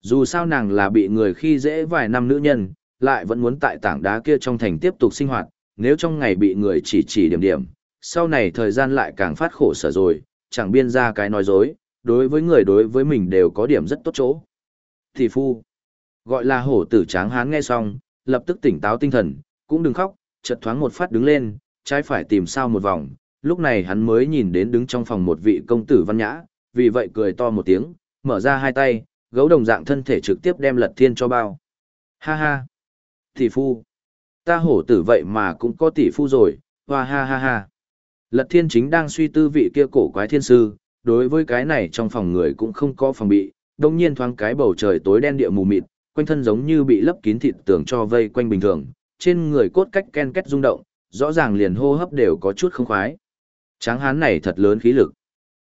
Dù sao nàng là bị người khi dễ vài năm nữ nhân, lại vẫn muốn tại tảng đá kia trong thành tiếp tục sinh hoạt, nếu trong ngày bị người chỉ chỉ điểm điểm, sau này thời gian lại càng phát khổ sở rồi, chẳng biên ra cái nói dối, đối với người đối với mình đều có điểm rất tốt chỗ. Tỷ phu, gọi là hổ tử tráng hán nghe xong, lập tức tỉnh táo tinh thần, cũng đừng khóc, chợt thoáng một phát đứng lên, trái phải tìm sao một vòng, lúc này hắn mới nhìn đến đứng trong phòng một vị công tử văn nhã, vì vậy cười to một tiếng, mở ra hai tay, gấu đồng dạng thân thể trực tiếp đem lật thiên cho bao. Ha ha! Tỷ phu! Ta hổ tử vậy mà cũng có tỷ phu rồi, hoa ha ha ha! Lật thiên chính đang suy tư vị kia cổ quái thiên sư, đối với cái này trong phòng người cũng không có phòng bị, đồng nhiên thoáng cái bầu trời tối đen địa mù mịt, quanh thân giống như bị lấp kín thịt tường cho vây quanh bình thường, trên người cốt cách ken két rung động, rõ ràng liền hô hấp đều có chút không khoái. Tráng hán này thật lớn khí lực.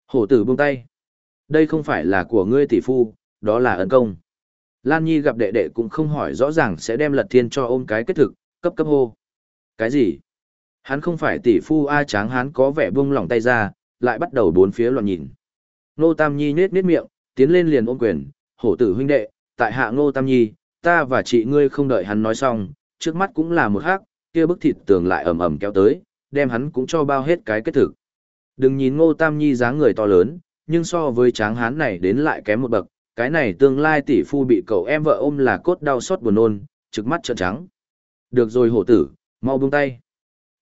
Hổ tử buông tay. Đây không phải là của ngươi tỷ phu, đó là ân công. Lan Nhi gặp đệ đệ cũng không hỏi rõ ràng sẽ đem lật thiên cho ôm cái kết thực, cấp cấp hô. Cái gì? Hắn không phải tỷ phu A tráng hắn có vẻ buông lỏng tay ra, lại bắt đầu bốn phía loạn nhìn. Nô Tam Nhi nết nết miệng, tiến lên liền ôm quyền, hổ tử huynh đệ, tại hạ Nô Tam Nhi, ta và chị ngươi không đợi hắn nói xong, trước mắt cũng là một hắc, kia bức thịt tường lại ầm ầm kéo tới, đem hắn cũng cho bao hết cái kết thực. Đừng nhìn Ngô Tam Nhi dáng người to lớn, nhưng so với tráng hán này đến lại kém một bậc, cái này tương lai tỷ phu bị cậu em vợ ôm là cốt đau xót buồn nôn, trực mắt trợn trắng. Được rồi hổ tử, mau buông tay.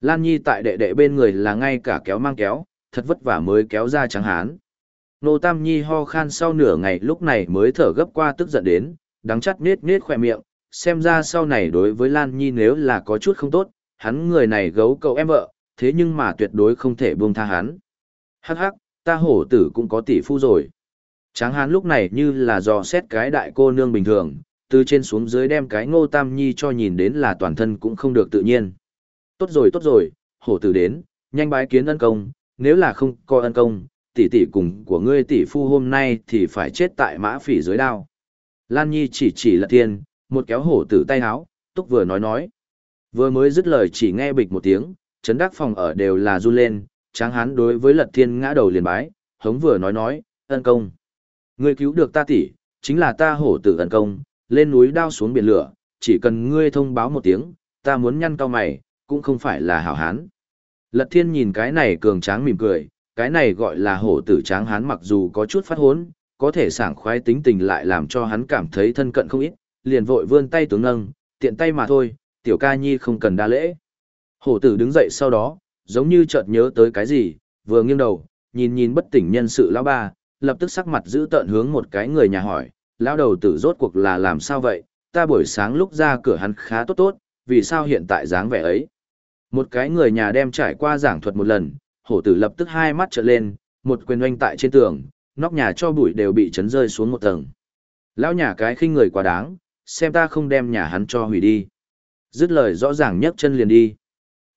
Lan Nhi tại đệ đệ bên người là ngay cả kéo mang kéo, thật vất vả mới kéo ra trắng hán. Nô Tam Nhi ho khan sau nửa ngày lúc này mới thở gấp qua tức giận đến, đắng chắt nết nết khỏe miệng, xem ra sau này đối với Lan Nhi nếu là có chút không tốt, hắn người này gấu cậu em vợ, thế nhưng mà tuyệt đối không thể buông tha hắn. Hắc hắc, ta hổ tử cũng có tỷ phu rồi. Tráng hán lúc này như là dò xét cái đại cô nương bình thường, từ trên xuống dưới đem cái ngô tam nhi cho nhìn đến là toàn thân cũng không được tự nhiên. Tốt rồi tốt rồi, hổ tử đến, nhanh bái kiến ân công, nếu là không có ân công, tỷ tỷ cùng của ngươi tỷ phu hôm nay thì phải chết tại mã phỉ dưới đao. Lan Nhi chỉ chỉ là thiên, một kéo hổ tử tay háo, túc vừa nói nói. Vừa mới dứt lời chỉ nghe bịch một tiếng, chấn đắc phòng ở đều là run lên, tráng hán đối với lật thiên ngã đầu liền bái, hống vừa nói nói, ân công. Ngươi cứu được ta tỷ, chính là ta hổ tử ẩn công, lên núi đao xuống biển lửa, chỉ cần ngươi thông báo một tiếng, ta muốn nhăn cao mày, cũng không phải là hảo hán. Lật thiên nhìn cái này cường tráng mỉm cười, cái này gọi là hổ tử tráng hán mặc dù có chút phát hốn, có thể sảng khoái tính tình lại làm cho hắn cảm thấy thân cận không ít, liền vội vươn tay tướng nâng, tiện tay mà thôi, tiểu ca nhi không cần đa lễ. Hổ tử đứng dậy sau đó, giống như chợt nhớ tới cái gì, vừa nghiêng đầu, nhìn nhìn bất tỉnh nhân sự lão ba, lập tức sắc mặt giữ tợn hướng một cái người nhà hỏi, lão đầu tử rốt cuộc là làm sao vậy, ta buổi sáng lúc ra cửa hắn khá tốt tốt, vì sao hiện tại dáng vẻ ấy. Một cái người nhà đem trải qua giảng thuật một lần, hổ tử lập tức hai mắt trợn lên, một quyền oanh tại trên tường, nóc nhà cho bụi đều bị chấn rơi xuống một tầng. Lão nhà cái khinh người quá đáng, xem ta không đem nhà hắn cho hủy đi. Dứt lời rõ ràng nhấc chân liền đi.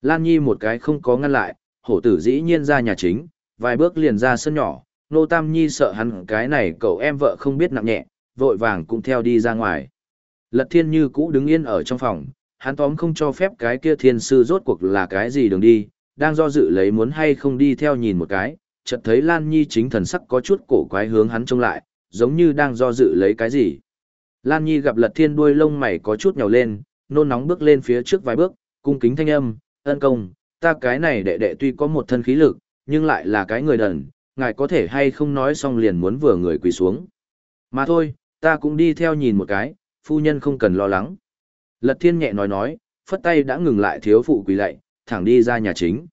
Lan Nhi một cái không có ngăn lại, hổ tử dĩ nhiên ra nhà chính, vài bước liền ra sân nhỏ, Nô Tam Nhi sợ hắn cái này cậu em vợ không biết nặng nhẹ, vội vàng cũng theo đi ra ngoài. Lật thiên như cũ đứng yên ở trong phòng, hắn tóm không cho phép cái kia thiên sư rốt cuộc là cái gì đường đi, đang do dự lấy muốn hay không đi theo nhìn một cái, chợt thấy Lan Nhi chính thần sắc có chút cổ quái hướng hắn trông lại, giống như đang do dự lấy cái gì. Lan Nhi gặp lật thiên đuôi lông mày có chút nhào lên, nôn nóng bước lên phía trước vài bước, cung kính thanh âm, ân công, ta cái này đệ đệ tuy có một thân khí lực, nhưng lại là cái người đần, ngài có thể hay không nói xong liền muốn vừa người quỳ xuống. Mà thôi, ta cũng đi theo nhìn một cái, phu nhân không cần lo lắng. Lật thiên nhẹ nói nói, phất tay đã ngừng lại thiếu phụ quỳ lạy, thẳng đi ra nhà chính.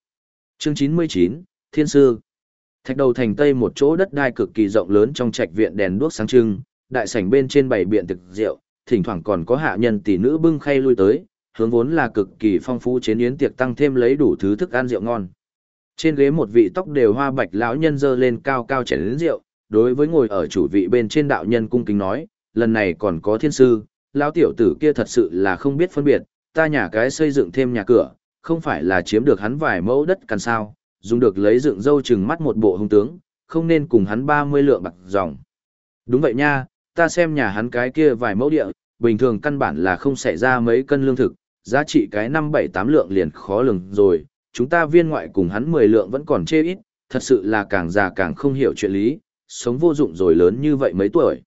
Chương 99, Thiên Sư Thạch đầu thành tây một chỗ đất đai cực kỳ rộng lớn trong trạch viện đèn đuốc sáng trưng, đại sảnh bên trên bảy biện thực rượu, thỉnh thoảng còn có hạ nhân tỷ nữ bưng khay lui tới, hướng vốn là cực kỳ phong phú chế yến tiệc tăng thêm lấy đủ thứ thức ăn rượu ngon. Trên ghế một vị tóc đều hoa bạch lão nhân dơ lên cao cao chảy đến rượu, đối với ngồi ở chủ vị bên trên đạo nhân cung kính nói, lần này còn có thiên sư, lão tiểu tử kia thật sự là không biết phân biệt, ta nhà cái xây dựng thêm nhà cửa, không phải là chiếm được hắn vài mẫu đất cần sao, dùng được lấy dựng dâu chừng mắt một bộ hung tướng, không nên cùng hắn 30 lượng bạc dòng. Đúng vậy nha, ta xem nhà hắn cái kia vài mẫu địa, bình thường căn bản là không xảy ra mấy cân lương thực, giá trị cái 5-7-8 lượng liền khó lường rồi, chúng ta viên ngoại cùng hắn 10 lượng vẫn còn chê ít, thật sự là càng già càng không hiểu chuyện lý, sống vô dụng rồi lớn như vậy mấy tuổi.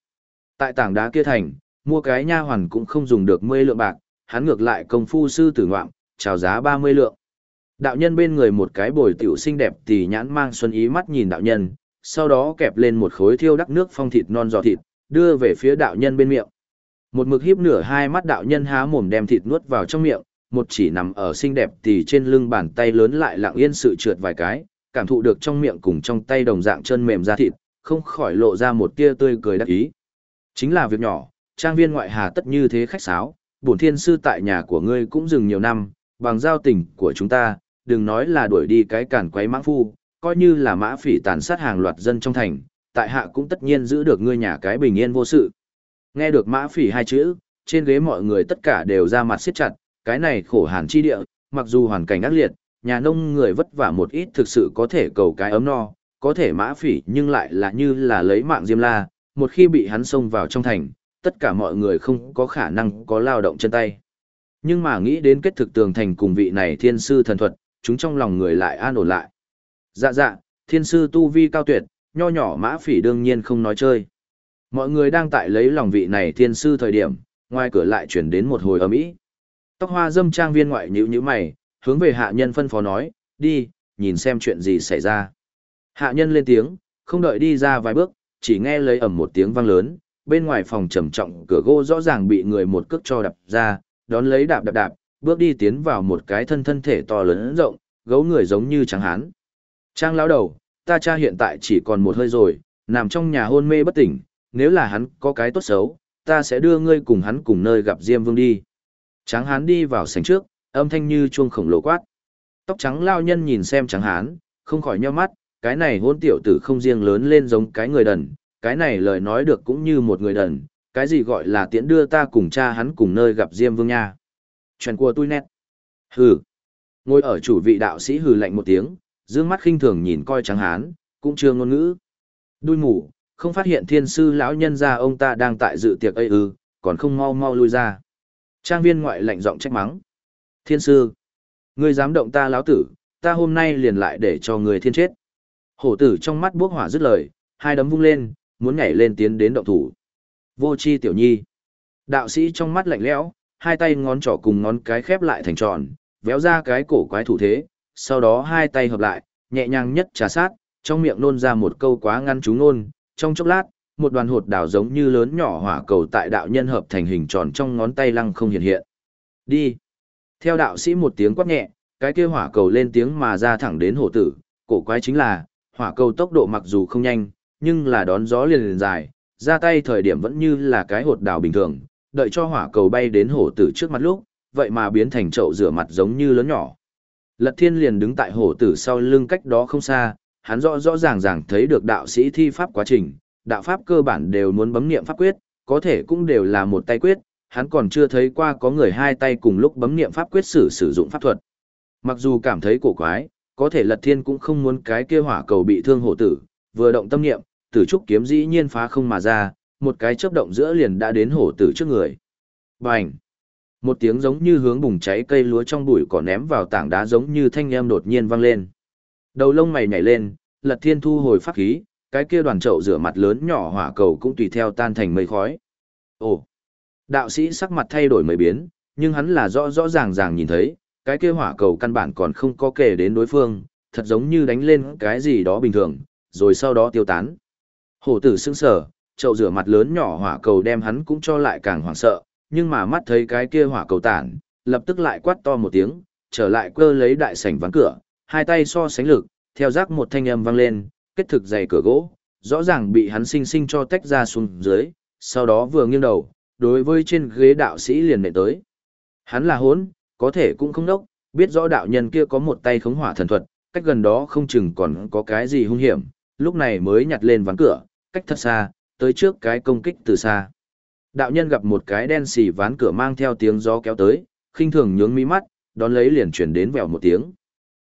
Tại tảng đá kia thành, mua cái nha hoàn cũng không dùng được 10 lượng bạc, hắn ngược lại công phu sư tử ngoạm, chào giá 30 lượng. Đạo nhân bên người một cái bồi tiểu xinh đẹp tỷ nhãn mang xuân ý mắt nhìn đạo nhân, sau đó kẹp lên một khối thiêu đắc nước phong thịt non giò thịt, đưa về phía đạo nhân bên miệng. Một mực hiếp nửa hai mắt đạo nhân há mồm đem thịt nuốt vào trong miệng, một chỉ nằm ở xinh đẹp thì trên lưng bàn tay lớn lại lặng yên sự trượt vài cái, cảm thụ được trong miệng cùng trong tay đồng dạng chân mềm da thịt, không khỏi lộ ra một tia tươi cười đắc ý. Chính là việc nhỏ, trang viên ngoại hà tất như thế khách sáo, bổn thiên sư tại nhà của ngươi cũng dừng nhiều năm, bằng giao tình của chúng ta, đừng nói là đuổi đi cái cản quấy mã phu, coi như là mã phỉ tàn sát hàng loạt dân trong thành, tại hạ cũng tất nhiên giữ được ngươi nhà cái bình yên vô sự. Nghe được mã phỉ hai chữ, trên ghế mọi người tất cả đều ra mặt siết chặt, cái này khổ hàn chi địa, mặc dù hoàn cảnh ác liệt, nhà nông người vất vả một ít thực sự có thể cầu cái ấm no, có thể mã phỉ nhưng lại là như là lấy mạng diêm la, một khi bị hắn xông vào trong thành, tất cả mọi người không có khả năng có lao động chân tay. Nhưng mà nghĩ đến kết thực tường thành cùng vị này thiên sư thần thuật, chúng trong lòng người lại an ổn lại. Dạ dạ, thiên sư tu vi cao tuyệt, nho nhỏ mã phỉ đương nhiên không nói chơi. Mọi người đang tại lấy lòng vị này thiên sư thời điểm, ngoài cửa lại chuyển đến một hồi ấm ý. Tóc hoa dâm trang viên ngoại nhữ như mày, hướng về hạ nhân phân phó nói, đi, nhìn xem chuyện gì xảy ra. Hạ nhân lên tiếng, không đợi đi ra vài bước, chỉ nghe lấy ầm một tiếng vang lớn, bên ngoài phòng trầm trọng cửa gỗ rõ ràng bị người một cước cho đập ra, đón lấy đạp đạp đạp, bước đi tiến vào một cái thân thân thể to lớn rộng, gấu người giống như trắng hán. Trang lão đầu, ta cha hiện tại chỉ còn một hơi rồi, nằm trong nhà hôn mê bất tỉnh, nếu là hắn có cái tốt xấu, ta sẽ đưa ngươi cùng hắn cùng nơi gặp Diêm Vương đi. Tráng hán đi vào sảnh trước, âm thanh như chuông khổng lồ quát. Tóc trắng lao nhân nhìn xem tráng hán, không khỏi nheo mắt, cái này hôn tiểu tử không riêng lớn lên giống cái người đần, cái này lời nói được cũng như một người đần, cái gì gọi là tiễn đưa ta cùng cha hắn cùng nơi gặp Diêm Vương nha. Chuyện của tôi nét. Hừ. Ngồi ở chủ vị đạo sĩ hừ lạnh một tiếng, dương mắt khinh thường nhìn coi Tráng hán, cũng chưa ngôn ngữ. Đuôi mù, không phát hiện thiên sư lão nhân ra ông ta đang tại dự tiệc ấy ư, còn không mau mau lui ra. Trang viên ngoại lạnh giọng trách mắng. Thiên sư, ngươi dám động ta lão tử, ta hôm nay liền lại để cho người thiên chết. Hổ tử trong mắt bốc hỏa dứt lời, hai đấm vung lên, muốn nhảy lên tiến đến động thủ. Vô chi tiểu nhi. Đạo sĩ trong mắt lạnh lẽo, hai tay ngón trỏ cùng ngón cái khép lại thành tròn, véo ra cái cổ quái thủ thế, sau đó hai tay hợp lại, nhẹ nhàng nhất trà sát, trong miệng nôn ra một câu quá ngăn chúng nôn, trong chốc lát, một đoàn hột đảo giống như lớn nhỏ hỏa cầu tại đạo nhân hợp thành hình tròn trong ngón tay lăng không hiện hiện. Đi. Theo đạo sĩ một tiếng quát nhẹ, cái kia hỏa cầu lên tiếng mà ra thẳng đến hổ tử, cổ quái chính là, hỏa cầu tốc độ mặc dù không nhanh, nhưng là đón gió liền liền dài, ra tay thời điểm vẫn như là cái hột đảo bình thường, đợi cho hỏa cầu bay đến hổ tử trước mặt lúc, vậy mà biến thành chậu rửa mặt giống như lớn nhỏ. Lật thiên liền đứng tại hổ tử sau lưng cách đó không xa, hắn rõ rõ ràng ràng thấy được đạo sĩ thi pháp quá trình, đạo pháp cơ bản đều muốn bấm niệm pháp quyết, có thể cũng đều là một tay quyết, hắn còn chưa thấy qua có người hai tay cùng lúc bấm niệm pháp quyết sử sử dụng pháp thuật. Mặc dù cảm thấy cổ quái, có thể Lật Thiên cũng không muốn cái kia hỏa cầu bị thương hổ tử, vừa động tâm niệm, tử trúc kiếm dĩ nhiên phá không mà ra, một cái chớp động giữa liền đã đến hổ tử trước người. Bành! Một tiếng giống như hướng bùng cháy cây lúa trong bụi cỏ ném vào tảng đá giống như thanh âm đột nhiên vang lên. Đầu lông mày nhảy lên, Lật Thiên thu hồi pháp khí, cái kia đoàn chậu rửa mặt lớn nhỏ hỏa cầu cũng tùy theo tan thành mây khói. Ồ! Đạo sĩ sắc mặt thay đổi mấy biến, nhưng hắn là rõ rõ ràng ràng nhìn thấy, cái kia hỏa cầu căn bản còn không có kể đến đối phương, thật giống như đánh lên cái gì đó bình thường, rồi sau đó tiêu tán. Hổ tử sững sờ, chậu rửa mặt lớn nhỏ hỏa cầu đem hắn cũng cho lại càng hoảng sợ, nhưng mà mắt thấy cái kia hỏa cầu tản, lập tức lại quát to một tiếng, trở lại cơ lấy đại sảnh ván cửa, hai tay so sánh lực, theo rác một thanh âm vang lên, kết thực dày cửa gỗ, rõ ràng bị hắn sinh sinh cho tách ra xuống dưới, sau đó vừa nghiêng đầu, đối với trên ghế đạo sĩ liền nệ tới. Hắn là hốn, có thể cũng không đốc, biết rõ đạo nhân kia có một tay khống hỏa thần thuật, cách gần đó không chừng còn có cái gì hung hiểm, lúc này mới nhặt lên ván cửa, cách thật xa, tới trước cái công kích từ xa. Đạo nhân gặp một cái đen xì ván cửa mang theo tiếng gió kéo tới, khinh thường nhướng mi mắt, đón lấy liền chuyển đến vèo một tiếng.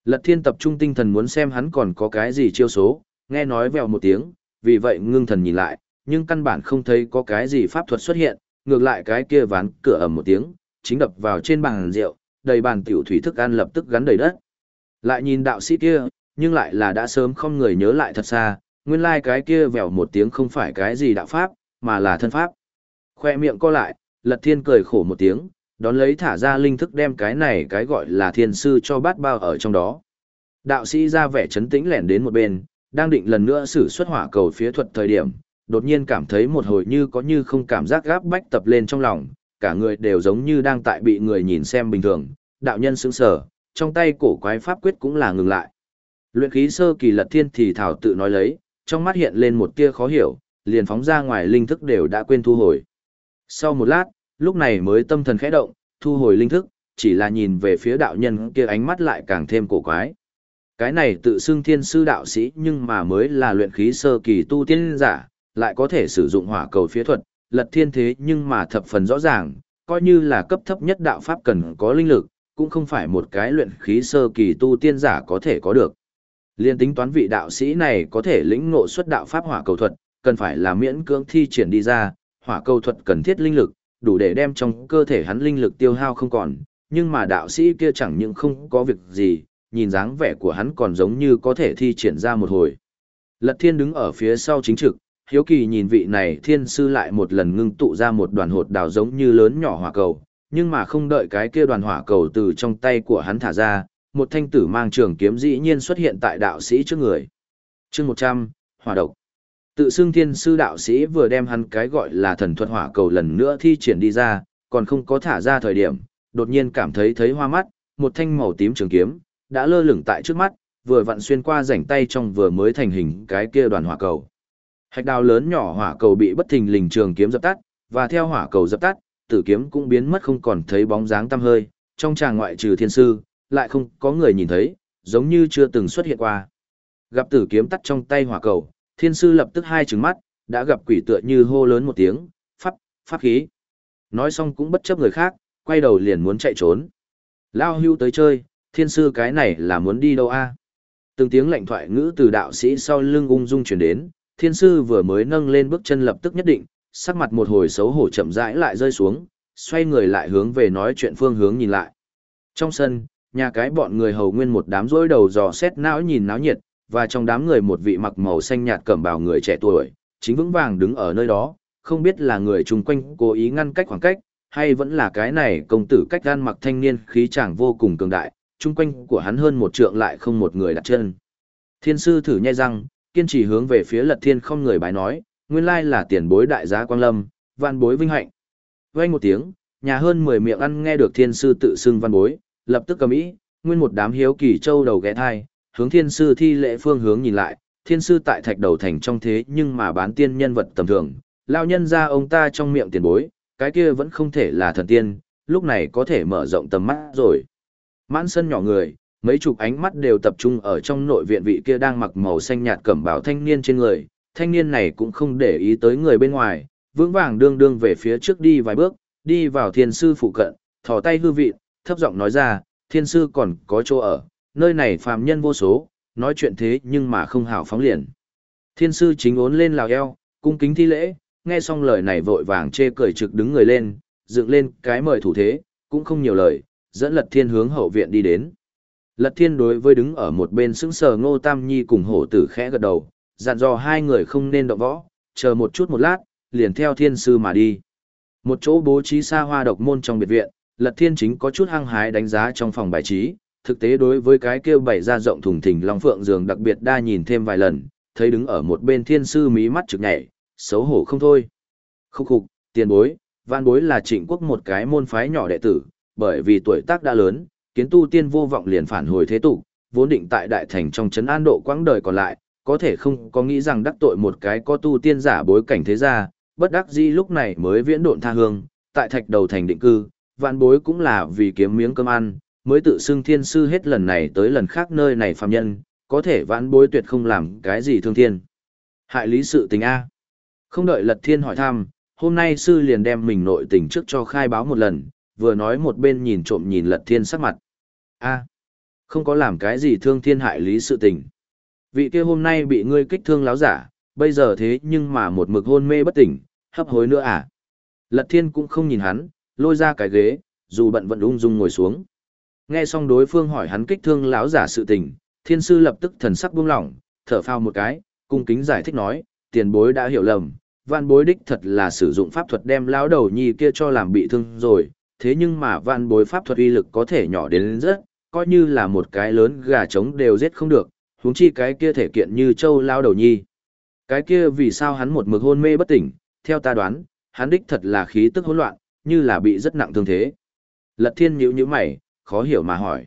Lật thiên tập trung tinh thần muốn xem hắn còn có cái gì chiêu số, nghe nói vèo một tiếng, vì vậy ngưng thần nhìn lại, nhưng căn bản không thấy có cái gì pháp thuật xuất hiện, ngược lại cái kia ván cửa ầm một tiếng, chính đập vào trên bàn rượu, đầy bàn tiểu thủy thức ăn lập tức gắn đầy đất. Lại nhìn đạo sĩ kia, nhưng lại là đã sớm không người nhớ lại thật xa, nguyên lai like cái kia vèo một tiếng không phải cái gì đạo pháp, mà là thân pháp. Khoe miệng co lại, Lật Thiên cười khổ một tiếng, đón lấy thả ra linh thức đem cái này cái gọi là thiên sư cho bát bao ở trong đó. Đạo sĩ ra vẻ chấn tĩnh lẻn đến một bên, đang định lần nữa sử xuất hỏa cầu phía thuật thời điểm, đột nhiên cảm thấy một hồi như có như không cảm giác gáp bách tập lên trong lòng, cả người đều giống như đang tại bị người nhìn xem bình thường, đạo nhân sững sờ, trong tay cổ quái pháp quyết cũng là ngừng lại. Luyện khí sơ kỳ lật thiên thì thảo tự nói lấy, trong mắt hiện lên một tia khó hiểu, liền phóng ra ngoài linh thức đều đã quên thu hồi. Sau một lát, lúc này mới tâm thần khẽ động, thu hồi linh thức, chỉ là nhìn về phía đạo nhân kia ánh mắt lại càng thêm cổ quái. Cái này tự xưng thiên sư đạo sĩ nhưng mà mới là luyện khí sơ kỳ tu tiên giả, lại có thể sử dụng hỏa cầu phía thuật, lật thiên thế nhưng mà thập phần rõ ràng, coi như là cấp thấp nhất đạo pháp cần có linh lực, cũng không phải một cái luyện khí sơ kỳ tu tiên giả có thể có được. Liên tính toán vị đạo sĩ này có thể lĩnh ngộ xuất đạo pháp hỏa cầu thuật, cần phải là miễn cưỡng thi triển đi ra, hỏa cầu thuật cần thiết linh lực, đủ để đem trong cơ thể hắn linh lực tiêu hao không còn, nhưng mà đạo sĩ kia chẳng những không có việc gì, nhìn dáng vẻ của hắn còn giống như có thể thi triển ra một hồi. Lật thiên đứng ở phía sau chính trực, hiếu kỳ nhìn vị này thiên sư lại một lần ngưng tụ ra một đoàn hột đào giống như lớn nhỏ hỏa cầu, nhưng mà không đợi cái kia đoàn hỏa cầu từ trong tay của hắn thả ra, một thanh tử mang trường kiếm dĩ nhiên xuất hiện tại đạo sĩ trước người. chương 100, hỏa độc. Tự xưng thiên sư đạo sĩ vừa đem hắn cái gọi là thần thuật hỏa cầu lần nữa thi triển đi ra, còn không có thả ra thời điểm, đột nhiên cảm thấy thấy hoa mắt, một thanh màu tím trường kiếm, đã lơ lửng tại trước mắt, vừa vặn xuyên qua rảnh tay trong vừa mới thành hình cái kia đoàn hỏa cầu. Hạch đào lớn nhỏ hỏa cầu bị bất thình lình trường kiếm dập tắt, và theo hỏa cầu dập tắt, tử kiếm cũng biến mất không còn thấy bóng dáng tăm hơi, trong tràng ngoại trừ thiên sư, lại không có người nhìn thấy, giống như chưa từng xuất hiện qua. Gặp tử kiếm tắt trong tay hỏa cầu, thiên sư lập tức hai trứng mắt, đã gặp quỷ tựa như hô lớn một tiếng, pháp, pháp khí. Nói xong cũng bất chấp người khác, quay đầu liền muốn chạy trốn. Lao hưu tới chơi, thiên sư cái này là muốn đi đâu a? Từng tiếng lệnh thoại ngữ từ đạo sĩ sau lưng ung dung chuyển đến, thiên sư vừa mới nâng lên bước chân lập tức nhất định, sắc mặt một hồi xấu hổ chậm rãi lại rơi xuống, xoay người lại hướng về nói chuyện phương hướng nhìn lại. Trong sân, nhà cái bọn người hầu nguyên một đám rối đầu dò xét não nhìn náo nhiệt, và trong đám người một vị mặc màu xanh nhạt cẩm bào người trẻ tuổi, chính vững vàng đứng ở nơi đó, không biết là người chung quanh cố ý ngăn cách khoảng cách, hay vẫn là cái này công tử cách gan mặc thanh niên khí chàng vô cùng cường đại, chung quanh của hắn hơn một trượng lại không một người đặt chân. Thiên sư thử nhai răng, kiên trì hướng về phía lật thiên không người bái nói, nguyên lai là tiền bối đại giá quang lâm, văn bối vinh hạnh. Vang một tiếng, nhà hơn 10 miệng ăn nghe được thiên sư tự xưng văn bối, lập tức cầm ý, nguyên một đám hiếu kỳ châu đầu ghé thai, hướng thiên sư thi lễ phương hướng nhìn lại, thiên sư tại thạch đầu thành trong thế nhưng mà bán tiên nhân vật tầm thường, lao nhân ra ông ta trong miệng tiền bối, cái kia vẫn không thể là thần tiên, lúc này có thể mở rộng tầm mắt rồi. Mãn sân nhỏ người, mấy chục ánh mắt đều tập trung ở trong nội viện vị kia đang mặc màu xanh nhạt cẩm bào thanh niên trên người, thanh niên này cũng không để ý tới người bên ngoài, vững vàng đương đương về phía trước đi vài bước, đi vào thiên sư phụ cận, thò tay hư vị, thấp giọng nói ra, thiên sư còn có chỗ ở, nơi này phàm nhân vô số, nói chuyện thế nhưng mà không hảo phóng liền. Thiên sư chính ốn lên lào eo, cung kính thi lễ, nghe xong lời này vội vàng chê cười trực đứng người lên, dựng lên cái mời thủ thế, cũng không nhiều lời, dẫn lật thiên hướng hậu viện đi đến. Lật thiên đối với đứng ở một bên sững sờ ngô tam nhi cùng hổ tử khẽ gật đầu, dặn dò hai người không nên động võ, chờ một chút một lát, liền theo thiên sư mà đi. Một chỗ bố trí xa hoa độc môn trong biệt viện, Lật Thiên chính có chút hăng hái đánh giá trong phòng bài trí, thực tế đối với cái kêu bày ra rộng thùng thình long phượng giường đặc biệt đa nhìn thêm vài lần, thấy đứng ở một bên thiên sư mí mắt trực nhảy, xấu hổ không thôi. Khúc khục, tiền bối, văn bối là trịnh quốc một cái môn phái nhỏ đệ tử, bởi vì tuổi tác đã lớn, kiến tu tiên vô vọng liền phản hồi thế tục, vốn định tại đại thành trong trấn an độ quãng đời còn lại, có thể không có nghĩ rằng đắc tội một cái có tu tiên giả bối cảnh thế gia, bất đắc dĩ lúc này mới viễn độn tha hương, tại thạch đầu thành định cư, vạn bối cũng là vì kiếm miếng cơm ăn, mới tự xưng thiên sư hết lần này tới lần khác nơi này phàm nhân, có thể vạn bối tuyệt không làm cái gì thương thiên. Hại lý sự tình A. Không đợi lật thiên hỏi thăm, hôm nay sư liền đem mình nội tình trước cho khai báo một lần, vừa nói một bên nhìn trộm nhìn lật thiên sắc mặt. A. Không có làm cái gì thương thiên hại lý sự tình. Vị kia hôm nay bị ngươi kích thương láo giả, bây giờ thế nhưng mà một mực hôn mê bất tỉnh, hấp hối nữa à. Lật thiên cũng không nhìn hắn, lôi ra cái ghế, dù bận vẫn ung dung ngồi xuống. Nghe xong đối phương hỏi hắn kích thương lão giả sự tình, thiên sư lập tức thần sắc buông lỏng, thở phào một cái, cung kính giải thích nói, tiền bối đã hiểu lầm, vạn bối đích thật là sử dụng pháp thuật đem lão đầu nhi kia cho làm bị thương rồi, thế nhưng mà vạn bối pháp thuật uy lực có thể nhỏ đến rất, coi như là một cái lớn gà trống đều giết không được, huống chi cái kia thể kiện như châu lao đầu nhi. Cái kia vì sao hắn một mực hôn mê bất tỉnh, theo ta đoán, hắn đích thật là khí tức hỗn loạn, như là bị rất nặng thương thế. Lật thiên nhữ như mày, khó hiểu mà hỏi.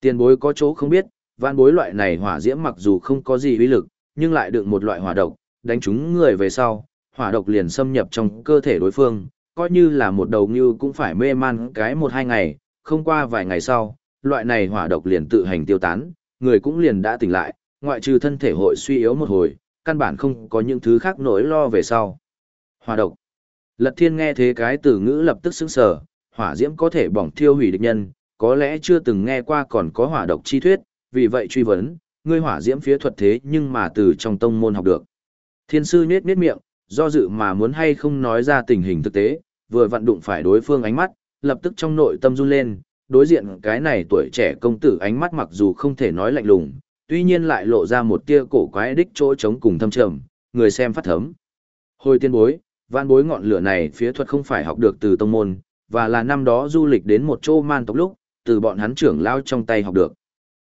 Tiền bối có chỗ không biết, vạn bối loại này hỏa diễm mặc dù không có gì uy lực, nhưng lại đựng một loại hỏa độc, đánh trúng người về sau, hỏa độc liền xâm nhập trong cơ thể đối phương, coi như là một đầu như cũng phải mê man cái một hai ngày, không qua vài ngày sau, loại này hỏa độc liền tự hành tiêu tán, người cũng liền đã tỉnh lại, ngoại trừ thân thể hội suy yếu một hồi, căn bản không có những thứ khác nỗi lo về sau. Hỏa độc. Lật thiên nghe thế cái từ ngữ lập tức sững sờ, hỏa diễm có thể bỏng thiêu hủy địch nhân, có lẽ chưa từng nghe qua còn có hỏa độc chi thuyết, vì vậy truy vấn, ngươi hỏa diễm phía thuật thế nhưng mà từ trong tông môn học được. Thiên sư nhết nhết miệng, do dự mà muốn hay không nói ra tình hình thực tế, vừa vặn đụng phải đối phương ánh mắt, lập tức trong nội tâm run lên, đối diện cái này tuổi trẻ công tử ánh mắt mặc dù không thể nói lạnh lùng, tuy nhiên lại lộ ra một tia cổ quái đích chỗ trống cùng thâm trầm, người xem phát thấm. Hồi tiên bối, văn bối ngọn lửa này phía thuật không phải học được từ tông môn, và là năm đó du lịch đến một chỗ man tộc lúc, từ bọn hắn trưởng lao trong tay học được.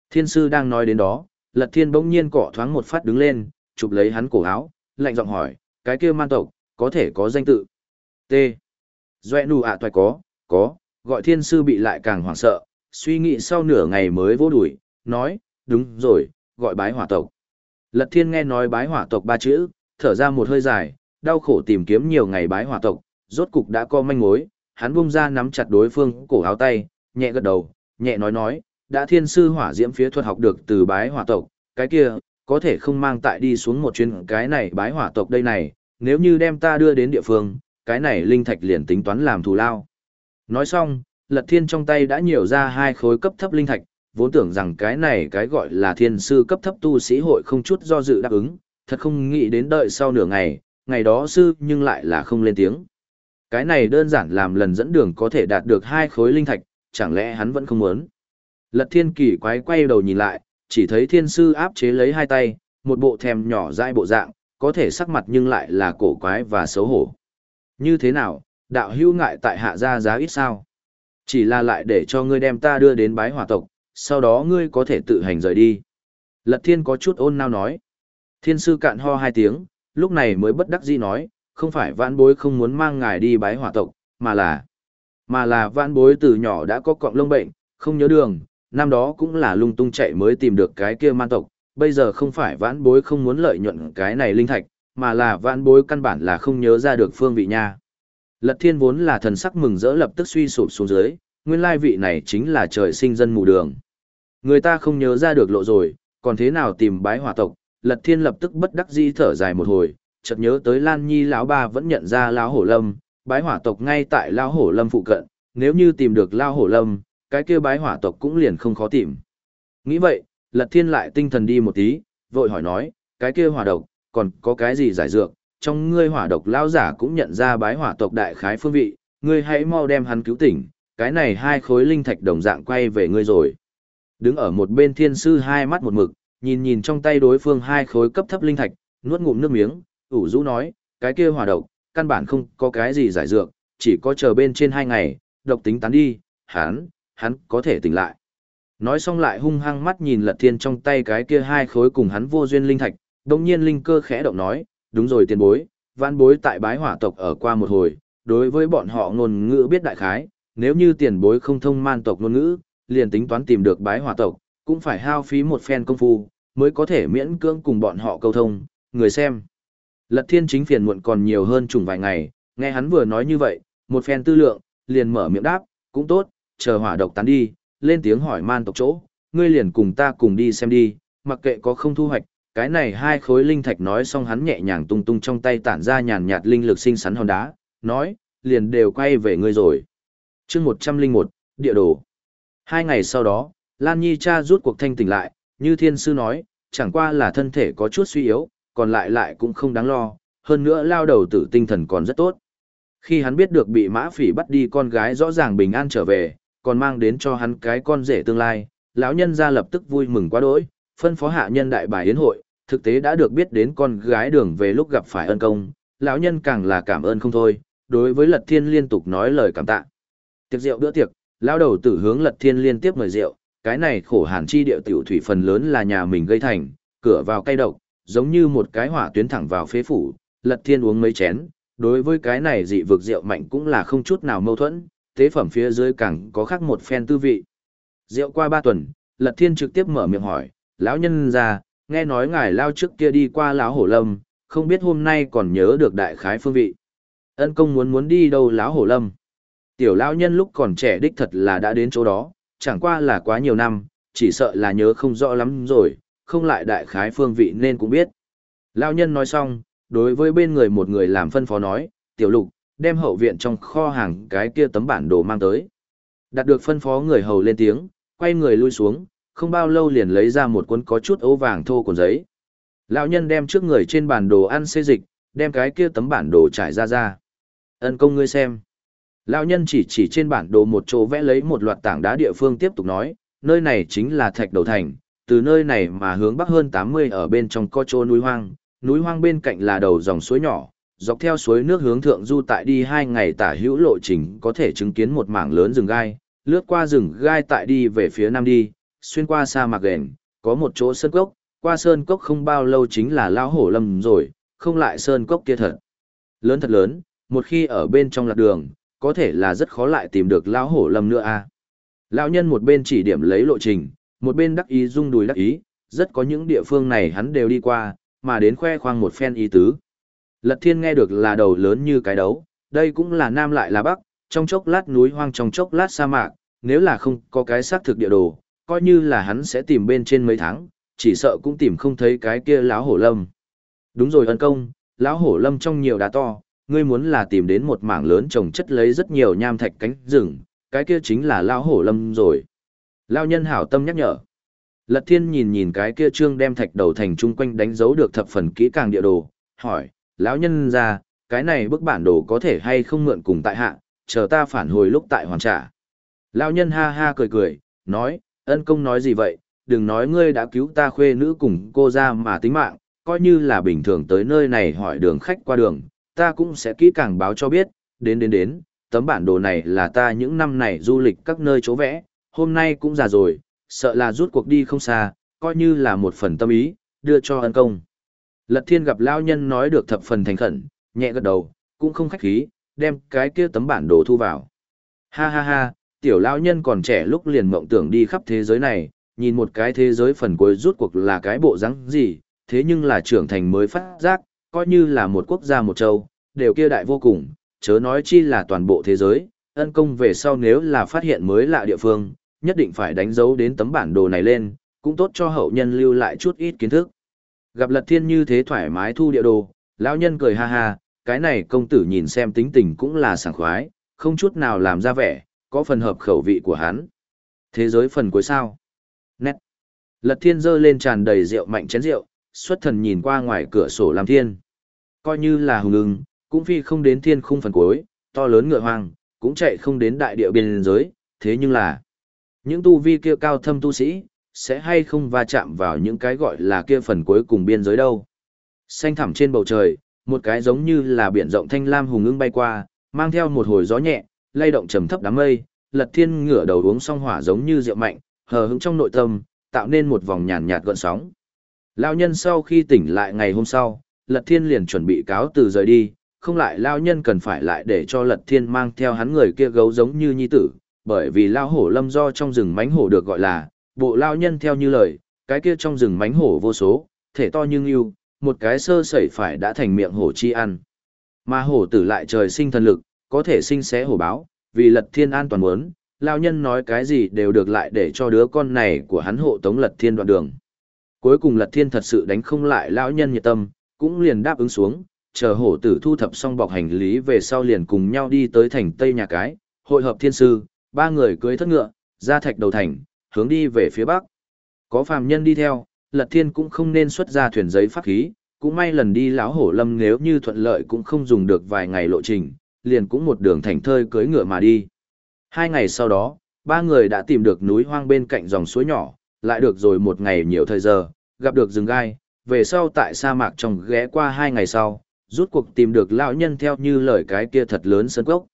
Thiên sư đang nói đến đó, lật thiên bỗng nhiên cọ thoáng một phát đứng lên, chụp lấy hắn cổ áo, lạnh giọng hỏi, cái kia man tộc, có thể có danh tự. T. Doe nù ạ à toài có, có, gọi thiên sư bị lại càng hoảng sợ, suy nghĩ sau nửa ngày mới vô đuổi, nói, đúng rồi, gọi bái hỏa tộc. Lật thiên nghe nói bái hỏa tộc ba chữ, thở ra một hơi dài, đau khổ tìm kiếm nhiều ngày bái hỏa tộc, rốt cục đã có manh mối, hắn bung ra nắm chặt đối phương cổ áo tay, nhẹ gật đầu, nhẹ nói nói, đã thiên sư hỏa diễm phía thuật học được từ bái hỏa tộc, cái kia, có thể không mang tại đi xuống một chuyến cái này bái hỏa tộc đây này, nếu như đem ta đưa đến địa phương, cái này linh thạch liền tính toán làm thù lao. Nói xong, lật thiên trong tay đã nhiều ra hai khối cấp thấp linh thạch, vốn tưởng rằng cái này cái gọi là thiên sư cấp thấp tu sĩ hội không chút do dự đáp ứng, thật không nghĩ đến đợi sau nửa ngày, ngày đó sư nhưng lại là không lên tiếng. Cái này đơn giản làm lần dẫn đường có thể đạt được hai khối linh thạch, chẳng lẽ hắn vẫn không muốn. Lật thiên kỳ quái quay đầu nhìn lại, chỉ thấy thiên sư áp chế lấy hai tay, một bộ thèm nhỏ dai bộ dạng, có thể sắc mặt nhưng lại là cổ quái và xấu hổ. Như thế nào, đạo hữu ngại tại hạ gia giá ít sao? Chỉ là lại để cho ngươi đem ta đưa đến bái hỏa tộc, sau đó ngươi có thể tự hành rời đi. Lật thiên có chút ôn nao nói. Thiên sư cạn ho hai tiếng, lúc này mới bất đắc dĩ nói, không phải vãn bối không muốn mang ngài đi bái hỏa tộc, mà là, mà là vãn bối từ nhỏ đã có cọng lông bệnh, không nhớ đường, năm đó cũng là lung tung chạy mới tìm được cái kia man tộc, bây giờ không phải vãn bối không muốn lợi nhuận cái này linh thạch, mà là vãn bối căn bản là không nhớ ra được phương vị nha. Lật thiên vốn là thần sắc mừng rỡ lập tức suy sụp xuống dưới, nguyên lai vị này chính là trời sinh dân mù đường. Người ta không nhớ ra được lộ rồi, còn thế nào tìm bái hỏa tộc, lật thiên lập tức bất đắc dĩ thở dài một hồi, chợt nhớ tới Lan Nhi lão ba vẫn nhận ra lão hổ lâm, bái hỏa tộc ngay tại lão hổ lâm phụ cận, nếu như tìm được lão hổ lâm, cái kia bái hỏa tộc cũng liền không khó tìm. Nghĩ vậy, Lật Thiên lại tinh thần đi một tí, vội hỏi nói, cái kia hỏa độc, còn có cái gì giải dược, trong ngươi hỏa độc lão giả cũng nhận ra bái hỏa tộc đại khái phương vị, ngươi hãy mau đem hắn cứu tỉnh, cái này hai khối linh thạch đồng dạng quay về ngươi rồi. Đứng ở một bên thiên sư hai mắt một mực, nhìn nhìn trong tay đối phương hai khối cấp thấp linh thạch, nuốt ngụm nước miếng, ủ rũ nói, cái kia hỏa độc, căn bản không có cái gì giải dược, chỉ có chờ bên trên hai ngày, độc tính tán đi, hắn, hắn có thể tỉnh lại. Nói xong lại hung hăng mắt nhìn lật thiên trong tay cái kia hai khối cùng hắn vô duyên linh thạch, đồng nhiên linh cơ khẽ động nói, đúng rồi tiền bối, vãn bối tại bái hỏa tộc ở qua một hồi, đối với bọn họ ngôn ngữ biết đại khái, nếu như tiền bối không thông man tộc ngôn ngữ, liền tính toán tìm được bái hỏa tộc, cũng phải hao phí một phen công phu, mới có thể miễn cưỡng cùng bọn họ câu thông, người xem. Lật thiên chính phiền muộn còn nhiều hơn chủng vài ngày, nghe hắn vừa nói như vậy, một phen tư lượng, liền mở miệng đáp, cũng tốt, chờ hỏa độc tán đi, lên tiếng hỏi man tộc chỗ, ngươi liền cùng ta cùng đi xem đi, mặc kệ có không thu hoạch, cái này hai khối linh thạch nói xong hắn nhẹ nhàng tung tung trong tay tản ra nhàn nhạt linh lực sinh sắn hòn đá, nói, liền đều quay về ngươi rồi. chương 101, địa đồ. Hai ngày sau đó, Lan Nhi cha rút cuộc thanh tỉnh lại, như thiên sư nói, chẳng qua là thân thể có chút suy yếu, còn lại lại cũng không đáng lo, hơn nữa lao đầu tử tinh thần còn rất tốt. Khi hắn biết được bị mã phỉ bắt đi con gái rõ ràng bình an trở về, còn mang đến cho hắn cái con rể tương lai, lão nhân ra lập tức vui mừng quá đỗi, phân phó hạ nhân đại bài yến hội, thực tế đã được biết đến con gái đường về lúc gặp phải ân công, lão nhân càng là cảm ơn không thôi, đối với Lật Thiên liên tục nói lời cảm tạ. Tiệc rượu bữa tiệc, lão đầu tử hướng Lật Thiên liên tiếp mời rượu, cái này khổ hàn chi điệu tiểu thủy phần lớn là nhà mình gây thành, cửa vào cay độc, giống như một cái hỏa tuyến thẳng vào phế phủ, Lật Thiên uống mấy chén, đối với cái này dị vực rượu mạnh cũng là không chút nào mâu thuẫn, tế phẩm phía dưới càng có khác một phen tư vị. Rượu qua ba tuần, Lật Thiên trực tiếp mở miệng hỏi, lão nhân ra, nghe nói ngài lao trước kia đi qua lão hổ lâm, không biết hôm nay còn nhớ được đại khái phương vị. Ân công muốn muốn đi đâu lão hổ lâm. Tiểu lão nhân lúc còn trẻ đích thật là đã đến chỗ đó, chẳng qua là quá nhiều năm, chỉ sợ là nhớ không rõ lắm rồi, không lại đại khái phương vị nên cũng biết. Lão nhân nói xong, đối với bên người một người làm phân phó nói, tiểu lục, đem hậu viện trong kho hàng cái kia tấm bản đồ mang tới. Đạt được phân phó người hầu lên tiếng, quay người lui xuống, không bao lâu liền lấy ra một cuốn có chút ấu vàng thô cuốn giấy. Lão nhân đem trước người trên bản đồ ăn xê dịch, đem cái kia tấm bản đồ trải ra ra. Ân công ngươi xem. Lão nhân chỉ chỉ trên bản đồ một chỗ vẽ lấy một loạt tảng đá địa phương tiếp tục nói, nơi này chính là thạch đầu thành, từ nơi này mà hướng bắc hơn 80 ở bên trong có chỗ núi hoang, núi hoang bên cạnh là đầu dòng suối nhỏ, dọc theo suối nước hướng thượng du tại đi hai ngày tả hữu lộ trình có thể chứng kiến một mảng lớn rừng gai, lướt qua rừng gai tại đi về phía nam đi, xuyên qua sa mạc ghền, có một chỗ sơn cốc, qua sơn cốc không bao lâu chính là lão hổ lâm rồi, không lại sơn cốc kia thật. Lớn thật lớn, một khi ở bên trong lạc đường, có thể là rất khó lại tìm được lão hổ lâm nữa a. À. Lão nhân một bên chỉ điểm lấy lộ trình, một bên đắc ý rung đùi đắc ý, rất có những địa phương này hắn đều đi qua, mà đến khoe khoang một phen ý tứ. Lật thiên nghe được là đầu lớn như cái đấu, đây cũng là nam lại là bắc, trong chốc lát núi hoang trong chốc lát sa mạc, nếu là không có cái xác thực địa đồ, coi như là hắn sẽ tìm bên trên mấy tháng, chỉ sợ cũng tìm không thấy cái kia lão hổ lâm. Đúng rồi ân công, lão hổ lâm trong nhiều đá to, ngươi muốn là tìm đến một mảng lớn trồng chất lấy rất nhiều nham thạch cánh rừng, cái kia chính là lão hổ lâm rồi. Lão nhân hảo tâm nhắc nhở. Lật thiên nhìn nhìn cái kia trương đem thạch đầu thành chung quanh đánh dấu được thập phần kỹ càng địa đồ, hỏi, lão nhân ra, cái này bức bản đồ có thể hay không mượn cùng tại hạ, chờ ta phản hồi lúc tại hoàn trả. Lão nhân ha ha cười cười, nói, ân công nói gì vậy, đừng nói ngươi đã cứu ta khuê nữ cùng cô ra mà tính mạng, coi như là bình thường tới nơi này hỏi đường khách qua đường, ta cũng sẽ kỹ càng báo cho biết, đến đến đến, tấm bản đồ này là ta những năm này du lịch các nơi chỗ vẽ, hôm nay cũng già rồi, sợ là rút cuộc đi không xa, coi như là một phần tâm ý, đưa cho ân công. Lật thiên gặp lão nhân nói được thập phần thành khẩn, nhẹ gật đầu, cũng không khách khí, đem cái kia tấm bản đồ thu vào. Ha ha ha, tiểu lão nhân còn trẻ lúc liền mộng tưởng đi khắp thế giới này, nhìn một cái thế giới phần cuối rút cuộc là cái bộ rắn gì, thế nhưng là trưởng thành mới phát giác, coi như là một quốc gia một châu, đều kia đại vô cùng, chớ nói chi là toàn bộ thế giới, ân công về sau nếu là phát hiện mới lạ địa phương, nhất định phải đánh dấu đến tấm bản đồ này lên, cũng tốt cho hậu nhân lưu lại chút ít kiến thức. Gặp lật thiên như thế thoải mái thu địa đồ, lão nhân cười ha ha, cái này công tử nhìn xem tính tình cũng là sảng khoái, không chút nào làm ra vẻ, có phần hợp khẩu vị của hắn. Thế giới phần cuối sao? Nét. Lật thiên dơ lên tràn đầy rượu mạnh chén rượu, xuất thần nhìn qua ngoài cửa sổ làm thiên. Coi như là hùng ưng, cũng phi không đến thiên khung phần cuối, to lớn ngựa hoang, cũng chạy không đến đại địa biên giới, thế nhưng là những tu vi kia cao thâm tu sĩ, sẽ hay không va chạm vào những cái gọi là kia phần cuối cùng biên giới đâu. Xanh thẳm trên bầu trời, một cái giống như là biển rộng thanh lam hùng ưng bay qua, mang theo một hồi gió nhẹ, lay động trầm thấp đám mây, lật thiên ngửa đầu uống xong hỏa giống như rượu mạnh, hờ hững trong nội tâm, tạo nên một vòng nhàn nhạt gợn sóng. Lao nhân sau khi tỉnh lại ngày hôm sau, lật thiên liền chuẩn bị cáo từ rời đi, không lại lao nhân cần phải lại để cho lật thiên mang theo hắn người kia gấu giống như nhi tử, bởi vì lao hổ lâm do trong rừng mánh hổ được gọi là, bộ lao nhân theo như lời, cái kia trong rừng mánh hổ vô số, thể to như ngưu, một cái sơ sẩy phải đã thành miệng hổ chi ăn. Mà hổ tử lại trời sinh thần lực, có thể sinh xé hổ báo, vì lật thiên an toàn muốn, lao nhân nói cái gì đều được lại để cho đứa con này của hắn hộ tống lật thiên đoạn đường. Cuối cùng lật thiên thật sự đánh không lại lão nhân nhiệt tâm, cũng liền đáp ứng xuống, chờ hổ tử thu thập xong bọc hành lý về sau liền cùng nhau đi tới thành Tây nhà cái, hội hợp thiên sư, ba người cưới thất ngựa, ra thạch đầu thành, hướng đi về phía bắc. Có phàm nhân đi theo, lật thiên cũng không nên xuất ra thuyền giấy pháp khí, cũng may lần đi lão hổ lâm nếu như thuận lợi cũng không dùng được vài ngày lộ trình, liền cũng một đường thành thơi cưới ngựa mà đi. Hai ngày sau đó, ba người đã tìm được núi hoang bên cạnh dòng suối nhỏ, lại được rồi một ngày nhiều thời giờ, gặp được rừng gai, về sau tại sa mạc trong ghé qua hai ngày sau, rút cuộc tìm được lão nhân theo như lời cái kia thật lớn sơn cốc.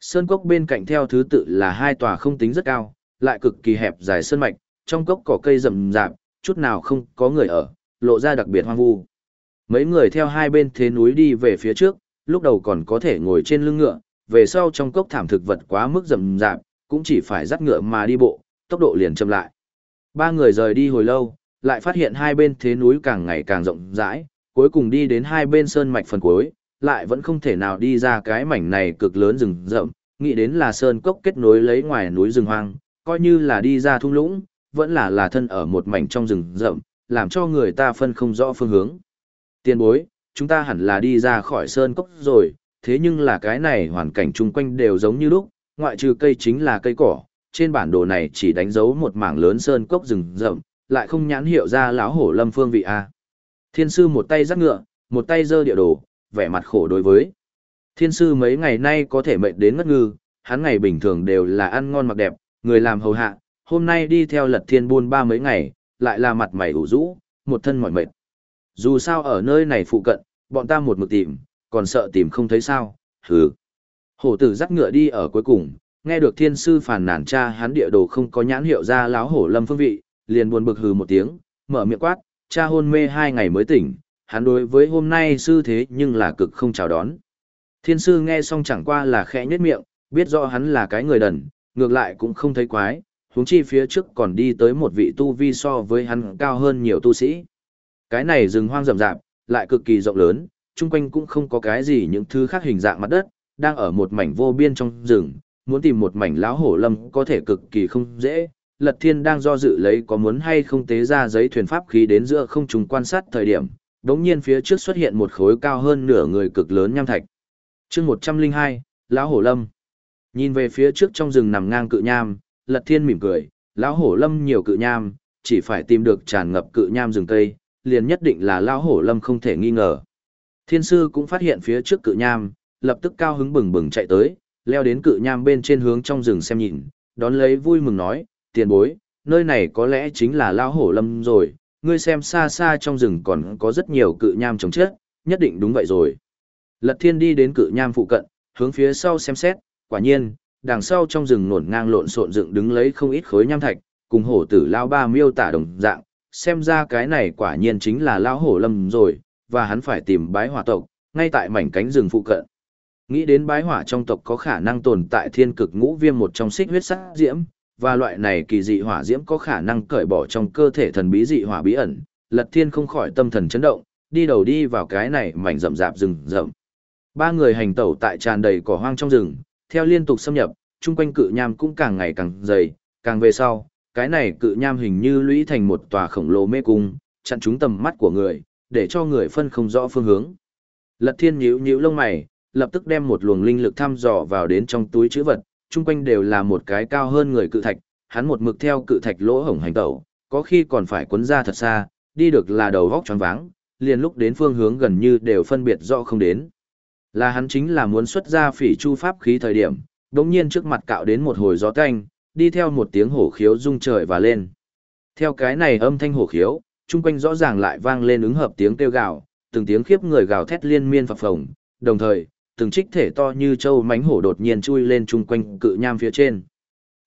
Sơn cốc bên cạnh theo thứ tự là hai tòa không tính rất cao, lại cực kỳ hẹp dài sơn mạch, trong cốc cỏ cây rậm rạp, chút nào không có người ở, lộ ra đặc biệt hoang vu. Mấy người theo hai bên thế núi đi về phía trước, lúc đầu còn có thể ngồi trên lưng ngựa, về sau trong cốc thảm thực vật quá mức rậm rạp, cũng chỉ phải dắt ngựa mà đi bộ, tốc độ liền chậm lại. Ba người rời đi hồi lâu, lại phát hiện hai bên thế núi càng ngày càng rộng rãi, cuối cùng đi đến hai bên sơn mạch phần cuối, lại vẫn không thể nào đi ra cái mảnh này cực lớn rừng rậm, nghĩ đến là sơn cốc kết nối lấy ngoài núi rừng hoang, coi như là đi ra thung lũng, vẫn là là thân ở một mảnh trong rừng rậm, làm cho người ta phân không rõ phương hướng. Tiên bối, chúng ta hẳn là đi ra khỏi sơn cốc rồi, thế nhưng là cái này hoàn cảnh chung quanh đều giống như lúc, ngoại trừ cây chính là cây cỏ, trên bản đồ này chỉ đánh dấu một mảng lớn sơn cốc rừng rậm, lại không nhãn hiệu ra lão hổ lâm phương vị a. Thiên sư một tay giắt ngựa, một tay giơ địa đồ, vẻ mặt khổ đối với. Thiên sư mấy ngày nay có thể mệt đến ngất ngư, hắn ngày bình thường đều là ăn ngon mặc đẹp, người làm hầu hạ, hôm nay đi theo lật thiên buôn ba mấy ngày, lại là mặt mày ủ rũ, một thân mỏi mệt. Dù sao ở nơi này phụ cận, bọn ta một mực tìm, còn sợ tìm không thấy sao, hừ. Hổ tử dắt ngựa đi ở cuối cùng, nghe được thiên sư phàn nàn cha hắn địa đồ không có nhãn hiệu ra láo hổ lâm phương vị, liền buồn bực hừ một tiếng, mở miệng quát, cha hôn mê hai ngày mới tỉnh, hắn đối với hôm nay sư thế nhưng là cực không chào đón. Thiên sư nghe xong chẳng qua là khẽ nhếch miệng, biết rõ hắn là cái người đần, ngược lại cũng không thấy quái, huống chi phía trước còn đi tới một vị tu vi so với hắn cao hơn nhiều tu sĩ. Cái này rừng hoang rậm rạp, lại cực kỳ rộng lớn, chung quanh cũng không có cái gì những thứ khác hình dạng mặt đất, đang ở một mảnh vô biên trong rừng, muốn tìm một mảnh lão hổ lâm có thể cực kỳ không dễ. Lật Thiên đang do dự lấy có muốn hay không tế ra giấy thuyền pháp khí đến giữa không trùng quan sát thời điểm, đống nhiên phía trước xuất hiện một khối cao hơn nửa người cực lớn nham thạch. chương 102, Lão Hổ Lâm. Nhìn về phía trước trong rừng nằm ngang cự nham, Lật Thiên mỉm cười, Lão Hổ Lâm nhiều cự nham, chỉ phải tìm được tràn ngập cự nham rừng cây, liền nhất định là Lão Hổ Lâm không thể nghi ngờ. Thiên sư cũng phát hiện phía trước cự nham, lập tức cao hứng bừng bừng chạy tới, leo đến cự nham bên trên hướng trong rừng xem nhìn, đón lấy vui mừng nói, tiền bối, nơi này có lẽ chính là Lão Hổ Lâm rồi, ngươi xem xa xa trong rừng còn có rất nhiều cự nham chống chết, nhất định đúng vậy rồi. Lật thiên đi đến cự nham phụ cận, hướng phía sau xem xét, quả nhiên, đằng sau trong rừng nổn ngang lộn xộn dựng đứng lấy không ít khối nham thạch, cùng hổ tử lao ba miêu tả đồng dạng, xem ra cái này quả nhiên chính là lao hổ lâm rồi, và hắn phải tìm bái hỏa tộc, ngay tại mảnh cánh rừng phụ cận. Nghĩ đến bái hỏa trong tộc có khả năng tồn tại thiên cực ngũ viêm một trong xích huyết sắc diễm, và loại này kỳ dị hỏa diễm có khả năng cởi bỏ trong cơ thể thần bí dị hỏa bí ẩn, Lật Thiên không khỏi tâm thần chấn động, đi đầu đi vào cái này mảnh rậm rạp rừng rậm. Ba người hành tẩu tại tràn đầy cỏ hoang trong rừng, theo liên tục xâm nhập, chung quanh cự nham cũng càng ngày càng dày, càng về sau, cái này cự nham hình như lũy thành một tòa khổng lồ mê cung, chặn trúng tầm mắt của người, để cho người phân không rõ phương hướng. Lật Thiên nhíu nhíu lông mày, lập tức đem một luồng linh lực thăm dò vào đến trong túi chữ vật, chung quanh đều là một cái cao hơn người cự thạch, hắn một mực theo cự thạch lỗ hổng hành tẩu, có khi còn phải quấn ra thật xa, đi được là đầu góc tròn váng, liền lúc đến phương hướng gần như đều phân biệt rõ không đến. Là hắn chính là muốn xuất ra phỉ chu pháp khí thời điểm, đống nhiên trước mặt cạo đến một hồi gió canh, đi theo một tiếng hổ khiếu rung trời và lên. Theo cái này âm thanh hổ khiếu, chung quanh rõ ràng lại vang lên ứng hợp tiếng kêu gào, từng tiếng khiếp người gào thét liên miên phập phồng, đồng thời, từng trích thể to như châu mánh hổ đột nhiên chui lên chung quanh cự nham phía trên.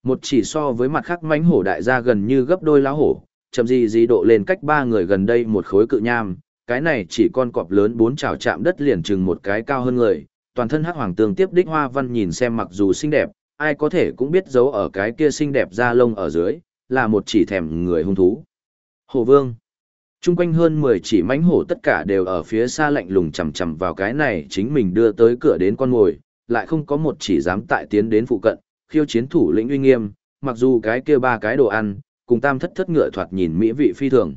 Một chỉ so với mặt khác mánh hổ đại gia gần như gấp đôi lá hổ, chậm gì gì độ lên cách ba người gần đây một khối cự nham, cái này chỉ con cọp lớn bốn chảo chạm đất liền chừng một cái cao hơn người, toàn thân hắc hoàng tường tiếp đích hoa văn nhìn xem mặc dù xinh đẹp, ai có thể cũng biết giấu ở cái kia xinh đẹp da lông ở dưới, là một chỉ thèm người hung thú. Hổ vương chung quanh hơn 10 chỉ mãnh hổ tất cả đều ở phía xa lạnh lùng chầm chầm vào cái này chính mình đưa tới cửa đến con ngồi, lại không có một chỉ dám tại tiến đến phụ cận, khiêu chiến thủ lĩnh uy nghiêm, mặc dù cái kia ba cái đồ ăn, cùng tam thất thất ngựa thoạt nhìn mỹ vị phi thường.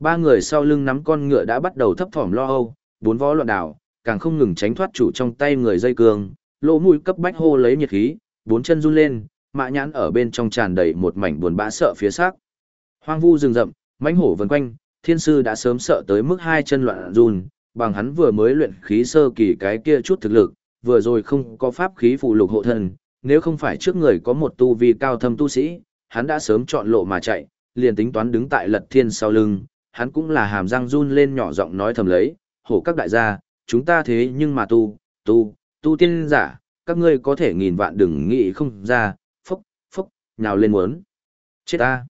Ba người sau lưng nắm con ngựa đã bắt đầu thấp thỏm lo âu, bốn vó loạn đảo, càng không ngừng tránh thoát chủ trong tay người dây cương, lỗ mũi cấp bách hô lấy nhiệt khí, bốn chân run lên, mã nhãn ở bên trong tràn đầy một mảnh buồn bã sợ phía xác. Hoang vu rừng rậm, mãnh hổ vần quanh, thiên sư đã sớm sợ tới mức hai chân loạn run, bằng hắn vừa mới luyện khí sơ kỳ cái kia chút thực lực, vừa rồi không có pháp khí phụ lục hộ thân, nếu không phải trước người có một tu vi cao thâm tu sĩ, hắn đã sớm chọn lộ mà chạy, liền tính toán đứng tại lật thiên sau lưng, hắn cũng là hàm răng run lên nhỏ giọng nói thầm lấy, hổ các đại gia, chúng ta thế nhưng mà tu, tu, tu tiên giả, các ngươi có thể nghìn vạn đừng nghĩ không ra, phốc, phốc, nào lên muốn. Chết ta.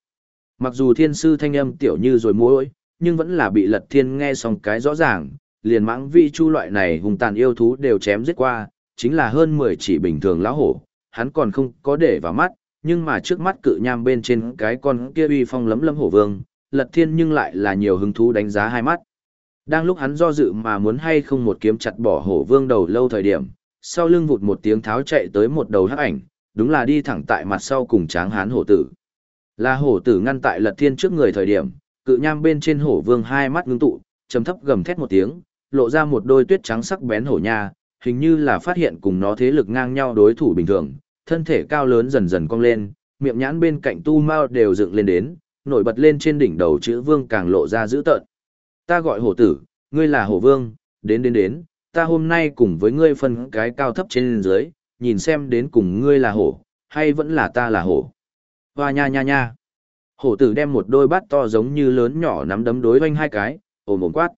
Mặc dù thiên sư thanh âm tiểu như rồi mối, nhưng vẫn là bị lật thiên nghe xong cái rõ ràng, liền mãng vi chu loại này hung tàn yêu thú đều chém giết qua, chính là hơn 10 chỉ bình thường lão hổ, hắn còn không có để vào mắt, nhưng mà trước mắt cự nham bên trên cái con kia uy phong lấm lấm hổ vương, lật thiên nhưng lại là nhiều hứng thú đánh giá hai mắt. Đang lúc hắn do dự mà muốn hay không một kiếm chặt bỏ hổ vương đầu lâu thời điểm, sau lưng vụt một tiếng tháo chạy tới một đầu hắc ảnh, đúng là đi thẳng tại mặt sau cùng tráng hán hổ tử. Là hổ tử ngăn tại lật thiên trước người thời điểm, cự nham bên trên hổ vương hai mắt ngưng tụ, trầm thấp gầm thét một tiếng, lộ ra một đôi tuyết trắng sắc bén hổ nha, hình như là phát hiện cùng nó thế lực ngang nhau đối thủ bình thường, thân thể cao lớn dần dần cong lên, miệng nhãn bên cạnh tu mao đều dựng lên đến, nổi bật lên trên đỉnh đầu chữ vương càng lộ ra dữ tợn. Ta gọi hổ tử, ngươi là hổ vương, đến đến đến, ta hôm nay cùng với ngươi phân cái cao thấp trên dưới, nhìn xem đến cùng ngươi là hổ, hay vẫn là ta là hổ. Hoa nha nha nha. Hổ tử đem một đôi bát to giống như lớn nhỏ nắm đấm đối hoanh hai cái, ồm ồm quát.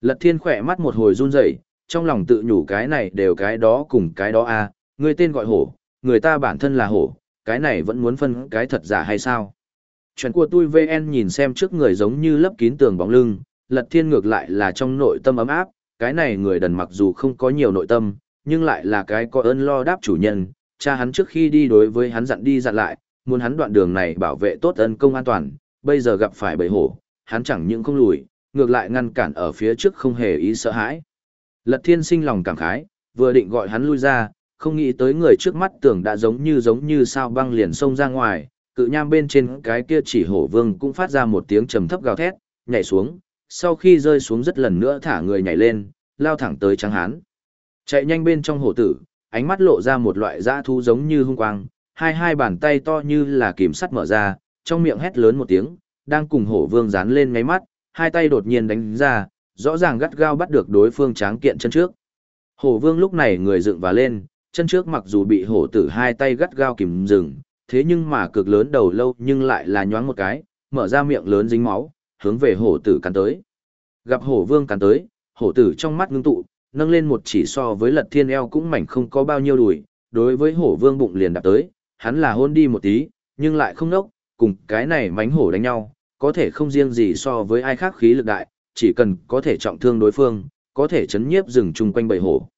Lật thiên khỏe mắt một hồi run rẩy, trong lòng tự nhủ cái này đều cái đó cùng cái đó a, à, ngươi tên gọi hổ, người ta bản thân là hổ, cái này vẫn muốn phân cái thật giả hay sao? Chuyện của tôi VN nhìn xem trước người giống như lấp kín tường bóng lưng, lật thiên ngược lại là trong nội tâm ấm áp, cái này người đần mặc dù không có nhiều nội tâm, nhưng lại là cái có ơn lo đáp chủ nhân, cha hắn trước khi đi đối với hắn dặn đi dặn lại, muốn hắn đoạn đường này bảo vệ tốt ân công an toàn, bây giờ gặp phải bầy hổ, hắn chẳng những không lùi, ngược lại ngăn cản ở phía trước không hề ý sợ hãi. Lật thiên sinh lòng cảm khái, vừa định gọi hắn lui ra, không nghĩ tới người trước mắt tưởng đã giống như giống như sao băng liền xông ra ngoài, cự nham bên trên cái kia chỉ hổ vương cũng phát ra một tiếng trầm thấp gào thét, nhảy xuống, sau khi rơi xuống rất lần nữa thả người nhảy lên, lao thẳng tới trắng hán. Chạy nhanh bên trong hổ tử, ánh mắt lộ ra một loại dã thú giống như hung quang, hai hai bàn tay to như là kìm sắt mở ra, trong miệng hét lớn một tiếng, đang cùng hổ vương dán lên ngáy mắt, hai tay đột nhiên đánh ra, rõ ràng gắt gao bắt được đối phương tráng kiện chân trước. Hổ vương lúc này người dựng và lên, chân trước mặc dù bị hổ tử hai tay gắt gao kìm dừng, thế nhưng mà cực lớn đầu lâu nhưng lại là nhoáng một cái, mở ra miệng lớn dính máu, hướng về hổ tử cắn tới. Gặp hổ vương cắn tới, hổ tử trong mắt ngưng tụ, nâng lên một chỉ so với lật thiên eo cũng mảnh không có bao nhiêu đùi, đối với hổ vương bụng liền đạp tới, hắn là hôn đi một tí, nhưng lại không nốc, cùng cái này mánh hổ đánh nhau, có thể không riêng gì so với ai khác khí lực đại, chỉ cần có thể trọng thương đối phương, có thể chấn nhiếp rừng chung quanh bầy hổ.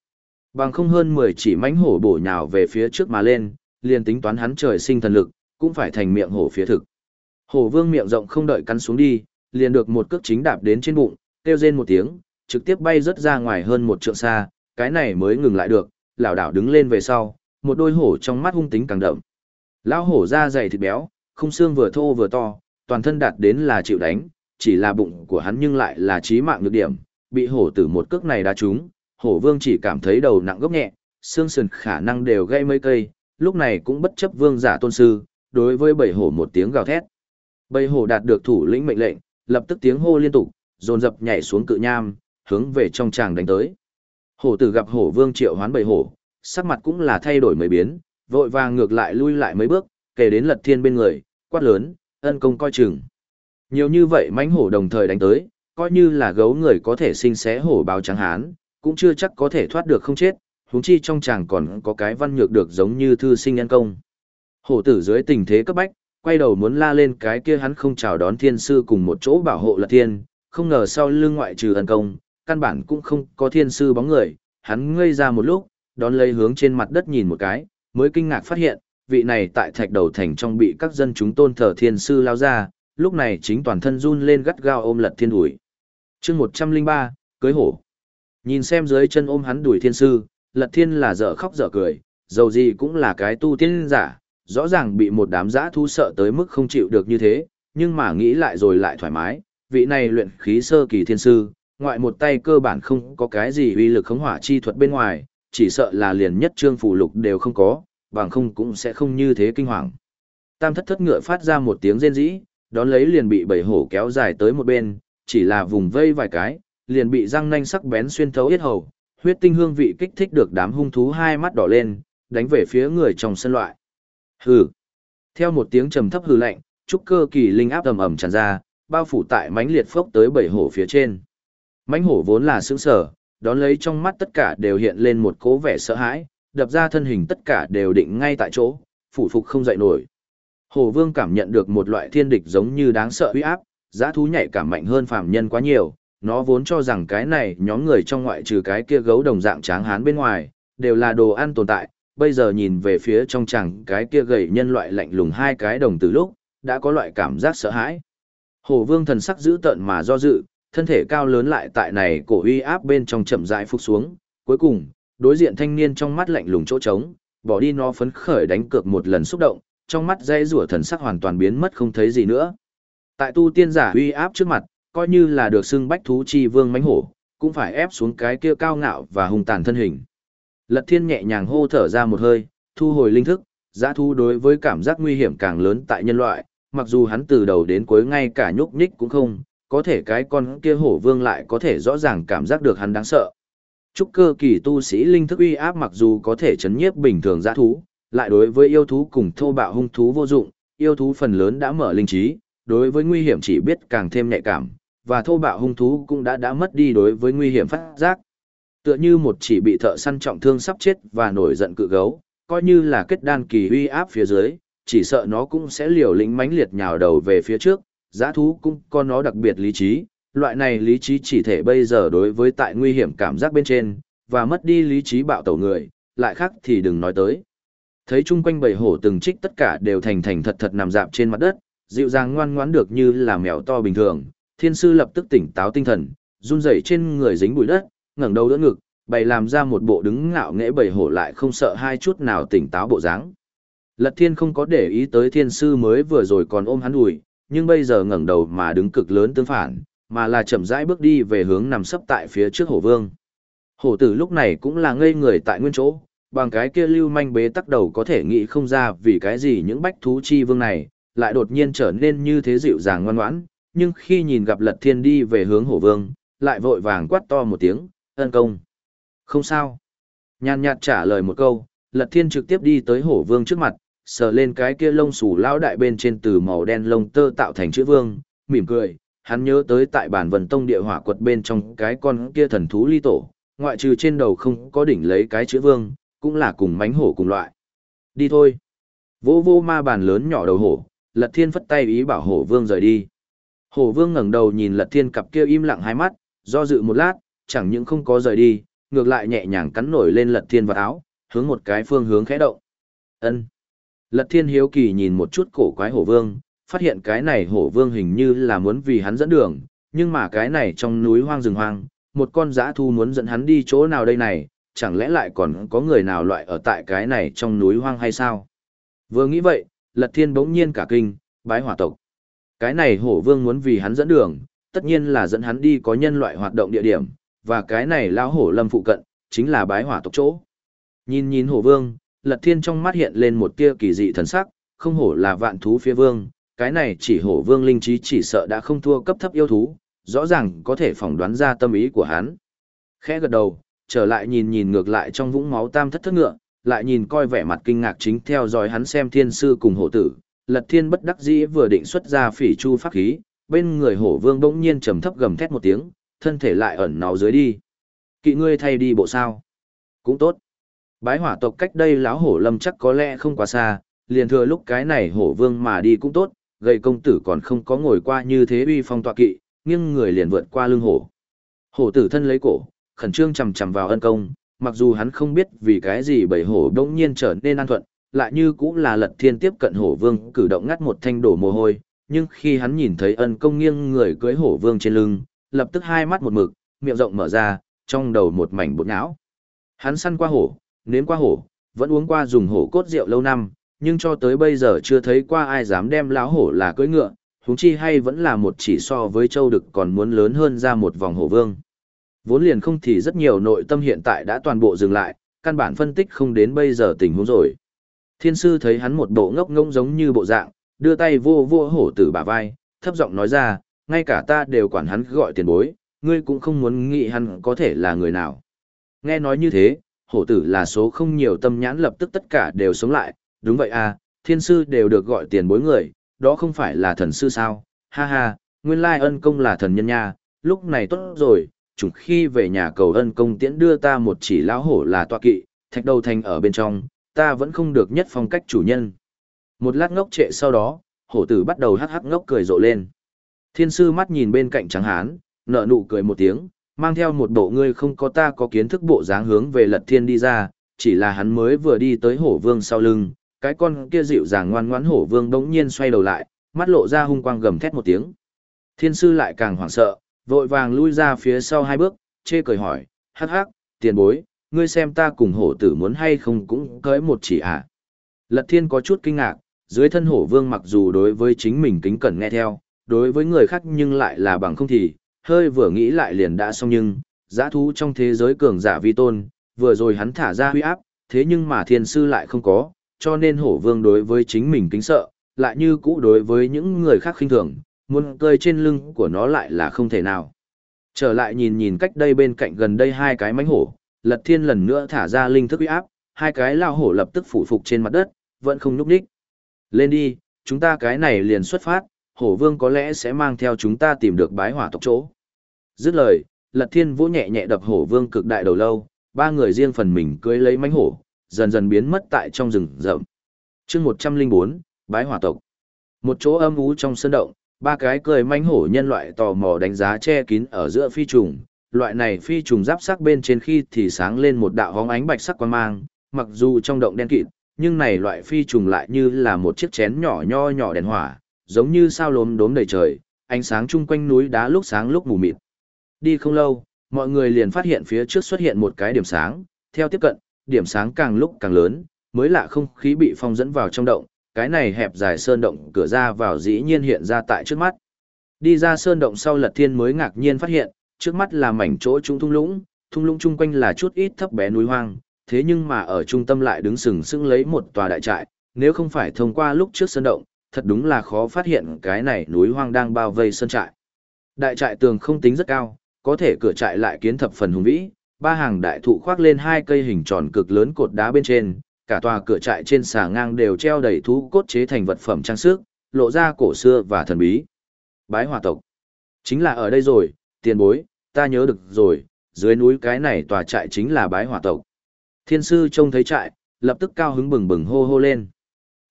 Bằng không hơn 10 chỉ mánh hổ bổ nhào về phía trước mà lên, liền tính toán hắn trời sinh thần lực, cũng phải thành miệng hổ phía thực. Hổ vương miệng rộng không đợi cắn xuống đi, liền được một cước chính đạp đến trên bụng, kêu rên một tiếng, trực tiếp bay rất ra ngoài hơn một trượng xa, cái này mới ngừng lại được, Lão đảo đứng lên về sau, một đôi hổ trong mắt hung tính càng đậm. Lão hổ da dày thịt béo, không xương vừa thô vừa to, toàn thân đạt đến là chịu đánh, chỉ là bụng của hắn nhưng lại là chí mạng nhược điểm, bị hổ tử một cước này đá trúng, hổ vương chỉ cảm thấy đầu nặng gốc nhẹ, xương sườn khả năng đều gây mấy cây, lúc này cũng bất chấp vương giả tôn sư, đối với bầy hổ một tiếng gào thét. Bầy hổ đạt được thủ lĩnh mệnh lệnh, lập tức tiếng hô liên tục, dồn dập nhảy xuống cự nham, hướng về trong tràng đánh tới. Hổ tử gặp hổ vương triệu hoán bầy hổ, sắc mặt cũng là thay đổi mấy biến, vội vàng ngược lại lui lại mấy bước, kể đến lật thiên bên người, quát lớn, ân công coi chừng. Nhiều như vậy mãnh hổ đồng thời đánh tới, coi như là gấu người có thể sinh xé hổ báo trắng hán, cũng chưa chắc có thể thoát được không chết, huống chi trong chàng còn có cái văn nhược được giống như thư sinh nhân công. Hổ tử dưới tình thế cấp bách, quay đầu muốn la lên cái kia hắn không chào đón thiên sư cùng một chỗ bảo hộ lật thiên, không ngờ sau lưng ngoại trừ ẩn công, căn bản cũng không có thiên sư bóng người, hắn ngây ra một lúc, đón lấy hướng trên mặt đất nhìn một cái, mới kinh ngạc phát hiện, vị này tại thạch đầu thành trong bị các dân chúng tôn thờ thiên sư lao ra, lúc này chính toàn thân run lên gắt gao ôm lật thiên đuổi. chương 103, cưới hổ. Nhìn xem dưới chân ôm hắn đuổi thiên sư, lật thiên là dở khóc dở cười, dầu gì cũng là cái tu tiên giả, rõ ràng bị một đám giã thu sợ tới mức không chịu được như thế, nhưng mà nghĩ lại rồi lại thoải mái, vị này luyện khí sơ kỳ thiên sư, ngoại một tay cơ bản không có cái gì uy lực khống hỏa chi thuật bên ngoài, chỉ sợ là liền nhất trương phù lục đều không có, bằng không cũng sẽ không như thế kinh hoàng. Tam thất thất ngựa phát ra một tiếng rên rỉ, đón lấy liền bị bầy hổ kéo dài tới một bên, chỉ là vùng vây vài cái, liền bị răng nanh sắc bén xuyên thấu yết hầu, huyết tinh hương vị kích thích được đám hung thú hai mắt đỏ lên, đánh về phía người trong sân loại. Hừ. Theo một tiếng trầm thấp hừ lạnh, trúc cơ kỳ linh áp ầm ầm tràn ra, bao phủ tại mãnh liệt phốc tới bảy hổ phía trên. Mãnh hổ vốn là sững sờ, đón lấy trong mắt tất cả đều hiện lên một cố vẻ sợ hãi, đập ra thân hình tất cả đều định ngay tại chỗ, phủ phục không dậy nổi. Hổ vương cảm nhận được một loại thiên địch giống như đáng sợ uy áp, giá thú nhạy cảm mạnh hơn phàm nhân quá nhiều, nó vốn cho rằng cái này nhóm người trong ngoại trừ cái kia gấu đồng dạng tráng hán bên ngoài, đều là đồ ăn tồn tại, bây giờ nhìn về phía trong chẳng cái kia gầy nhân loại lạnh lùng hai cái đồng từ lúc, đã có loại cảm giác sợ hãi. Hổ vương thần sắc giữ tợn mà do dự, thân thể cao lớn lại tại này cổ uy áp bên trong chậm rãi phục xuống, cuối cùng, đối diện thanh niên trong mắt lạnh lùng chỗ trống, bỏ đi nó phấn khởi đánh cược một lần xúc động, trong mắt dây rủa thần sắc hoàn toàn biến mất không thấy gì nữa. Tại tu tiên giả uy áp trước mặt, coi như là được xưng bách thú chi vương mãnh hổ, cũng phải ép xuống cái kia cao ngạo và hung tàn thân hình. Lật thiên nhẹ nhàng hô thở ra một hơi, thu hồi linh thức, giã thu đối với cảm giác nguy hiểm càng lớn tại nhân loại, mặc dù hắn từ đầu đến cuối ngay cả nhúc nhích cũng không, có thể cái con kia hổ vương lại có thể rõ ràng cảm giác được hắn đáng sợ. Trúc cơ kỳ tu sĩ linh thức uy áp mặc dù có thể chấn nhiếp bình thường giã thú, lại đối với yêu thú cùng thô bạo hung thú vô dụng, yêu thú phần lớn đã mở linh trí, đối với nguy hiểm chỉ biết càng thêm nhạy cảm, và thô bạo hung thú cũng đã đã mất đi đối với nguy hiểm phát giác. Tựa như một chỉ bị thợ săn trọng thương sắp chết và nổi giận cự gấu, coi như là kết đan kỳ uy áp phía dưới, chỉ sợ nó cũng sẽ liều lĩnh mãnh liệt nhào đầu về phía trước, giã thú cũng có nó đặc biệt lý trí, loại này lý trí chỉ thể bây giờ đối với tại nguy hiểm cảm giác bên trên, và mất đi lý trí bạo tẩu người, lại khác thì đừng nói tới. Thấy chung quanh bầy hổ từng trích tất cả đều thành thành thật thật nằm dạp trên mặt đất, dịu dàng ngoan ngoãn được như là mèo to bình thường, thiên sư lập tức tỉnh táo tinh thần, run rẩy trên người dính bụi đất, ngẩng đầu đỡ ngực, bày làm ra một bộ đứng ngạo nghễ bầy hổ lại không sợ hai chút nào tỉnh táo bộ dáng. Lật thiên không có để ý tới thiên sư mới vừa rồi còn ôm hắn ủi, nhưng bây giờ ngẩng đầu mà đứng cực lớn tương phản, mà là chậm rãi bước đi về hướng nằm sấp tại phía trước hổ vương. Hổ tử lúc này cũng là ngây người tại nguyên chỗ, bằng cái kia lưu manh bế tắc đầu có thể nghĩ không ra vì cái gì những bách thú chi vương này, lại đột nhiên trở nên như thế dịu dàng ngoan ngoãn, nhưng khi nhìn gặp lật thiên đi về hướng hổ vương, lại vội vàng quát to một tiếng, ân công. Không sao. Nhàn nhạt trả lời một câu, lật thiên trực tiếp đi tới hổ vương trước mặt, sờ lên cái kia lông xù lao đại bên trên từ màu đen lông tơ tạo thành chữ vương, mỉm cười, hắn nhớ tới tại bản vần tông địa hỏa quật bên trong cái con kia thần thú ly tổ, ngoại trừ trên đầu không có đỉnh lấy cái chữ vương, cũng là cùng mánh hổ cùng loại. Đi thôi. Vô vô ma bàn lớn nhỏ đầu hổ, lật thiên phất tay ý bảo hổ vương rời đi. Hổ vương ngẩng đầu nhìn lật thiên cặp kia im lặng hai mắt, do dự một lát, chẳng những không có rời đi, ngược lại nhẹ nhàng cắn nổi lên lật thiên vào áo, hướng một cái phương hướng khẽ động. ân Lật thiên hiếu kỳ nhìn một chút cổ quái hổ vương, phát hiện cái này hổ vương hình như là muốn vì hắn dẫn đường, nhưng mà cái này trong núi hoang rừng hoang, một con dã thu muốn dẫn hắn đi chỗ nào đây này, chẳng lẽ lại còn có người nào loại ở tại cái này trong núi hoang hay sao? Vừa nghĩ vậy, Lật Thiên bỗng nhiên cả kinh, bái hỏa tộc. Cái này hổ vương muốn vì hắn dẫn đường, tất nhiên là dẫn hắn đi có nhân loại hoạt động địa điểm, và cái này lão hổ lâm phụ cận, chính là bái hỏa tộc chỗ. Nhìn nhìn hổ vương, Lật Thiên trong mắt hiện lên một tia kỳ dị thần sắc, không hổ là vạn thú phía vương, cái này chỉ hổ vương linh trí chỉ sợ đã không thua cấp thấp yêu thú, rõ ràng có thể phỏng đoán ra tâm ý của hắn. Khẽ gật đầu, trở lại nhìn nhìn ngược lại trong vũng máu tam thất thất ngựa, lại nhìn coi vẻ mặt kinh ngạc chính theo dõi hắn xem thiên sư cùng hổ tử, lật thiên bất đắc dĩ vừa định xuất ra phỉ chu pháp khí, bên người hổ vương bỗng nhiên trầm thấp gầm thét một tiếng, thân thể lại ẩn náu dưới đi. Kỵ ngươi thay đi bộ sao? Cũng tốt. Bái hỏa tộc cách đây lão hổ lâm chắc có lẽ không quá xa, liền thừa lúc cái này hổ vương mà đi cũng tốt, gầy công tử còn không có ngồi qua như thế uy phong tọa kỵ, nhưng người liền vượt qua lưng hổ. Hổ tử thân lấy cổ, khẩn trương chầm chầm vào ân công, mặc dù hắn không biết vì cái gì bảy hổ đông nhiên trở nên an thuận, lại như cũng là lật thiên tiếp cận hổ vương cử động ngắt một thanh đổ mồ hôi, nhưng khi hắn nhìn thấy ân công nghiêng người cưới hổ vương trên lưng, lập tức hai mắt một mực, miệng rộng mở ra, trong đầu một mảnh bột não. Hắn săn qua hổ, nếm qua hổ, vẫn uống qua dùng hổ cốt rượu lâu năm, nhưng cho tới bây giờ chưa thấy qua ai dám đem láo hổ là cưỡi ngựa, huống chi hay vẫn là một chỉ so với châu đực còn muốn lớn hơn ra một vòng hổ vương. Vốn liền không thì rất nhiều nội tâm hiện tại đã toàn bộ dừng lại, căn bản phân tích không đến bây giờ tình huống rồi. Thiên sư thấy hắn một bộ ngốc ngông giống như bộ dạng, đưa tay vô vô hổ tử bả vai, thấp giọng nói ra, ngay cả ta đều quản hắn gọi tiền bối, ngươi cũng không muốn nghĩ hắn có thể là người nào. Nghe nói như thế, hổ tử là số không nhiều tâm nhãn lập tức tất cả đều sống lại, đúng vậy à, thiên sư đều được gọi tiền bối người, đó không phải là thần sư sao, ha ha, nguyên lai ân công là thần nhân nha, lúc này tốt rồi, chủng khi về nhà cầu ân công tiễn đưa ta một chỉ lão hổ là tọa kỵ, thạch đầu thành ở bên trong, ta vẫn không được nhất phong cách chủ nhân. Một lát ngốc trệ sau đó, hổ tử bắt đầu hắc hắc ngốc cười rộ lên. Thiên sư mắt nhìn bên cạnh trắng hán, nở nụ cười một tiếng, mang theo một bộ ngươi không có ta có kiến thức bộ dáng hướng về lật thiên đi ra, chỉ là hắn mới vừa đi tới hổ vương sau lưng, cái con kia dịu dàng ngoan ngoãn hổ vương đống nhiên xoay đầu lại, mắt lộ ra hung quang gầm thét một tiếng. Thiên sư lại càng hoảng sợ, vội vàng lui ra phía sau hai bước, chê cười hỏi, hắc hắc, tiền bối, ngươi xem ta cùng hổ tử muốn hay không cũng cưới một chỉ à. Lật thiên có chút kinh ngạc, dưới thân hổ vương mặc dù đối với chính mình kính cẩn nghe theo, đối với người khác nhưng lại là bằng không thì, hơi vừa nghĩ lại liền đã xong nhưng, giã thú trong thế giới cường giả vi tôn, vừa rồi hắn thả ra huy áp, thế nhưng mà thiên sư lại không có, cho nên hổ vương đối với chính mình kính sợ, lại như cũ đối với những người khác khinh thường, muốn cơi trên lưng của nó lại là không thể nào. Trở lại nhìn nhìn cách đây bên cạnh gần đây hai cái mánh hổ, lật thiên lần nữa thả ra linh thức uy áp, hai cái lao hổ lập tức phủ phục trên mặt đất, vẫn không nhúc đích. Lên đi, chúng ta cái này liền xuất phát, hổ vương có lẽ sẽ mang theo chúng ta tìm được bái hỏa tộc chỗ. Dứt lời, lật thiên vỗ nhẹ nhẹ đập hổ vương cực đại đầu lâu, ba người riêng phần mình cưới lấy mánh hổ, dần dần biến mất tại trong rừng rậm. chương 104, bái hỏa tộc. Một chỗ âm ú trong sân động, ba cái cười mánh hổ nhân loại tò mò đánh giá che kín ở giữa phi trùng. Loại này phi trùng giáp sắc bên trên khi thì sáng lên một đạo hóng ánh bạch sắc quan mang, mặc dù trong động đen kịt, nhưng này loại phi trùng lại như là một chiếc chén nhỏ nho nhỏ đèn hỏa, giống như sao lốm đốm đầy trời, ánh sáng chung quanh núi đá lúc sáng lúc mù mịt. Đi không lâu, mọi người liền phát hiện phía trước xuất hiện một cái điểm sáng, theo tiếp cận, điểm sáng càng lúc càng lớn, mới lạ không khí bị phong dẫn vào trong động, cái này hẹp dài sơn động cửa ra vào dĩ nhiên hiện ra tại trước mắt. Đi ra sơn động sau lật thiên mới ngạc nhiên phát hiện, trước mắt là mảnh chỗ trung thung lũng, thung lũng chung quanh là chút ít thấp bé núi hoang, thế nhưng mà ở trung tâm lại đứng sừng sững lấy một tòa đại trại, nếu không phải thông qua lúc trước sơn động, thật đúng là khó phát hiện cái này núi hoang đang bao vây sơn trại. Đại trại tường không tính rất cao, có thể cửa trại lại kiến thập phần hùng vĩ, ba hàng đại thụ khoác lên hai cây hình tròn cực lớn cột đá bên trên, cả tòa cửa trại trên xà ngang đều treo đầy thú cốt chế thành vật phẩm trang sức, lộ ra cổ xưa và thần bí. Bái hòa tộc. Chính là ở đây rồi, tiền bối, ta nhớ được rồi, dưới núi cái này tòa trại chính là bái hòa tộc. Thiên sư trông thấy trại, lập tức cao hứng bừng bừng hô hô lên.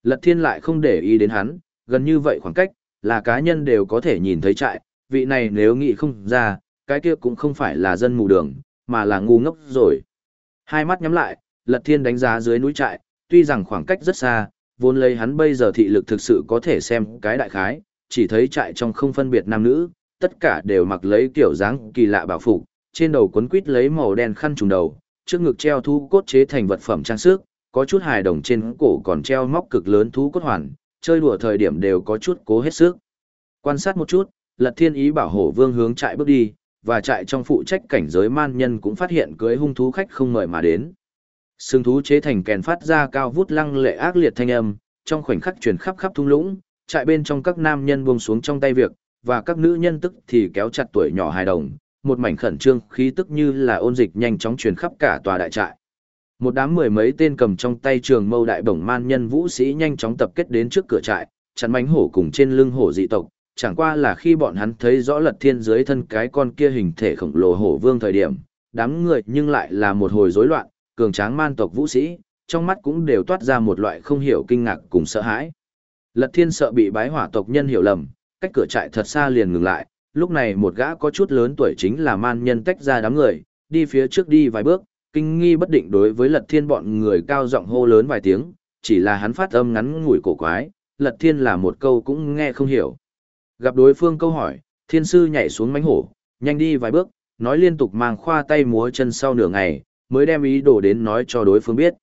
Lật thiên lại không để ý đến hắn, gần như vậy khoảng cách, là cá nhân đều có thể nhìn thấy trại, vị này nếu nghĩ không ra, cái kia cũng không phải là dân mù đường, mà là ngu ngốc rồi. Hai mắt nhắm lại, Lật Thiên đánh giá dưới núi trại, tuy rằng khoảng cách rất xa, vốn lấy hắn bây giờ thị lực thực sự có thể xem cái đại khái, chỉ thấy trại trong không phân biệt nam nữ, tất cả đều mặc lấy kiểu dáng kỳ lạ bảo phục, trên đầu quấn quít lấy màu đen khăn trùm đầu, trước ngực treo thu cốt chế thành vật phẩm trang sức, có chút hài đồng trên cổ còn treo móc cực lớn thú cốt hoàn, chơi đùa thời điểm đều có chút cố hết sức. Quan sát một chút, Lật Thiên ý bảo hổ vương hướng trại bước đi, và trại trong phụ trách cảnh giới man nhân cũng phát hiện cưới hung thú khách không mời mà đến. Sừng thú chế thành kèn phát ra cao vút lăng lệ ác liệt thanh âm, trong khoảnh khắc truyền khắp khắp thung lũng, trại bên trong các nam nhân buông xuống trong tay việc, và các nữ nhân tức thì kéo chặt tuổi nhỏ hài đồng, một mảnh khẩn trương khí tức như là ôn dịch nhanh chóng truyền khắp cả tòa đại trại. Một đám mười mấy tên cầm trong tay trường mâu đại bổng man nhân vũ sĩ nhanh chóng tập kết đến trước cửa trại, chắn bánh hổ cùng trên lưng hổ dị tộc, chẳng qua là khi bọn hắn thấy rõ lật thiên dưới thân cái con kia hình thể khổng lồ hổ vương thời điểm, đám người nhưng lại là một hồi rối loạn, cường tráng man tộc vũ sĩ, trong mắt cũng đều toát ra một loại không hiểu kinh ngạc cùng sợ hãi. Lật thiên sợ bị bái hỏa tộc nhân hiểu lầm, cách cửa trại thật xa liền ngừng lại, lúc này một gã có chút lớn tuổi chính là man nhân tách ra đám người, đi phía trước đi vài bước, kinh nghi bất định đối với lật thiên bọn người cao giọng hô lớn vài tiếng, chỉ là hắn phát âm ngắn ngủi cổ quái, lật thiên là một câu cũng nghe không hiểu. Gặp đối phương câu hỏi, thiên sư nhảy xuống mánh hổ, nhanh đi vài bước, nói liên tục mang khoa tay múa chân sau nửa ngày, mới đem ý đồ đến nói cho đối phương biết.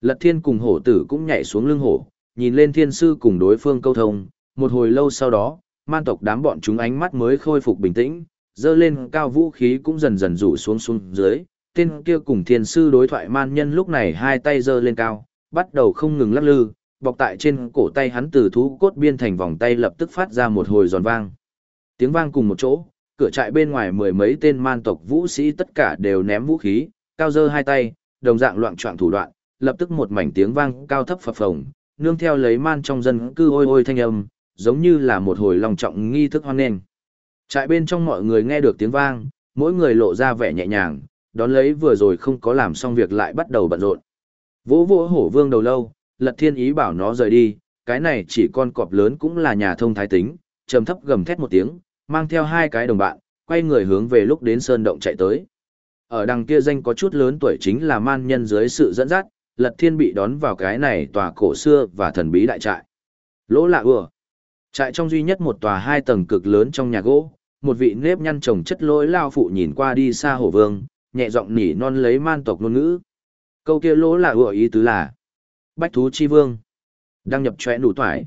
Lật thiên cùng hổ tử cũng nhảy xuống lưng hổ, nhìn lên thiên sư cùng đối phương câu thông, một hồi lâu sau đó, man tộc đám bọn chúng ánh mắt mới khôi phục bình tĩnh, dơ lên cao vũ khí cũng dần dần rủ xuống xuống dưới, tên kia cùng thiên sư đối thoại man nhân lúc này hai tay giơ lên cao, bắt đầu không ngừng lắc lư, bọc tại trên cổ tay hắn từ thú cốt biên thành vòng tay lập tức phát ra một hồi giòn vang. Tiếng vang cùng một chỗ, cửa trại bên ngoài mười mấy tên man tộc vũ sĩ tất cả đều ném vũ khí, cao giơ hai tay, đồng dạng loạn trọng thủ đoạn, lập tức một mảnh tiếng vang cao thấp phập phồng, nương theo lấy man trong dân cư ôi ôi thanh âm, giống như là một hồi lòng trọng nghi thức hoan nghênh. Trại bên trong mọi người nghe được tiếng vang, mỗi người lộ ra vẻ nhẹ nhàng, đón lấy vừa rồi không có làm xong việc lại bắt đầu bận rộn. Vỗ vỗ hổ vương đầu lâu, lật thiên ý bảo nó rời đi, cái này chỉ con cọp lớn cũng là nhà thông thái tính, trầm thấp gầm thét một tiếng, mang theo hai cái đồng bạn, quay người hướng về lúc đến sơn động chạy tới. Ở đằng kia danh có chút lớn tuổi chính là man nhân dưới sự dẫn dắt, lật thiên bị đón vào cái này tòa cổ xưa và thần bí đại trại. Lỗ lạ ừa. Trại trong duy nhất một tòa hai tầng cực lớn trong nhà gỗ, một vị nếp nhăn chồng chất lỗi lao phụ nhìn qua đi xa hổ vương, nhẹ giọng nỉ non lấy man tộc ngôn ngữ. Câu kia lỗ là ủa ý tứ là Bách thú chi vương. Đăng nhập chóe đủ toải.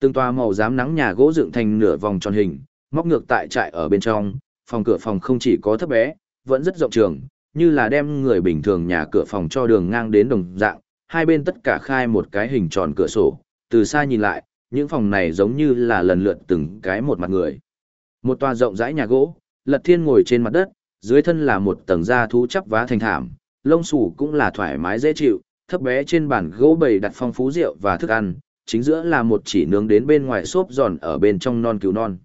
Từng tòa màu giám nắng nhà gỗ dựng thành nửa vòng tròn hình, móc ngược tại trại ở bên trong, phòng cửa phòng không chỉ có thấp bé, vẫn rất rộng trường, như là đem người bình thường nhà cửa phòng cho đường ngang đến đồng dạng, hai bên tất cả khai một cái hình tròn cửa sổ, từ xa nhìn lại, những phòng này giống như là lần lượt từng cái một mặt người. Một tòa rộng rãi nhà gỗ, Lật Thiên ngồi trên mặt đất, dưới thân là một tầng da thú chắp vá thành thảm, lông xù cũng là thoải mái dễ chịu, thấp bé trên bàn gỗ bày đặt phong phú rượu và thức ăn, chính giữa là một chỉ nướng đến bên ngoài xốp giòn ở bên trong non cứu non.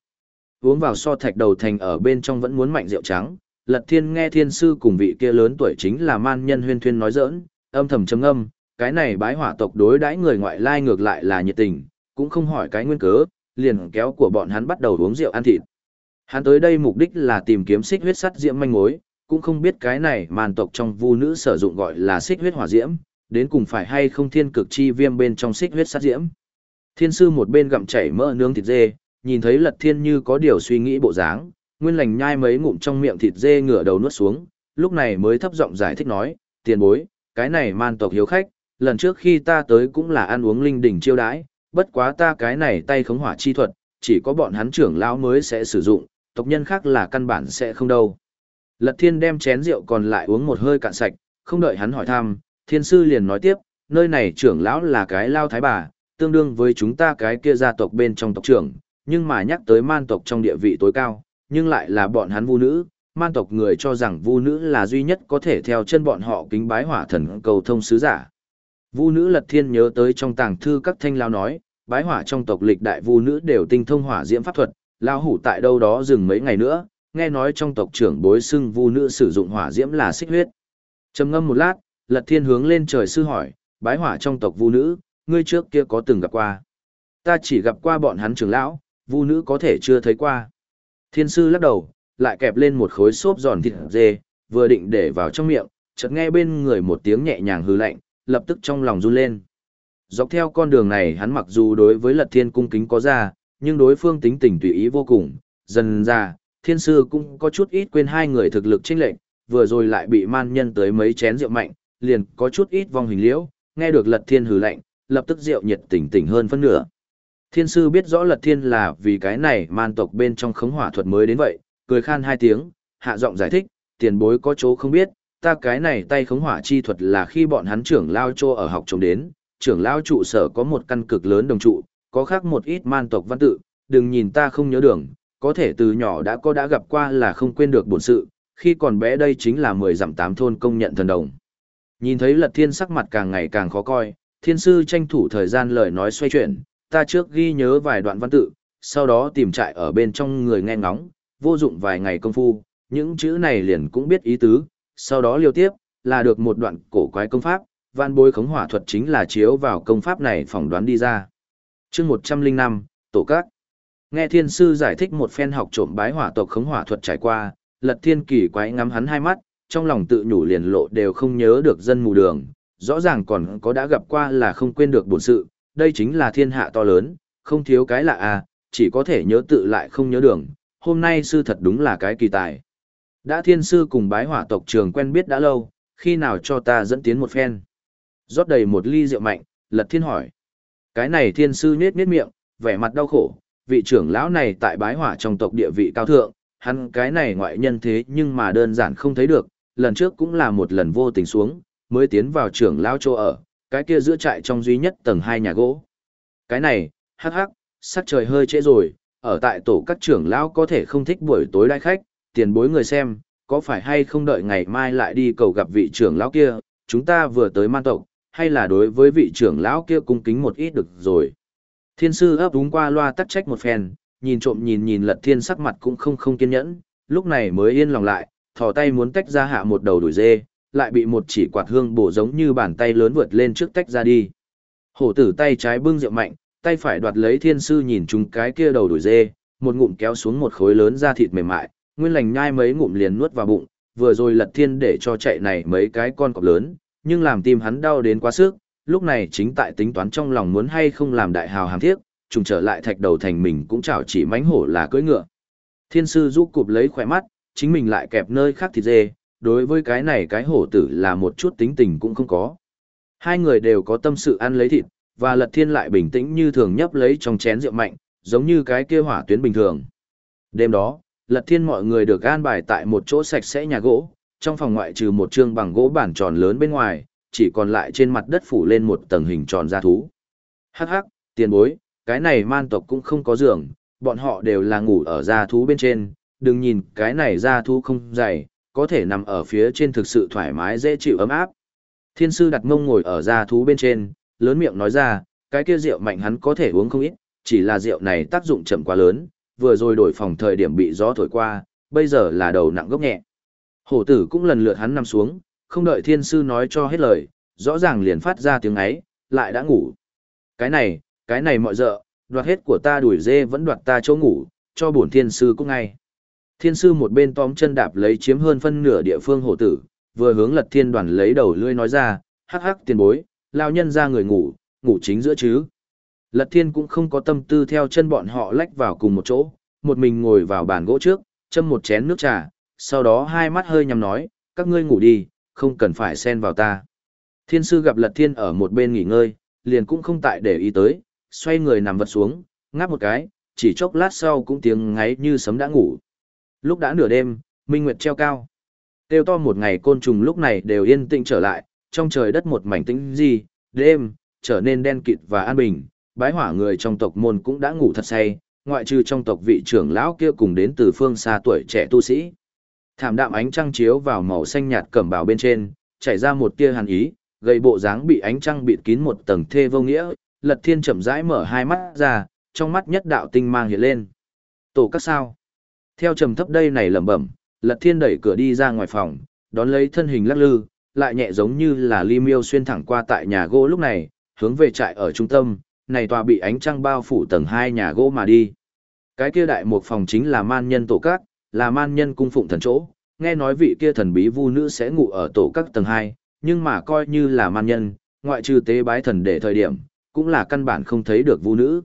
Uống vào so thạch đầu thành ở bên trong vẫn muốn mạnh rượu trắng, Lật Thiên nghe thiên sư cùng vị kia lớn tuổi chính là man nhân huyên thuyên nói giỡn, âm thầm chấm âm, cái này bái hỏa tộc đối đãi người ngoại lai ngược lại là nhiệt tình, cũng không hỏi cái nguyên cớ, liền kéo của bọn hắn bắt đầu uống rượu ăn thịt. Hắn tới đây mục đích là tìm kiếm xích huyết sắt diễm manh mối, cũng không biết cái này màn tộc trong vu nữ sử dụng gọi là xích huyết hỏa diễm, đến cùng phải hay không thiên cực chi viêm bên trong xích huyết sắt diễm. Thiên sư một bên gặm chảy mỡ nướng thịt dê, nhìn thấy lật thiên như có điều suy nghĩ bộ dáng, nguyên lành nhai mấy ngụm trong miệng thịt dê ngửa đầu nuốt xuống, lúc này mới thấp giọng giải thích nói, tiền bối, cái này man tộc hiếu khách, lần trước khi ta tới cũng là ăn uống linh đỉnh chiêu đãi, bất quá ta cái này tay khống hỏa chi thuật, chỉ có bọn hắn trưởng lão mới sẽ sử dụng, tộc nhân khác là căn bản sẽ không đâu. Lật thiên đem chén rượu còn lại uống một hơi cạn sạch, không đợi hắn hỏi thăm, thiên sư liền nói tiếp, nơi này trưởng lão là cái lao thái bà, tương đương với chúng ta cái kia gia tộc bên trong tộc trưởng, nhưng mà nhắc tới man tộc trong địa vị tối cao, nhưng lại là bọn hắn vu nữ, man tộc người cho rằng vu nữ là duy nhất có thể theo chân bọn họ kính bái hỏa thần cầu thông sứ giả. Vu nữ lật thiên nhớ tới trong tàng thư các thanh lao nói, bái hỏa trong tộc lịch đại vu nữ đều tinh thông hỏa diễm pháp thuật, lao hủ tại đâu đó dừng mấy ngày nữa, nghe nói trong tộc trưởng bối xưng vu nữ sử dụng hỏa diễm là xích huyết. Trầm ngâm một lát, lật thiên hướng lên trời sư hỏi, bái hỏa trong tộc vu nữ, ngươi trước kia có từng gặp qua. Ta chỉ gặp qua bọn hắn trưởng lão, vu nữ có thể chưa thấy qua. Thiên sư lắc đầu, lại kẹp lên một khối xốp giòn thịt dê, vừa định để vào trong miệng, chợt nghe bên người một tiếng nhẹ nhàng hư lạnh, lập tức trong lòng run lên. Dọc theo con đường này hắn mặc dù đối với lật thiên cung kính có ra, nhưng đối phương tính tình tùy ý vô cùng, dần ra, thiên sư cũng có chút ít quên hai người thực lực chênh lệnh vừa rồi lại bị man nhân tới mấy chén rượu mạnh, liền có chút ít vong hình liễu, nghe được lật thiên hừ lạnh, lập tức rượu nhiệt tỉnh tỉnh hơn phân nửa. Thiên sư biết rõ lật thiên là vì cái này man tộc bên trong khống hỏa thuật mới đến vậy, cười khan hai tiếng, hạ giọng giải thích, tiền bối có chỗ không biết, ta cái này tay khống hỏa chi thuật là khi bọn hắn trưởng lao chô ở học trông đến, trưởng lao trụ sở có một căn cực lớn đồng trụ, có khác một ít man tộc văn tự, đừng nhìn ta không nhớ đường, có thể từ nhỏ đã có đã gặp qua là không quên được bổn sự, khi còn bé đây chính là mười dặm tám thôn công nhận thần đồng. Nhìn thấy lật thiên sắc mặt càng ngày càng khó coi, thiên sư tranh thủ thời gian lời nói xoay chuyển, ta trước ghi nhớ vài đoạn văn tự, sau đó tìm trại ở bên trong người nghe ngóng, vô dụng vài ngày công phu, những chữ này liền cũng biết ý tứ, sau đó liều tiếp, là được một đoạn cổ quái công pháp, văn bối khống hỏa thuật chính là chiếu vào công pháp này phỏng đoán đi ra chương 105, Tổ Các Nghe thiên sư giải thích một phen học trộm bái hỏa tộc khống hỏa thuật trải qua, lật thiên kỳ quái ngắm hắn hai mắt, trong lòng tự nhủ liền lộ đều không nhớ được dân mù đường, rõ ràng còn có đã gặp qua là không quên được bổn sự, đây chính là thiên hạ to lớn, không thiếu cái lạ à, chỉ có thể nhớ tự lại không nhớ đường, hôm nay sư thật đúng là cái kỳ tài. Đã thiên sư cùng bái hỏa tộc trường quen biết đã lâu, khi nào cho ta dẫn tiến một phen. rót đầy một ly rượu mạnh, lật thiên hỏi. Cái này thiên sư nết nết miệng, vẻ mặt đau khổ, vị trưởng lão này tại bái hỏa trong tộc địa vị cao thượng, hắn cái này ngoại nhân thế nhưng mà đơn giản không thấy được, lần trước cũng là một lần vô tình xuống, mới tiến vào trưởng lão chỗ ở, cái kia giữa trại trong duy nhất tầng hai nhà gỗ. Cái này, hắc hắc, sắc trời hơi trễ rồi, ở tại tổ các trưởng lão có thể không thích buổi tối đai khách, tiền bối người xem, có phải hay không đợi ngày mai lại đi cầu gặp vị trưởng lão kia, chúng ta vừa tới man tộc, hay là đối với vị trưởng lão kia cung kính một ít được rồi. Thiên sư ấp đúng qua loa tắc trách một phen, nhìn trộm nhìn nhìn lật thiên sắc mặt cũng không không kiên nhẫn, lúc này mới yên lòng lại, thò tay muốn tách ra hạ một đầu đuổi dê, lại bị một chỉ quạt hương bổ giống như bàn tay lớn vượt lên trước tách ra đi. Hổ tử tay trái bưng rượu mạnh, tay phải đoạt lấy thiên sư nhìn chúng cái kia đầu đuổi dê, một ngụm kéo xuống một khối lớn da thịt mềm mại, nguyên lành nhai mấy ngụm liền nuốt vào bụng, vừa rồi lật thiên để cho chạy này mấy cái con cọp lớn, nhưng làm tim hắn đau đến quá sức, lúc này chính tại tính toán trong lòng muốn hay không làm đại hào hàm thiết, trùng trở lại thạch đầu thành mình cũng chảo chỉ mánh hổ là cưỡi ngựa. Thiên sư giúp cụp lấy khỏe mắt, chính mình lại kẹp nơi khác thịt dê, đối với cái này cái hổ tử là một chút tính tình cũng không có. Hai người đều có tâm sự ăn lấy thịt, và lật thiên lại bình tĩnh như thường nhấp lấy trong chén rượu mạnh, giống như cái kia hỏa tuyến bình thường. Đêm đó, lật thiên mọi người được an bài tại một chỗ sạch sẽ nhà gỗ, trong phòng ngoại trừ một trương bằng gỗ bản tròn lớn bên ngoài, chỉ còn lại trên mặt đất phủ lên một tầng hình tròn da thú. Hắc hắc, tiền bối, cái này man tộc cũng không có giường, bọn họ đều là ngủ ở da thú bên trên, đừng nhìn cái này da thú không dày, có thể nằm ở phía trên thực sự thoải mái dễ chịu ấm áp. Thiên sư đặt mông ngồi ở da thú bên trên, lớn miệng nói ra, cái kia rượu mạnh hắn có thể uống không ít, chỉ là rượu này tác dụng chậm quá lớn, vừa rồi đổi phòng thời điểm bị gió thổi qua, bây giờ là đầu nặng gốc nhẹ. Hổ tử cũng lần lượt hắn nằm xuống, không đợi thiên sư nói cho hết lời, rõ ràng liền phát ra tiếng ấy, lại đã ngủ. Cái này, cái này mọi dợ, đoạt hết của ta đuổi dê vẫn đoạt ta chỗ ngủ, cho bổn thiên sư cũng ngay. Thiên sư một bên tóm chân đạp lấy chiếm hơn phân nửa địa phương hổ tử, vừa hướng lật thiên đoàn lấy đầu lươi nói ra, hắc hắc tiền bối, lao nhân ra người ngủ, ngủ chính giữa chứ. Lật thiên cũng không có tâm tư theo chân bọn họ lách vào cùng một chỗ, một mình ngồi vào bàn gỗ trước, châm một chén nước trà, sau đó hai mắt hơi nhắm nói, các ngươi ngủ đi, không cần phải xen vào ta. Thiên sư gặp lật thiên ở một bên nghỉ ngơi, liền cũng không tại để ý tới, xoay người nằm vật xuống, ngáp một cái, chỉ chốc lát sau cũng tiếng ngáy như sấm đã ngủ. Lúc đã nửa đêm, minh nguyệt treo cao. Tiêu to một ngày côn trùng lúc này đều yên tĩnh trở lại, trong trời đất một mảnh tĩnh gì, đêm, trở nên đen kịt và an bình, bái hỏa người trong tộc môn cũng đã ngủ thật say, ngoại trừ trong tộc vị trưởng lão kia cùng đến từ phương xa tuổi trẻ tu sĩ. Thảm đạm ánh trăng chiếu vào màu xanh nhạt cẩm bào bên trên, chảy ra một tia hàn ý, gây bộ dáng bị ánh trăng bịt kín một tầng thê vô nghĩa, Lật Thiên chậm rãi mở hai mắt ra, trong mắt nhất đạo tinh mang hiện lên. Tổ các sao? Theo trầm thấp đây này lẩm bẩm, Lật Thiên đẩy cửa đi ra ngoài phòng, đón lấy thân hình lắc lư, lại nhẹ giống như là ly miêu xuyên thẳng qua tại nhà gỗ lúc này, hướng về trại ở trung tâm, này tòa bị ánh trăng bao phủ tầng hai nhà gỗ mà đi. Cái kia đại một phòng chính là man nhân tổ các, là man nhân cung phụng thần chỗ, nghe nói vị kia thần bí vu nữ sẽ ngủ ở tổ các tầng hai, nhưng mà coi như là man nhân, ngoại trừ tế bái thần để thời điểm, cũng là căn bản không thấy được vu nữ.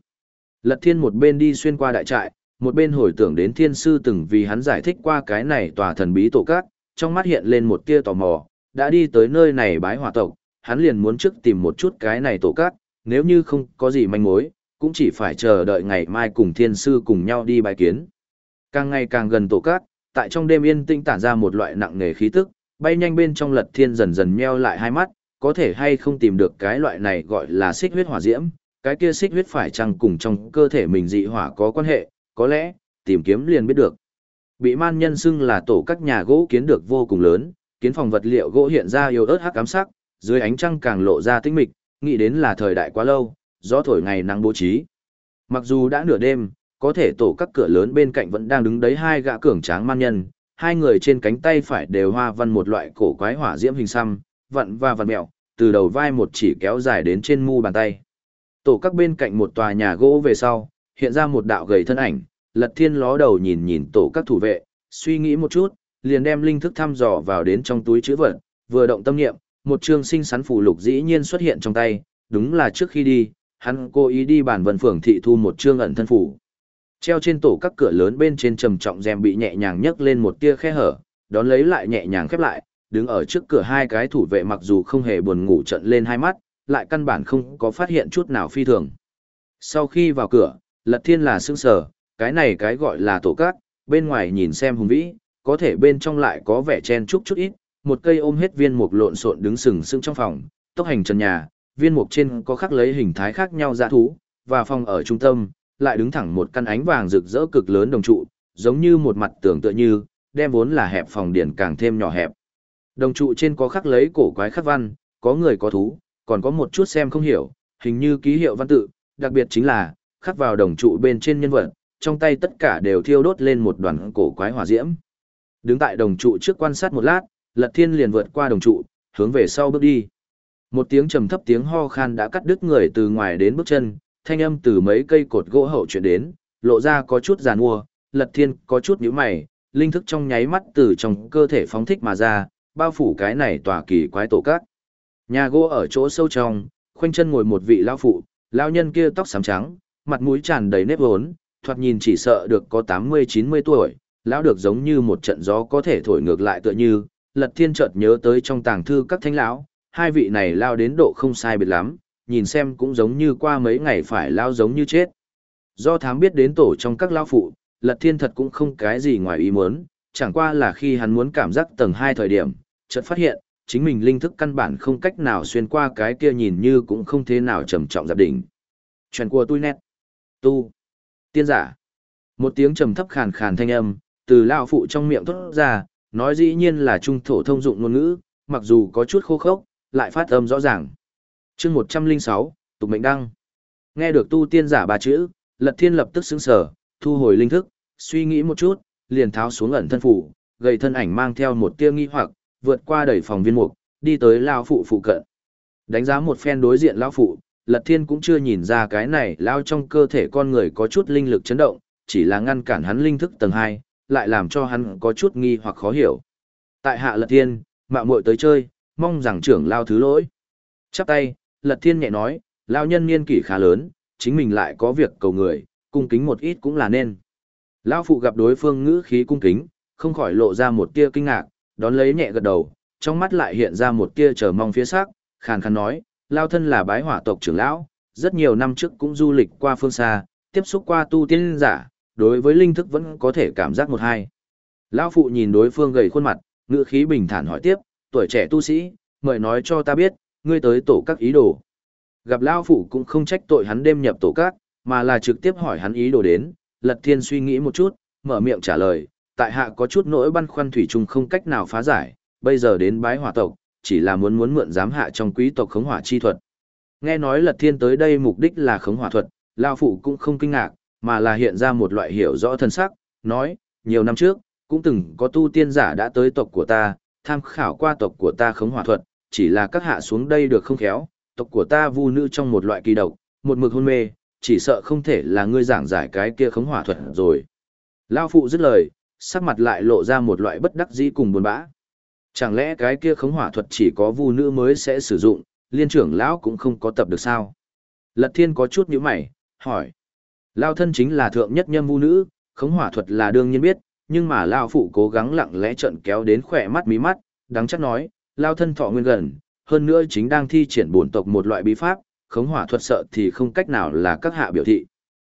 Lật thiên một bên đi xuyên qua đại trại, một bên hồi tưởng đến thiên sư từng vì hắn giải thích qua cái này tòa thần bí tổ các, trong mắt hiện lên một tia tò mò, đã đi tới nơi này bái hỏa tộc, hắn liền muốn trước tìm một chút cái này tổ các, nếu như không có gì manh mối, cũng chỉ phải chờ đợi ngày mai cùng thiên sư cùng nhau đi bài kiến. Càng ngày càng gần tổ cát, tại trong đêm yên tĩnh tản ra một loại nặng nề khí tức, bay nhanh bên trong lật thiên dần dần meo lại hai mắt, có thể hay không tìm được cái loại này gọi là xích huyết hỏa diễm, cái kia xích huyết phải chăng cùng trong cơ thể mình dị hỏa có quan hệ, có lẽ, tìm kiếm liền biết được. Bị man nhân xưng là tổ các nhà gỗ kiến được vô cùng lớn, kiến phòng vật liệu gỗ hiện ra yếu ớt hắc ám sắc, dưới ánh trăng càng lộ ra tinh mịch, nghĩ đến là thời đại quá lâu, gió thổi ngày nắng bố trí. Mặc dù đã nửa đêm, có thể tổ các cửa lớn bên cạnh vẫn đang đứng đấy hai gã cường tráng man nhân, hai người trên cánh tay phải đều hoa văn một loại cổ quái hỏa diễm hình xăm, vặn và vặn mẹo, từ đầu vai một chỉ kéo dài đến trên mu bàn tay. Tổ các bên cạnh một tòa nhà gỗ về sau, hiện ra một đạo gầy thân ảnh, lật thiên ló đầu nhìn nhìn tổ các thủ vệ, suy nghĩ một chút, liền đem linh thức thăm dò vào đến trong túi chữ vật, vừa động tâm niệm, một chương sinh sắn phù lục dĩ nhiên xuất hiện trong tay, đúng là trước khi đi, hắn cố ý đi bản vân phường thị thu một chương ẩn thân phủ. Treo trên tổ các cửa lớn bên trên trầm trọng rèm bị nhẹ nhàng nhấc lên một tia khe hở, đón lấy lại nhẹ nhàng khép lại, đứng ở trước cửa hai cái thủ vệ mặc dù không hề buồn ngủ trận lên hai mắt, lại căn bản không có phát hiện chút nào phi thường. Sau khi vào cửa, Lật Thiên là sững sờ, cái này cái gọi là tổ các, bên ngoài nhìn xem hùng vĩ, có thể bên trong lại có vẻ chen chúc chút ít, một cây ôm hết viên mục lộn xộn đứng sừng sững trong phòng, tốc hành trần nhà, viên mục trên có khắc lấy hình thái khác nhau dã thú, và phòng ở trung tâm, lại đứng thẳng một căn ánh vàng rực rỡ cực lớn đồng trụ, giống như một mặt tường tựa như, đem vốn là hẹp phòng điển càng thêm nhỏ hẹp. Đồng trụ trên có khắc lấy cổ quái khắc văn, có người có thú, còn có một chút xem không hiểu, hình như ký hiệu văn tự, đặc biệt chính là, khắc vào đồng trụ bên trên nhân vật, trong tay tất cả đều thiêu đốt lên một đoàn cổ quái hỏa diễm. đứng tại đồng trụ trước quan sát một lát, Lật Thiên liền vượt qua đồng trụ, hướng về sau bước đi. Một tiếng trầm thấp tiếng ho khan đã cắt đứt người từ ngoài đến bước chân, thanh âm từ mấy cây cột gỗ hậu chuyển đến, lộ ra có chút giàn mua, Lật Thiên có chút nhíu mày, linh thức trong nháy mắt từ trong cơ thể phóng thích mà ra, bao phủ cái này tòa kỳ quái tổ các. Nhà gỗ ở chỗ sâu trong, khoanh chân ngồi một vị lão phụ, lão nhân kia tóc xám trắng, mặt mũi tràn đầy nếp hốn, thoạt nhìn chỉ sợ được có 80-90 tuổi, lão được giống như một trận gió có thể thổi ngược lại tựa như, Lật Thiên chợt nhớ tới trong tàng thư các thánh lão, hai vị này lao đến độ không sai biệt lắm, nhìn xem cũng giống như qua mấy ngày phải lao giống như chết. Do thám biết đến tổ trong các lao phụ, Lật Thiên thật cũng không cái gì ngoài ý muốn, chẳng qua là khi hắn muốn cảm giác tầng 2 thời điểm, chợt phát hiện, chính mình linh thức căn bản không cách nào xuyên qua cái kia nhìn như cũng không thế nào trầm trọng giáp đỉnh. Chuyện của tôi nét. Tu. Tiên giả. Một tiếng trầm thấp khàn khàn thanh âm, từ lao phụ trong miệng thốt ra, nói dĩ nhiên là trung thổ thông dụng ngôn ngữ, mặc dù có chút khô khốc, lại phát âm rõ ràng chương 106, tục mệnh đăng. Nghe được tu tiên giả ba chữ, lật thiên lập tức xứng sở, thu hồi linh thức, suy nghĩ một chút, liền tháo xuống ẩn thân phủ, gầy thân ảnh mang theo một tia nghi hoặc, vượt qua đẩy phòng viên mục, đi tới lao phụ phụ cận. Đánh giá một phen đối diện lão phụ, Lật Thiên cũng chưa nhìn ra cái này lao trong cơ thể con người có chút linh lực chấn động, chỉ là ngăn cản hắn linh thức tầng 2, lại làm cho hắn có chút nghi hoặc khó hiểu. Tại hạ Lật Thiên, mạo muội tới chơi, mong rằng trưởng lao thứ lỗi. Chắp tay, Lật Thiên nhẹ nói, lao nhân niên kỷ khá lớn, chính mình lại có việc cầu người, cung kính một ít cũng là nên. Lao phụ gặp đối phương ngữ khí cung kính, không khỏi lộ ra một tia kinh ngạc, đón lấy nhẹ gật đầu, trong mắt lại hiện ra một tia chờ mong phía sắc, khàn khàn nói, lao thân là bái hỏa tộc trưởng lão, rất nhiều năm trước cũng du lịch qua phương xa, tiếp xúc qua tu tiên giả, đối với linh thức vẫn có thể cảm giác một hai. Lão phụ nhìn đối phương gầy khuôn mặt, ngữ khí bình thản hỏi tiếp, tuổi trẻ tu sĩ, mời nói cho ta biết, ngươi tới tổ các ý đồ. Gặp Lão phụ cũng không trách tội hắn đêm nhập tổ các, mà là trực tiếp hỏi hắn ý đồ đến, Lật Thiên suy nghĩ một chút, mở miệng trả lời, tại hạ có chút nỗi băn khoăn thủy chung không cách nào phá giải, bây giờ đến bái hỏa tộc, chỉ là muốn muốn mượn giám hạ trong quý tộc khống hỏa chi thuật. Nghe nói Lật Thiên tới đây mục đích là khống hỏa thuật, Lão phụ cũng không kinh ngạc, mà là hiện ra một loại hiểu rõ thân sắc, nói, nhiều năm trước, cũng từng có tu tiên giả đã tới tộc của ta, tham khảo qua tộc của ta khống hỏa thuật, chỉ là các hạ xuống đây được không khéo, tộc của ta vu nữ trong một loại kỳ độc, một mực hôn mê, chỉ sợ không thể là ngươi giảng giải cái kia khống hỏa thuật rồi. Lao phụ dứt lời, sắc mặt lại lộ ra một loại bất đắc dĩ cùng buồn bã. Chẳng lẽ cái kia khống hỏa thuật chỉ có vu nữ mới sẽ sử dụng, liên trưởng lão cũng không có tập được sao? Lật thiên có chút nhíu mày, hỏi. Lao thân chính là thượng nhất nhâm vu nữ, khống hỏa thuật là đương nhiên biết, nhưng mà Lao phụ cố gắng lặng lẽ trận kéo đến khỏe mắt mí mắt, đáng chắc nói, Lao thân thọ nguyên gần, hơn nữa chính đang thi triển bổn tộc một loại bí pháp, khống hỏa thuật sợ thì không cách nào là các hạ biểu thị.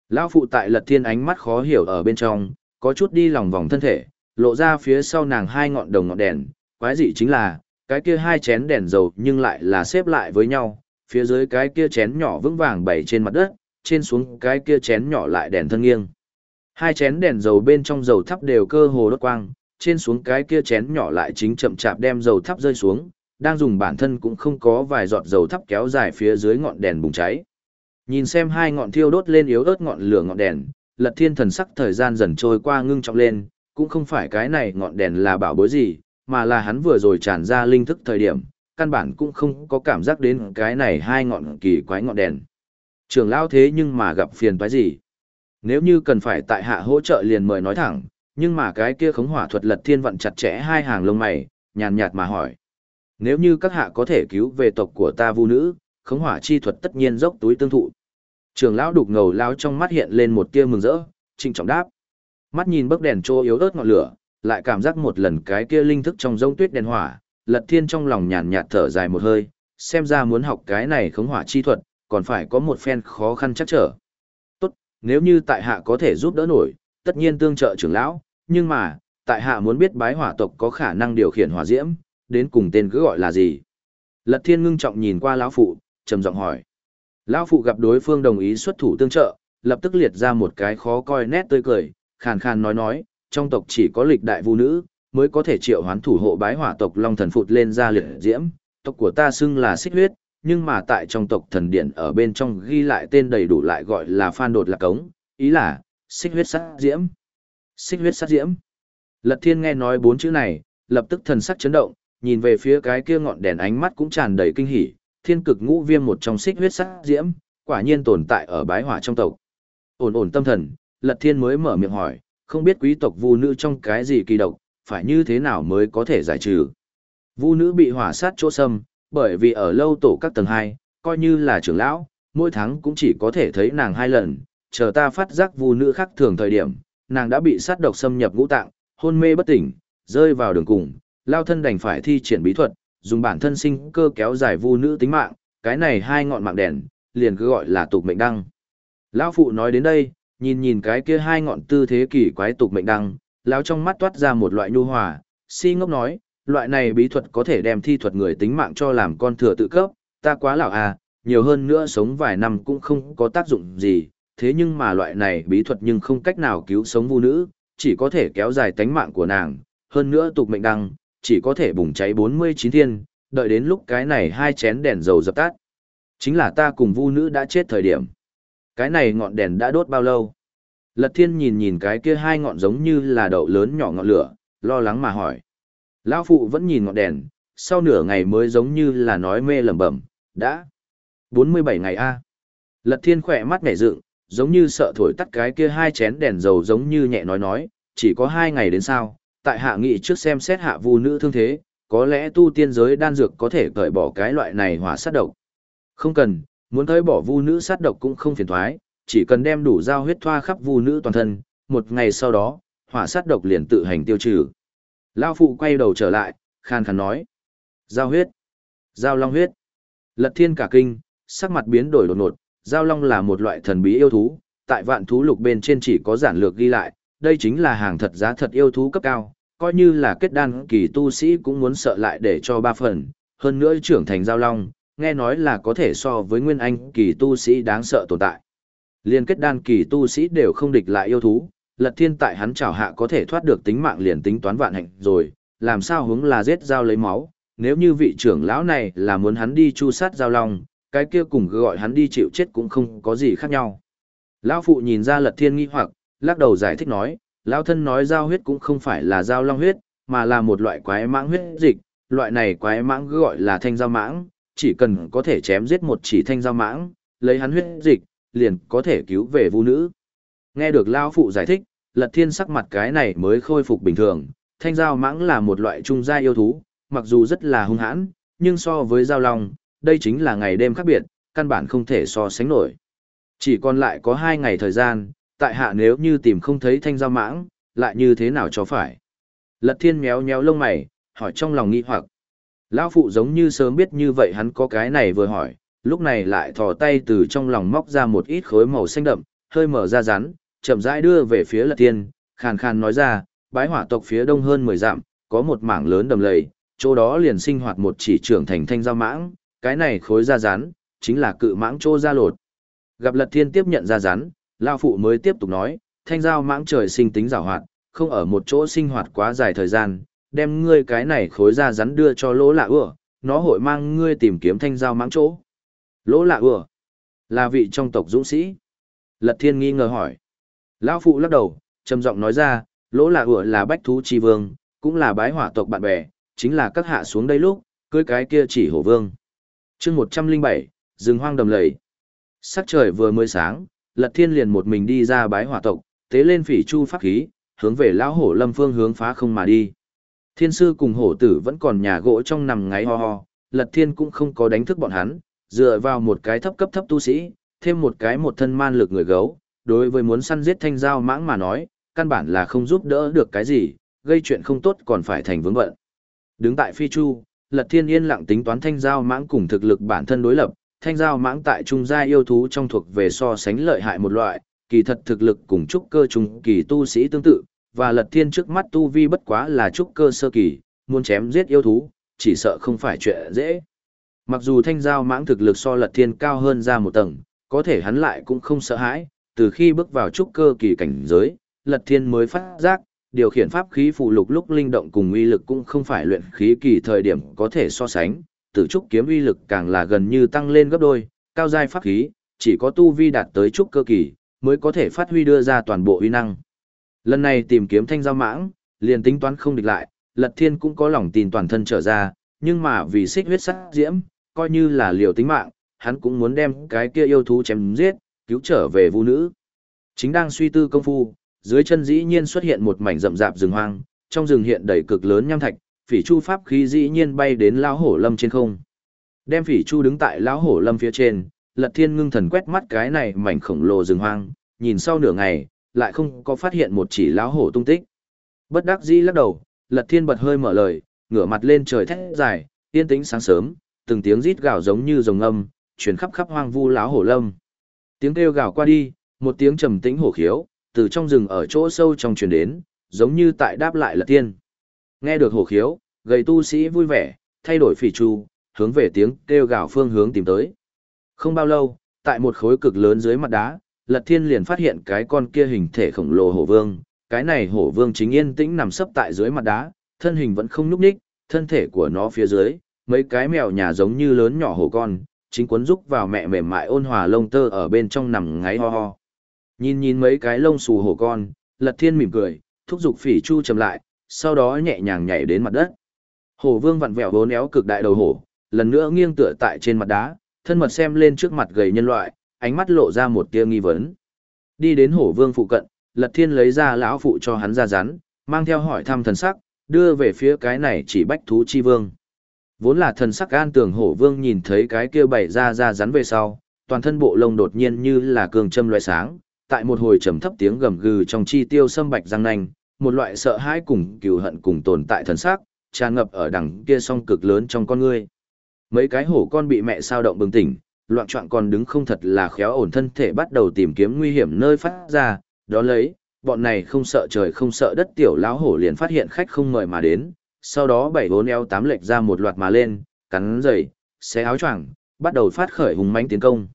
Lao phụ tại lật thiên ánh mắt khó hiểu ở bên trong, có chút đi lòng vòng thân thể, lộ ra phía sau nàng hai ngọn đồng ngọn đèn, quái dị chính là, cái kia hai chén đèn dầu nhưng lại là xếp lại với nhau, phía dưới cái kia chén nhỏ vững vàng bày trên mặt đất, trên xuống cái kia chén nhỏ lại đèn thân nghiêng. Hai chén đèn dầu bên trong dầu thắp đều cơ hồ đốt quang, trên xuống cái kia chén nhỏ lại chính chậm chạp đem dầu thắp rơi xuống, đang dùng bản thân cũng không có vài giọt dầu thắp kéo dài phía dưới ngọn đèn bùng cháy. Nhìn xem hai ngọn thiêu đốt lên yếu ớt ngọn lửa ngọn đèn, Lật Thiên thần sắc thời gian dần trôi qua ngưng trọng lên, cũng không phải cái này ngọn đèn là bảo bối gì, mà là hắn vừa rồi tràn ra linh thức thời điểm, căn bản cũng không có cảm giác đến cái này hai ngọn kỳ quái ngọn đèn. trưởng lao thế nhưng mà gặp phiền toái gì? Nếu như cần phải tại hạ hỗ trợ liền mời nói thẳng, nhưng mà cái kia khống hỏa thuật lật thiên vận chặt chẽ hai hàng lông mày, nhàn nhạt mà hỏi. Nếu như các hạ có thể cứu về tộc của ta vu nữ, khống hỏa chi thuật tất nhiên dốc túi tương thụ. Trường lão đục ngầu lao trong mắt hiện lên một tia mừng rỡ, trịnh trọng đáp. Mắt nhìn bức đèn trô yếu ớt ngọn lửa, lại cảm giác một lần cái kia linh thức trong rông tuyết đèn hỏa, lật thiên trong lòng nhàn nhạt thở dài một hơi, xem ra muốn học cái này khống hỏa chi thuật, còn phải có một phen khó khăn chắc trở. Tốt, nếu như tại hạ có thể giúp đỡ nổi, tất nhiên tương trợ trưởng lão, nhưng mà, tại hạ muốn biết bái hỏa tộc có khả năng điều khiển hỏa diễm, đến cùng tên cứ gọi là gì. Lật thiên ngưng trọng nhìn qua lão phụ, trầm giọng hỏi. Lão phụ gặp đối phương đồng ý xuất thủ tương trợ, lập tức liệt ra một cái khó coi nét tươi cười, khàn khàn nói nói, trong tộc chỉ có lịch đại vũ nữ, mới có thể triệu hoán thủ hộ bái hỏa tộc long thần phụt lên ra liệt diễm, tộc của ta xưng là xích huyết, nhưng mà tại trong tộc thần điện ở bên trong ghi lại tên đầy đủ lại gọi là phan đột lạc cống, ý là xích huyết sát diễm. Xích huyết sát diễm. Lật thiên nghe nói bốn chữ này, lập tức thần sắc chấn động, nhìn về phía cái kia ngọn đèn ánh mắt cũng tràn đầy kinh hỉ, thiên cực ngũ viêm một trong xích huyết sát diễm, quả nhiên tồn tại ở bái hỏa trong tộc. Ổn ổn tâm thần, Lật Thiên mới mở miệng hỏi, không biết quý tộc vu nữ trong cái gì kỳ độc, phải như thế nào mới có thể giải trừ. Vu nữ bị hỏa sát chỗ sâm, bởi vì ở lâu tổ các tầng 2, coi như là trưởng lão, mỗi tháng cũng chỉ có thể thấy nàng hai lần, chờ ta phát giác vu nữ khác thường thời điểm, nàng đã bị sát độc xâm nhập ngũ tạng, hôn mê bất tỉnh, rơi vào đường cùng, lao thân đành phải thi triển bí thuật, dùng bản thân sinh cơ kéo dài vu nữ tính mạng, cái này hai ngọn mạng đèn, liền cứ gọi là tục mệnh đăng. Lão phụ nói đến đây, nhìn nhìn cái kia hai ngọn tư thế kỳ quái tục mệnh đăng, lão trong mắt toát ra một loại nhu hòa, si ngốc nói, loại này bí thuật có thể đem thi thuật người tính mạng cho làm con thừa tự cấp, ta quá lão à, nhiều hơn nữa sống vài năm cũng không có tác dụng gì, thế nhưng mà loại này bí thuật nhưng không cách nào cứu sống vu nữ, chỉ có thể kéo dài tánh mạng của nàng, hơn nữa tục mệnh đăng, chỉ có thể bùng cháy 49 thiên, đợi đến lúc cái này hai chén đèn dầu dập tắt. Chính là ta cùng vu nữ đã chết thời điểm. Cái này ngọn đèn đã đốt bao lâu? Lật thiên nhìn nhìn cái kia hai ngọn giống như là đậu lớn nhỏ ngọn lửa, lo lắng mà hỏi. Lão phụ vẫn nhìn ngọn đèn, sau nửa ngày mới giống như là nói mê lẩm bẩm, đã. 47 ngày a. Lật thiên khỏe mắt nhảy dựng, giống như sợ thổi tắt cái kia hai chén đèn dầu giống như nhẹ nói nói, chỉ có hai ngày đến sao, tại hạ nghị trước xem xét hạ vu nữ thương thế, có lẽ tu tiên giới đan dược có thể cởi bỏ cái loại này hỏa sát độc. Không cần, muốn cởi bỏ vu nữ sát độc cũng không phiền thoái, chỉ cần đem đủ dao huyết thoa khắp vu nữ toàn thân, một ngày sau đó, hỏa sát độc liền tự hành tiêu trừ. Lao phụ quay đầu trở lại, khan khàn nói. Giao huyết. Giao long huyết. Lật thiên cả kinh, sắc mặt biến đổi đột ngột, giao long là một loại thần bí yêu thú, tại vạn thú lục bên trên chỉ có giản lược ghi lại, đây chính là hàng thật giá thật yêu thú cấp cao, coi như là kết đan kỳ tu sĩ cũng muốn sợ lại để cho ba phần, hơn nữa trưởng thành giao long, nghe nói là có thể so với nguyên anh kỳ tu sĩ đáng sợ tồn tại. Liên kết đan kỳ tu sĩ đều không địch lại yêu thú, lật thiên tại hắn trảo hạ có thể thoát được tính mạng liền tính toán vạn hạnh rồi, làm sao hướng là giết giao lấy máu, nếu như vị trưởng lão này là muốn hắn đi chu sát giao long, cái kia cùng gọi hắn đi chịu chết cũng không có gì khác nhau. Lão phụ nhìn ra lật thiên nghi hoặc, lắc đầu giải thích nói, lão thân nói giao huyết cũng không phải là giao long huyết, mà là một loại quái mãng huyết dịch, loại này quái mãng gọi là thanh giao mãng, chỉ cần có thể chém giết một chỉ thanh giao mãng, lấy hắn huyết dịch, liền có thể cứu về vũ nữ. Nghe được lão phụ giải thích, lật thiên sắc mặt cái này mới khôi phục bình thường, thanh giao mãng là một loại trung gia yêu thú, mặc dù rất là hung hãn, nhưng so với giao long, đây chính là ngày đêm khác biệt, căn bản không thể so sánh nổi. Chỉ còn lại có hai ngày thời gian, tại hạ nếu như tìm không thấy thanh giao mãng, lại như thế nào cho phải. Lật thiên méo méo lông mày, hỏi trong lòng nghi hoặc. Lão phụ giống như sớm biết như vậy hắn có cái này vừa hỏi, lúc này lại thò tay từ trong lòng móc ra một ít khối màu xanh đậm, hơi mở ra rắn, chậm rãi đưa về phía lật thiên, khàn khàn nói ra, bái hỏa tộc phía đông hơn 10 dặm, có một mảng lớn đầm lầy, chỗ đó liền sinh hoạt một chỉ trưởng thành thanh giao mãng, cái này khối da rắn, chính là cự mãng trô da lột. Gặp lật thiên tiếp nhận da rắn, Lao Phụ mới tiếp tục nói, thanh giao mãng trời sinh tính giảo hoạt, không ở một chỗ sinh hoạt quá dài thời gian, đem ngươi cái này khối da rắn đưa cho lỗ lạ ưa, nó hội mang ngươi tìm kiếm thanh giao mãng chỗ. Lỗ lạ ưa, là vị trong tộc dũng sĩ. Lật thiên nghi ngờ hỏi. Lão Phụ lắc đầu, trầm giọng nói ra, lỗ lạ ưa là bách thú chi vương, cũng là bái hỏa tộc bạn bè, chính là các hạ xuống đây lúc, cưới cái kia chỉ hổ vương chương 107, rừng hoang đầm lầy. Sắc trời vừa mới sáng, Lật Thiên liền một mình đi ra bái hỏa tộc, tế lên phỉ chu pháp khí, hướng về lão hổ lâm phương hướng phá không mà đi. Thiên sư cùng hổ tử vẫn còn nhà gỗ trong nằm ngáy ho ho, Lật Thiên cũng không có đánh thức bọn hắn, dựa vào một cái thấp cấp thấp tu sĩ, thêm một cái một thân man lực người gấu, đối với muốn săn giết thanh giao mãng mà nói, căn bản là không giúp đỡ được cái gì, gây chuyện không tốt còn phải thành vướng bận. Đứng tại phi chu, Lật Thiên yên lặng tính toán thanh giao mãng cùng thực lực bản thân đối lập, thanh giao mãng tại trung gia yêu thú trong thuộc về so sánh lợi hại một loại, kỳ thật thực lực cùng trúc cơ trung kỳ tu sĩ tương tự, và lật thiên trước mắt tu vi bất quá là trúc cơ sơ kỳ, muốn chém giết yêu thú, chỉ sợ không phải chuyện dễ. Mặc dù thanh giao mãng thực lực so lật thiên cao hơn ra một tầng, có thể hắn lại cũng không sợ hãi, từ khi bước vào trúc cơ kỳ cảnh giới, lật thiên mới phát giác, điều khiển pháp khí phụ lục lúc linh động cùng uy lực cũng không phải luyện khí kỳ thời điểm có thể so sánh, tử trúc kiếm uy lực càng là gần như tăng lên gấp đôi, cao giai pháp khí, chỉ có tu vi đạt tới trúc cơ kỳ, mới có thể phát huy đưa ra toàn bộ uy năng. Lần này tìm kiếm thanh giao mãng, liền tính toán không địch lại, Lật Thiên cũng có lòng tin toàn thân trở ra, nhưng mà vì xích huyết sắc diễm, coi như là liều tính mạng, hắn cũng muốn đem cái kia yêu thú chém giết, cứu trở về vũ nữ. Chính đang suy tư công phu, dưới chân dĩ nhiên xuất hiện một mảnh rậm rạp rừng hoang, trong rừng hiện đầy cực lớn nham thạch, phỉ chu pháp khí dĩ nhiên bay đến lão hổ lâm trên không. Đem phỉ chu đứng tại lão hổ lâm phía trên, Lật Thiên ngưng thần quét mắt cái này mảnh khổng lồ rừng hoang, nhìn sau nửa ngày, lại không có phát hiện một chỉ lão hổ tung tích. Bất đắc dĩ lắc đầu, Lật Thiên bật hơi mở lời, ngửa mặt lên trời thét dài, yên tĩnh sáng sớm, từng tiếng rít gào giống như rồng âm, truyền khắp khắp hoang vu lão hổ lâm. Tiếng kêu gào qua đi, một tiếng trầm tĩnh hổ khiếu, từ trong rừng ở chỗ sâu trong truyền đến, giống như tại đáp lại Lật Thiên. Nghe được hổ khiếu, gầy tu sĩ vui vẻ, thay đổi phỉ chu, hướng về tiếng kêu gào phương hướng tìm tới. Không bao lâu, tại một khối cực lớn dưới mặt đá, Lật Thiên liền phát hiện cái con kia hình thể khổng lồ hổ vương, cái này hổ vương chính yên tĩnh nằm sấp tại dưới mặt đá, thân hình vẫn không nhúc nhích, thân thể của nó phía dưới, mấy cái mèo nhà giống như lớn nhỏ hổ con, chính cuốn rúc vào mẹ mềm mại ôn hòa lông tơ ở bên trong nằm ngáy ho ho. Nhìn nhìn mấy cái lông xù hổ con, Lật Thiên mỉm cười, thúc giục Phỉ Chu chậm lại, sau đó nhẹ nhàng nhảy đến mặt đất. Hổ vương vặn vẹo vốn éo cực đại đầu hổ, lần nữa nghiêng tựa tại trên mặt đá, thân mật xem lên trước mặt gầy nhân loại, ánh mắt lộ ra một tia nghi vấn. Đi đến hổ vương phụ cận, Lật Thiên lấy ra lão phụ cho hắn ra rắn, mang theo hỏi thăm thần sắc, đưa về phía cái này chỉ bách thú chi vương. Vốn là thần sắc an tường hổ vương nhìn thấy cái kia bày ra ra rắn về sau, toàn thân bộ lông đột nhiên như là cường châm loại sáng, tại một hồi trầm thấp tiếng gầm gừ trong chi tiêu sâm bạch răng nanh, một loại sợ hãi cùng cừu hận cùng tồn tại thần sắc, tràn ngập ở đằng kia song cực lớn trong con ngươi. Mấy cái hổ con bị mẹ sao động bừng tỉnh, loạn trọng còn đứng không thật là khéo ổn thân thể bắt đầu tìm kiếm nguy hiểm nơi phát ra, đó lấy, bọn này không sợ trời không sợ đất tiểu lão hổ liền phát hiện khách không mời mà đến, sau đó bảy bốn eo tám lệch ra một loạt mà lên, cắn giày, xé áo choàng, bắt đầu phát khởi hùng mãnh tiến công.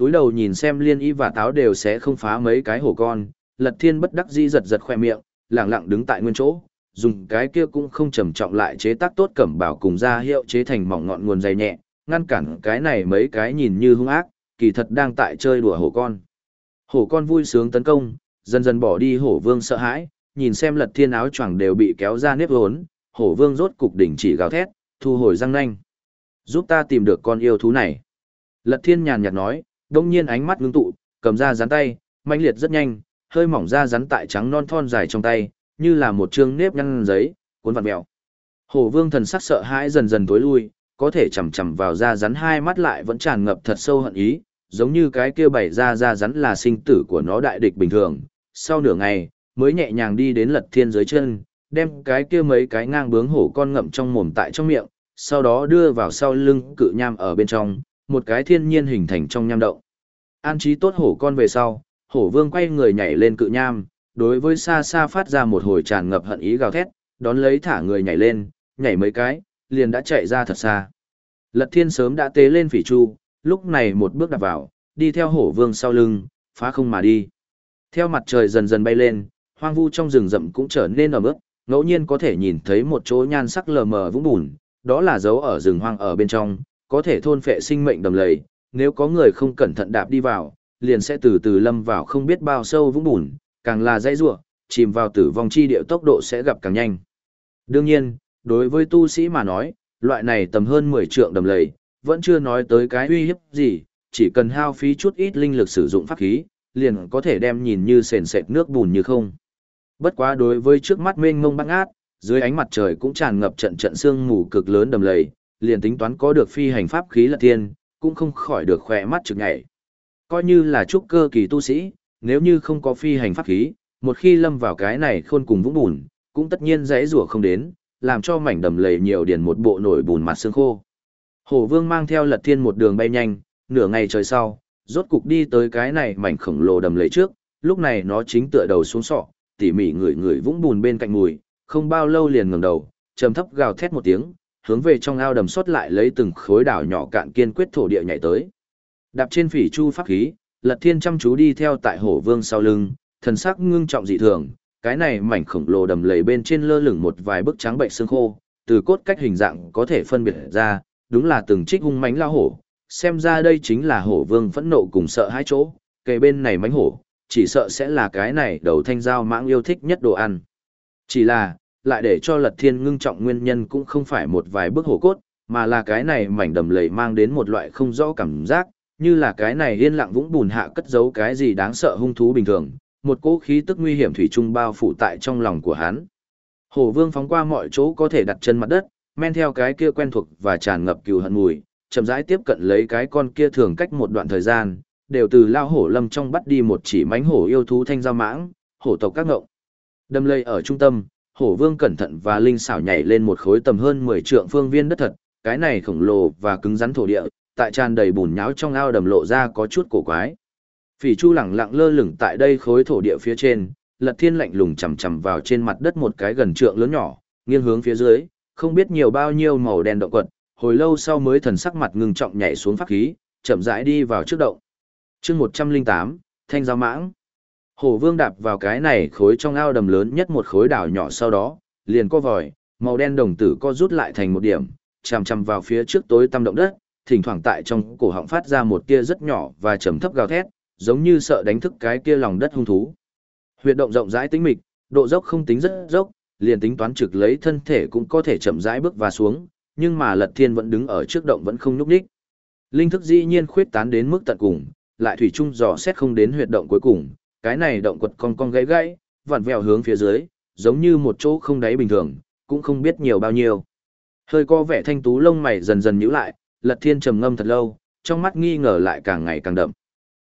Túi đầu nhìn xem liên y và táo đều sẽ không phá mấy cái hổ con, lật thiên bất đắc dĩ giật giật khoe miệng, lẳng lặng đứng tại nguyên chỗ, dùng cái kia cũng không trầm trọng lại chế tác tốt cẩm bảo cùng ra hiệu chế thành mỏng ngọn nguồn dày nhẹ, ngăn cản cái này mấy cái nhìn như hung ác, kỳ thật đang tại chơi đùa hổ con. Hổ con vui sướng tấn công, dần dần bỏ đi hổ vương sợ hãi, nhìn xem lật thiên áo choàng đều bị kéo ra nếp hốn, hổ vương rốt cục đỉnh chỉ gào thét, thu hồi răng nanh. Giúp ta tìm được con yêu thú này. Lật thiên nhàn nhạt nói, đông nhiên ánh mắt ngưng tụ, cầm ra rắn tay, mãnh liệt rất nhanh, hơi mỏng ra rắn tại trắng non thon dài trong tay, như là một chương nếp nhăn giấy, cuốn vặn mèo. Hổ vương thần sắc sợ hãi dần dần tối lui, có thể chầm chầm vào ra rắn hai mắt lại vẫn tràn ngập thật sâu hận ý, giống như cái kia bày ra ra rắn là sinh tử của nó đại địch bình thường. Sau nửa ngày, mới nhẹ nhàng đi đến lật thiên dưới chân, đem cái kia mấy cái ngang bướng hổ con ngậm trong mồm tại trong miệng, sau đó đưa vào sau lưng cự nham ở bên trong, một cái thiên nhiên hình thành trong nham động. An trí tốt hổ con về sau, hổ vương quay người nhảy lên cự nham, đối với xa xa phát ra một hồi tràn ngập hận ý gào thét, đón lấy thả người nhảy lên, nhảy mấy cái, liền đã chạy ra thật xa. Lật thiên sớm đã tế lên phỉ chu, lúc này một bước đạp vào, đi theo hổ vương sau lưng, phá không mà đi. Theo mặt trời dần dần bay lên, hoang vu trong rừng rậm cũng trở nên ở mức, ngẫu nhiên có thể nhìn thấy một chỗ nhan sắc lờ mờ vũng bùn, đó là dấu ở rừng hoang ở bên trong, có thể thôn phệ sinh mệnh đầm lầy, nếu có người không cẩn thận đạp đi vào, liền sẽ từ từ lâm vào không biết bao sâu vũng bùn, càng là dãy rủa, chìm vào tử vong chi địa tốc độ sẽ gặp càng nhanh. Đương nhiên, đối với tu sĩ mà nói, loại này tầm hơn 10 trượng đầm lầy, vẫn chưa nói tới cái uy hiếp gì, chỉ cần hao phí chút ít linh lực sử dụng pháp khí, liền có thể đem nhìn như sền sệt nước bùn như không. Bất quá đối với trước mắt mênh mông băng ác, dưới ánh mặt trời cũng tràn ngập trận trận sương mù cực lớn đầm lầy, liền tính toán có được phi hành pháp khí là tiên, cũng không khỏi được khỏe mắt trực nhảy. Coi như là trúc cơ kỳ tu sĩ, nếu như không có phi hành pháp khí, một khi lâm vào cái này khôn cùng vũng bùn, cũng tất nhiên dãy rủa không đến, làm cho mảnh đầm lầy nhiều điền một bộ nổi bùn mặt xương khô. Hổ vương mang theo lật thiên một đường bay nhanh, nửa ngày trời sau, rốt cục đi tới cái này mảnh khổng lồ đầm lầy trước, lúc này nó chính tựa đầu xuống sọ, tỉ mỉ người người vũng bùn bên cạnh mùi, không bao lâu liền ngẩng đầu, trầm thấp gào thét một tiếng, hướng về trong ao đầm xót lại lấy từng khối đảo nhỏ cạn kiên quyết thổ địa nhảy tới. Đạp trên phỉ chu pháp khí, Lật Thiên chăm chú đi theo tại Hổ Vương sau lưng, thần sắc ngưng trọng dị thường, cái này mảnh khổng lồ đầm lầy bên trên lơ lửng một vài bức trắng bệnh xương khô, từ cốt cách hình dạng có thể phân biệt ra, đúng là từng trích hung mãnh lao hổ, xem ra đây chính là Hổ Vương phẫn nộ cùng sợ hãi chỗ, kề bên này mãnh hổ, chỉ sợ sẽ là cái này đầu thanh giao mãng yêu thích nhất đồ ăn. Chỉ là, lại để cho lật thiên ngưng trọng nguyên nhân cũng không phải một vài bước hổ cốt, mà là cái này mảnh đầm lầy mang đến một loại không rõ cảm giác, như là cái này yên lặng vũng bùn hạ cất giấu cái gì đáng sợ hung thú bình thường, một cỗ khí tức nguy hiểm thủy chung bao phủ tại trong lòng của hắn. Hổ vương phóng qua mọi chỗ có thể đặt chân mặt đất, men theo cái kia quen thuộc và tràn ngập cừu hận mùi, chậm rãi tiếp cận lấy cái con kia thường cách một đoạn thời gian, đều từ lao hổ lâm trong bắt đi một chỉ mánh hổ yêu thú thanh giao mãng, hổ tộc các ngộng. Đâm lây ở trung tâm, hổ vương cẩn thận và linh xảo nhảy lên một khối tầm hơn 10 trượng phương viên đất thật, cái này khổng lồ và cứng rắn thổ địa, tại tràn đầy bùn nháo trong ao đầm lộ ra có chút cổ quái. Phỉ Chu lẳng lặng lơ lửng tại đây khối thổ địa phía trên, Lật Thiên lạnh lùng chầm chầm vào trên mặt đất một cái gần trượng lớn nhỏ, nghiêng hướng phía dưới, không biết nhiều bao nhiêu màu đen động quật, hồi lâu sau mới thần sắc mặt ngưng trọng nhảy xuống pháp khí, chậm rãi đi vào trước động. Chương 108, Thanh giao mãng. Hổ Vương đạp vào cái này khối trong ao đầm lớn nhất một khối đảo nhỏ sau đó, liền co vòi, màu đen đồng tử co rút lại thành một điểm, chằm chằm vào phía trước tối tăm động đất, thỉnh thoảng tại trong cổ họng phát ra một tia rất nhỏ và trầm thấp gào thét, giống như sợ đánh thức cái kia lòng đất hung thú. Huyệt động rộng rãi tĩnh mịch, độ dốc không tính rất dốc, liền tính toán trực lấy thân thể cũng có thể chậm rãi bước và xuống, nhưng mà Lật Thiên vẫn đứng ở trước động vẫn không nhúc nhích. Linh thức dĩ nhiên khuyết tán đến mức tận cùng, lại thủy chung dò xét không đến huyệt động cuối cùng, cái này động quật con con gãy gãy, vặn vẹo hướng phía dưới, giống như một chỗ không đáy bình thường, cũng không biết nhiều bao nhiêu. Hơi co vẻ thanh tú lông mày dần dần nhíu lại, Lật Thiên trầm ngâm thật lâu, trong mắt nghi ngờ lại càng ngày càng đậm.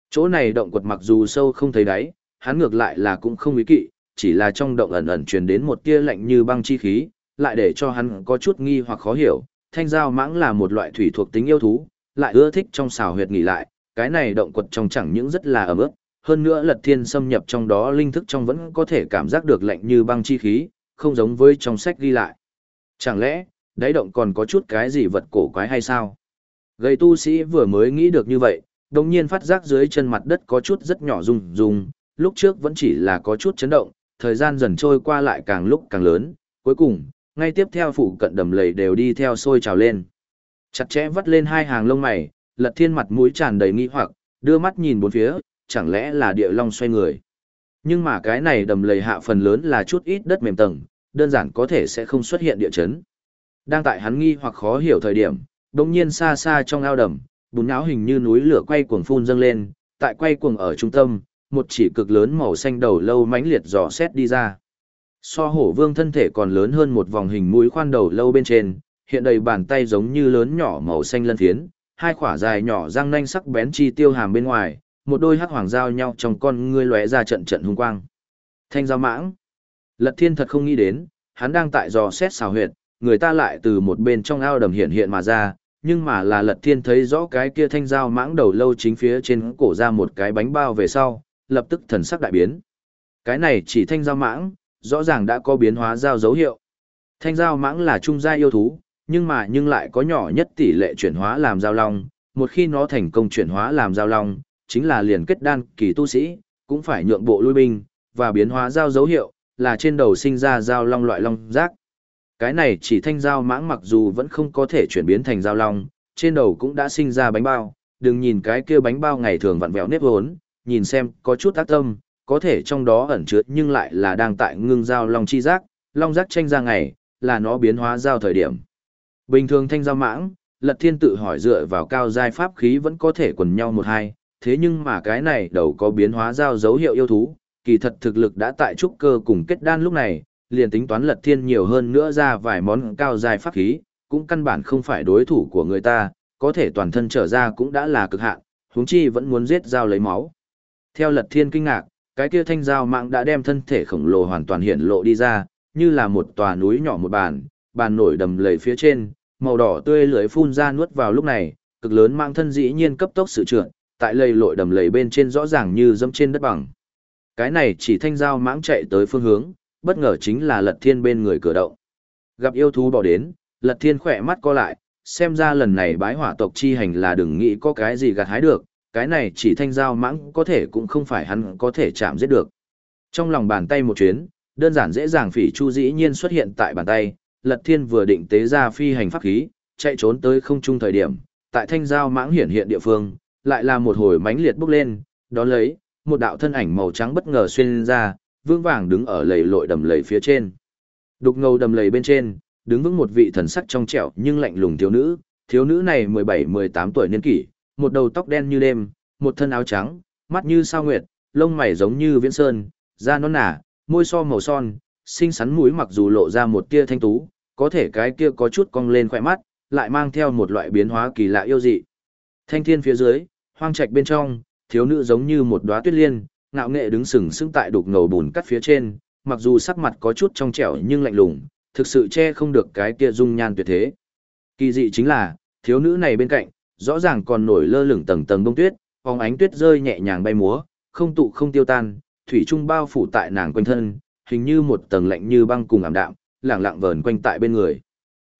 Chỗ này động quật mặc dù sâu không thấy đáy, hắn ngược lại là cũng không ý kỵ, chỉ là trong động ẩn ẩn truyền đến một tia lạnh như băng chi khí, lại để cho hắn có chút nghi hoặc khó hiểu. Thanh giao mãng là một loại thủy thuộc tính yêu thú, lại ưa thích trong xào huyệt nghỉ lại, cái này động quật trong chẳng những rất là ẩm ướt, hơn nữa lật thiên xâm nhập trong đó linh thức trong vẫn có thể cảm giác được lạnh như băng chi khí, không giống với trong sách ghi lại. Chẳng lẽ, đáy động còn có chút cái gì vật cổ quái hay sao? gây tu sĩ vừa mới nghĩ được như vậy, đồng nhiên phát giác dưới chân mặt đất có chút rất nhỏ rung rung, lúc trước vẫn chỉ là có chút chấn động, thời gian dần trôi qua lại càng lúc càng lớn, cuối cùng, ngay tiếp theo phụ cận đầm lầy đều đi theo sôi trào lên. Chặt chẽ vắt lên hai hàng lông mày, lật thiên mặt mũi tràn đầy nghi hoặc, đưa mắt nhìn bốn phía, chẳng lẽ là địa long xoay người. Nhưng mà cái này đầm lầy hạ phần lớn là chút ít đất mềm tầng, đơn giản có thể sẽ không xuất hiện địa chấn. Đang tại hắn nghi hoặc khó hiểu thời điểm, đồng nhiên xa xa trong ao đầm, bùn nhão hình như núi lửa quay cuồng phun dâng lên, tại quay cuồng ở trung tâm, một chỉ cực lớn màu xanh đầu lâu mãnh liệt dò xét đi ra. So hổ vương thân thể còn lớn hơn một vòng hình mũi khoan đầu lâu bên trên, hiện đầy bàn tay giống như lớn nhỏ màu xanh lân phiến, hai khỏa dài nhỏ răng nanh sắc bén chi tiêu hàm bên ngoài, một đôi hắc hoàng giao nhau trong con ngươi lóe ra trận trận hung quang. Thanh giao mãng. Lật thiên thật không nghĩ đến, hắn đang tại dò xét xào huyệt, người ta lại từ một bên trong ao đầm hiện hiện mà ra, nhưng mà là lật thiên thấy rõ cái kia thanh giao mãng đầu lâu chính phía trên cổ ra một cái bánh bao về sau, lập tức thần sắc đại biến. Cái này chỉ thanh giao mãng, rõ ràng đã có biến hóa giao dấu hiệu. Thanh giao mãng là trung gia yêu thú, nhưng mà nhưng lại có nhỏ nhất tỷ lệ chuyển hóa làm giao long, một khi nó thành công chuyển hóa làm giao long, chính là liền kết đan kỳ tu sĩ, cũng phải nhượng bộ lui binh, và biến hóa giao dấu hiệu, là trên đầu sinh ra giao long loại long giác. Cái này chỉ thanh giao mãng mặc dù vẫn không có thể chuyển biến thành giao long, trên đầu cũng đã sinh ra bánh bao, đừng nhìn cái kia bánh bao ngày thường vặn vẹo nếp hốn, nhìn xem có chút tác tâm, có thể trong đó ẩn chứa nhưng lại là đang tại ngưng giao long chi giác, long giác tranh ra ngày, là nó biến hóa giao thời điểm. Bình thường thanh giao mãng, lật thiên tự hỏi dựa vào cao giai pháp khí vẫn có thể quần nhau một hai, thế nhưng mà cái này đầu có biến hóa giao dấu hiệu yêu thú, kỳ thật thực lực đã tại trúc cơ cùng kết đan lúc này, liền tính toán lật thiên nhiều hơn nữa ra vài món cao dài pháp khí, cũng căn bản không phải đối thủ của người ta, có thể toàn thân trở ra cũng đã là cực hạn, huống chi vẫn muốn giết giao lấy máu. Theo lật thiên kinh ngạc, cái kia thanh giao mạng đã đem thân thể khổng lồ hoàn toàn hiện lộ đi ra, như là một tòa núi nhỏ một bàn, bàn nổi đầm lầy phía trên, màu đỏ tươi lưỡi phun ra nuốt vào lúc này, cực lớn mạng thân dĩ nhiên cấp tốc sự trưởng tại lầy lội đầm lầy bên trên rõ ràng như dẫm trên đất bằng. Cái này chỉ thanh giao mãng chạy tới phương hướng, bất ngờ chính là lật thiên bên người cửa động. Gặp yêu thú bỏ đến, lật thiên khỏe mắt co lại, xem ra lần này bái hỏa tộc chi hành là đừng nghĩ có cái gì gạt hái được, cái này chỉ thanh giao mãng có thể cũng không phải hắn có thể chạm giết được. Trong lòng bàn tay một chuyến, đơn giản dễ dàng phỉ chu dĩ nhiên xuất hiện tại bàn tay, lật thiên vừa định tế ra phi hành pháp khí, chạy trốn tới không trung thời điểm, tại thanh giao mãng hiển hiện địa phương, lại là một hồi mánh liệt bốc lên, đón lấy, một đạo thân ảnh màu trắng bất ngờ xuyên ra, vương vàng đứng ở lầy lội đầm lầy phía trên. Đục ngầu đầm lầy bên trên, đứng vững một vị thần sắc trong trẻo nhưng lạnh lùng thiếu nữ, thiếu nữ này 17-18 tuổi niên kỷ, một đầu tóc đen như đêm, một thân áo trắng, mắt như sao nguyệt, lông mày giống như viễn sơn, da non nả, môi so màu son, xinh xắn mũi mặc dù lộ ra một tia thanh tú, có thể cái kia có chút cong lên khỏe mắt, lại mang theo một loại biến hóa kỳ lạ yêu dị. Thanh thiên phía dưới, hoang trạch bên trong, thiếu nữ giống như một đóa tuyết liên, ngạo nghệ đứng sừng sững tại đục ngầu bùn cắt phía trên, mặc dù sắc mặt có chút trong trẻo nhưng lạnh lùng, thực sự che không được cái kia dung nhan tuyệt thế. Kỳ dị chính là, thiếu nữ này bên cạnh, rõ ràng còn nổi lơ lửng tầng tầng bông tuyết, phóng ánh tuyết rơi nhẹ nhàng bay múa, không tụ không tiêu tan, thủy trung bao phủ tại nàng quanh thân, hình như một tầng lạnh như băng cùng ảm đạm, lẳng lặng vờn quanh tại bên người.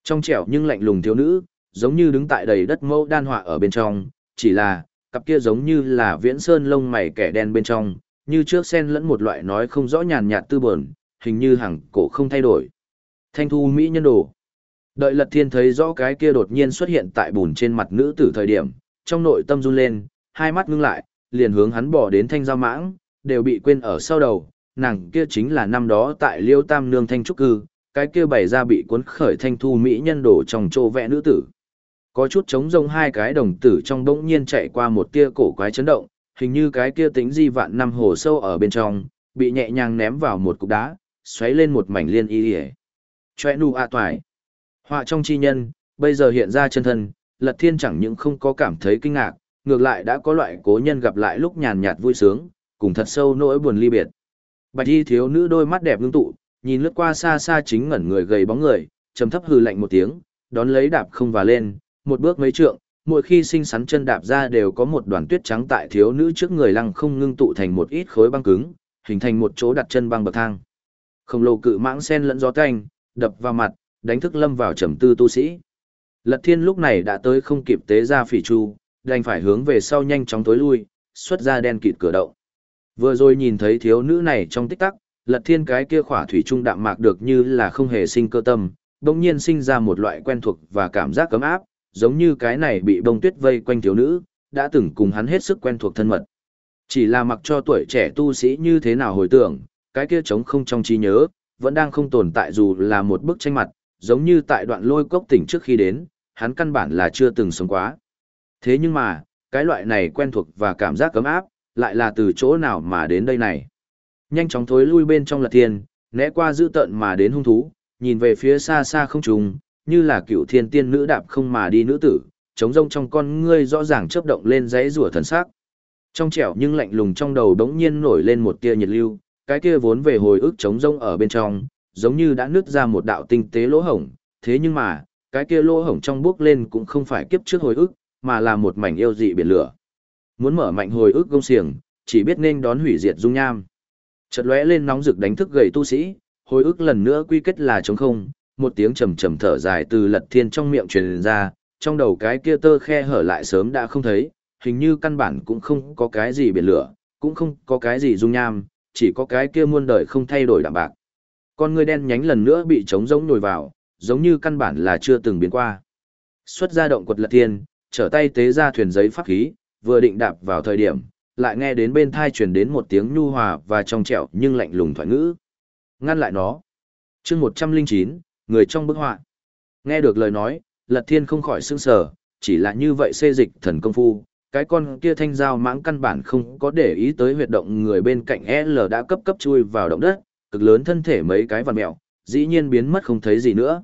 Trong trẻo nhưng lạnh lùng thiếu nữ, giống như đứng tại đầy đất mẫu đan họa ở bên trong, chỉ là, cặp kia giống như là viễn sơn lông mày kẻ đen bên trong, như trước sen lẫn một loại nói không rõ nhàn nhạt tư bờn, hình như hằng cổ không thay đổi. Thanh thu Mỹ nhân đồ. Đợi lật thiên thấy rõ cái kia đột nhiên xuất hiện tại bùn trên mặt nữ tử thời điểm, trong nội tâm run lên, hai mắt ngưng lại, liền hướng hắn bỏ đến thanh giao mãng, đều bị quên ở sau đầu, nàng kia chính là năm đó tại liêu tam nương thanh trúc cư, cái kia bày ra bị cuốn khởi thanh thu Mỹ nhân đồ trong chỗ vẽ nữ tử. Có chút trống rông hai cái đồng tử trong bỗng nhiên chạy qua một tia cổ quái chấn động, hình như cái kia tính di vạn năm hồ sâu ở bên trong, bị nhẹ nhàng ném vào một cục đá, xoáy lên một mảnh liên y hề. Chòe nụ a toài. Họa trong chi nhân, bây giờ hiện ra chân thân, lật thiên chẳng những không có cảm thấy kinh ngạc, ngược lại đã có loại cố nhân gặp lại lúc nhàn nhạt vui sướng, cùng thật sâu nỗi buồn ly biệt. Bạch y thiếu nữ đôi mắt đẹp ngưng tụ, nhìn lướt qua xa xa chính ngẩn người gầy bóng người, trầm thấp hừ lạnh một tiếng, đón lấy đạp không và lên, một bước mấy trượng, mỗi khi sinh sắn chân đạp ra đều có một đoàn tuyết trắng tại thiếu nữ trước người lăng không ngưng tụ thành một ít khối băng cứng, hình thành một chỗ đặt chân băng bậc thang. Khổng lồ cự mãng sen lẫn gió canh, đập vào mặt, đánh thức lâm vào trầm tư tu sĩ. Lật thiên lúc này đã tới không kịp tế ra phỉ chu, đành phải hướng về sau nhanh chóng tối lui, xuất ra đen kịt cửa động. Vừa rồi nhìn thấy thiếu nữ này trong tích tắc, lật thiên cái kia khỏa thủy trung đạm mạc được như là không hề sinh cơ tâm, đồng nhiên sinh ra một loại quen thuộc và cảm giác cấm áp, giống như cái này bị bông tuyết vây quanh thiếu nữ, đã từng cùng hắn hết sức quen thuộc thân mật. Chỉ là mặc cho tuổi trẻ tu sĩ như thế nào hồi tưởng, cái kia trống không trong trí nhớ, vẫn đang không tồn tại dù là một bức tranh mặt, giống như tại đoạn lôi cốc tỉnh trước khi đến, hắn căn bản là chưa từng sống quá. Thế nhưng mà, cái loại này quen thuộc và cảm giác cấm áp, lại là từ chỗ nào mà đến đây này. Nhanh chóng thối lui bên trong lật thiên, né qua dữ tận mà đến hung thú, nhìn về phía xa xa không trùng, như là cựu thiên tiên nữ đạp không mà đi nữ tử, trống rông trong con ngươi rõ ràng chớp động lên dãy rủa thần sắc. Trong trẻo nhưng lạnh lùng trong đầu đống nhiên nổi lên một tia nhiệt lưu, cái kia vốn về hồi ức trống rông ở bên trong, giống như đã nứt ra một đạo tinh tế lỗ hổng, thế nhưng mà, cái kia lỗ hổng trong bước lên cũng không phải kiếp trước hồi ức, mà là một mảnh yêu dị biển lửa. Muốn mở mạnh hồi ức gông xiềng, chỉ biết nên đón hủy diệt dung nham. Chợt lóe lên nóng rực đánh thức gầy tu sĩ, hồi ức lần nữa quy kết là trống không, một tiếng trầm trầm thở dài từ lật thiên trong miệng truyền ra, trong đầu cái kia tơ khe hở lại sớm đã không thấy, hình như căn bản cũng không có cái gì biển lửa, cũng không có cái gì dung nham, chỉ có cái kia muôn đời không thay đổi đạm bạc. Con người đen nhánh lần nữa bị trống rỗng nhồi vào, giống như căn bản là chưa từng biến qua. Xuất ra động quật lật thiên, trở tay tế ra thuyền giấy pháp khí, vừa định đạp vào thời điểm, lại nghe đến bên thai truyền đến một tiếng nhu hòa và trong trẻo nhưng lạnh lùng thoại ngữ. Ngăn lại nó. chương 109, người trong bức họa. Nghe được lời nói, Lật Thiên không khỏi sững sờ, chỉ là như vậy xê dịch thần công phu, cái con kia thanh giao mãng căn bản không có để ý tới huyệt động người bên cạnh L đã cấp cấp chui vào động đất, cực lớn thân thể mấy cái vằn mèo, dĩ nhiên biến mất không thấy gì nữa.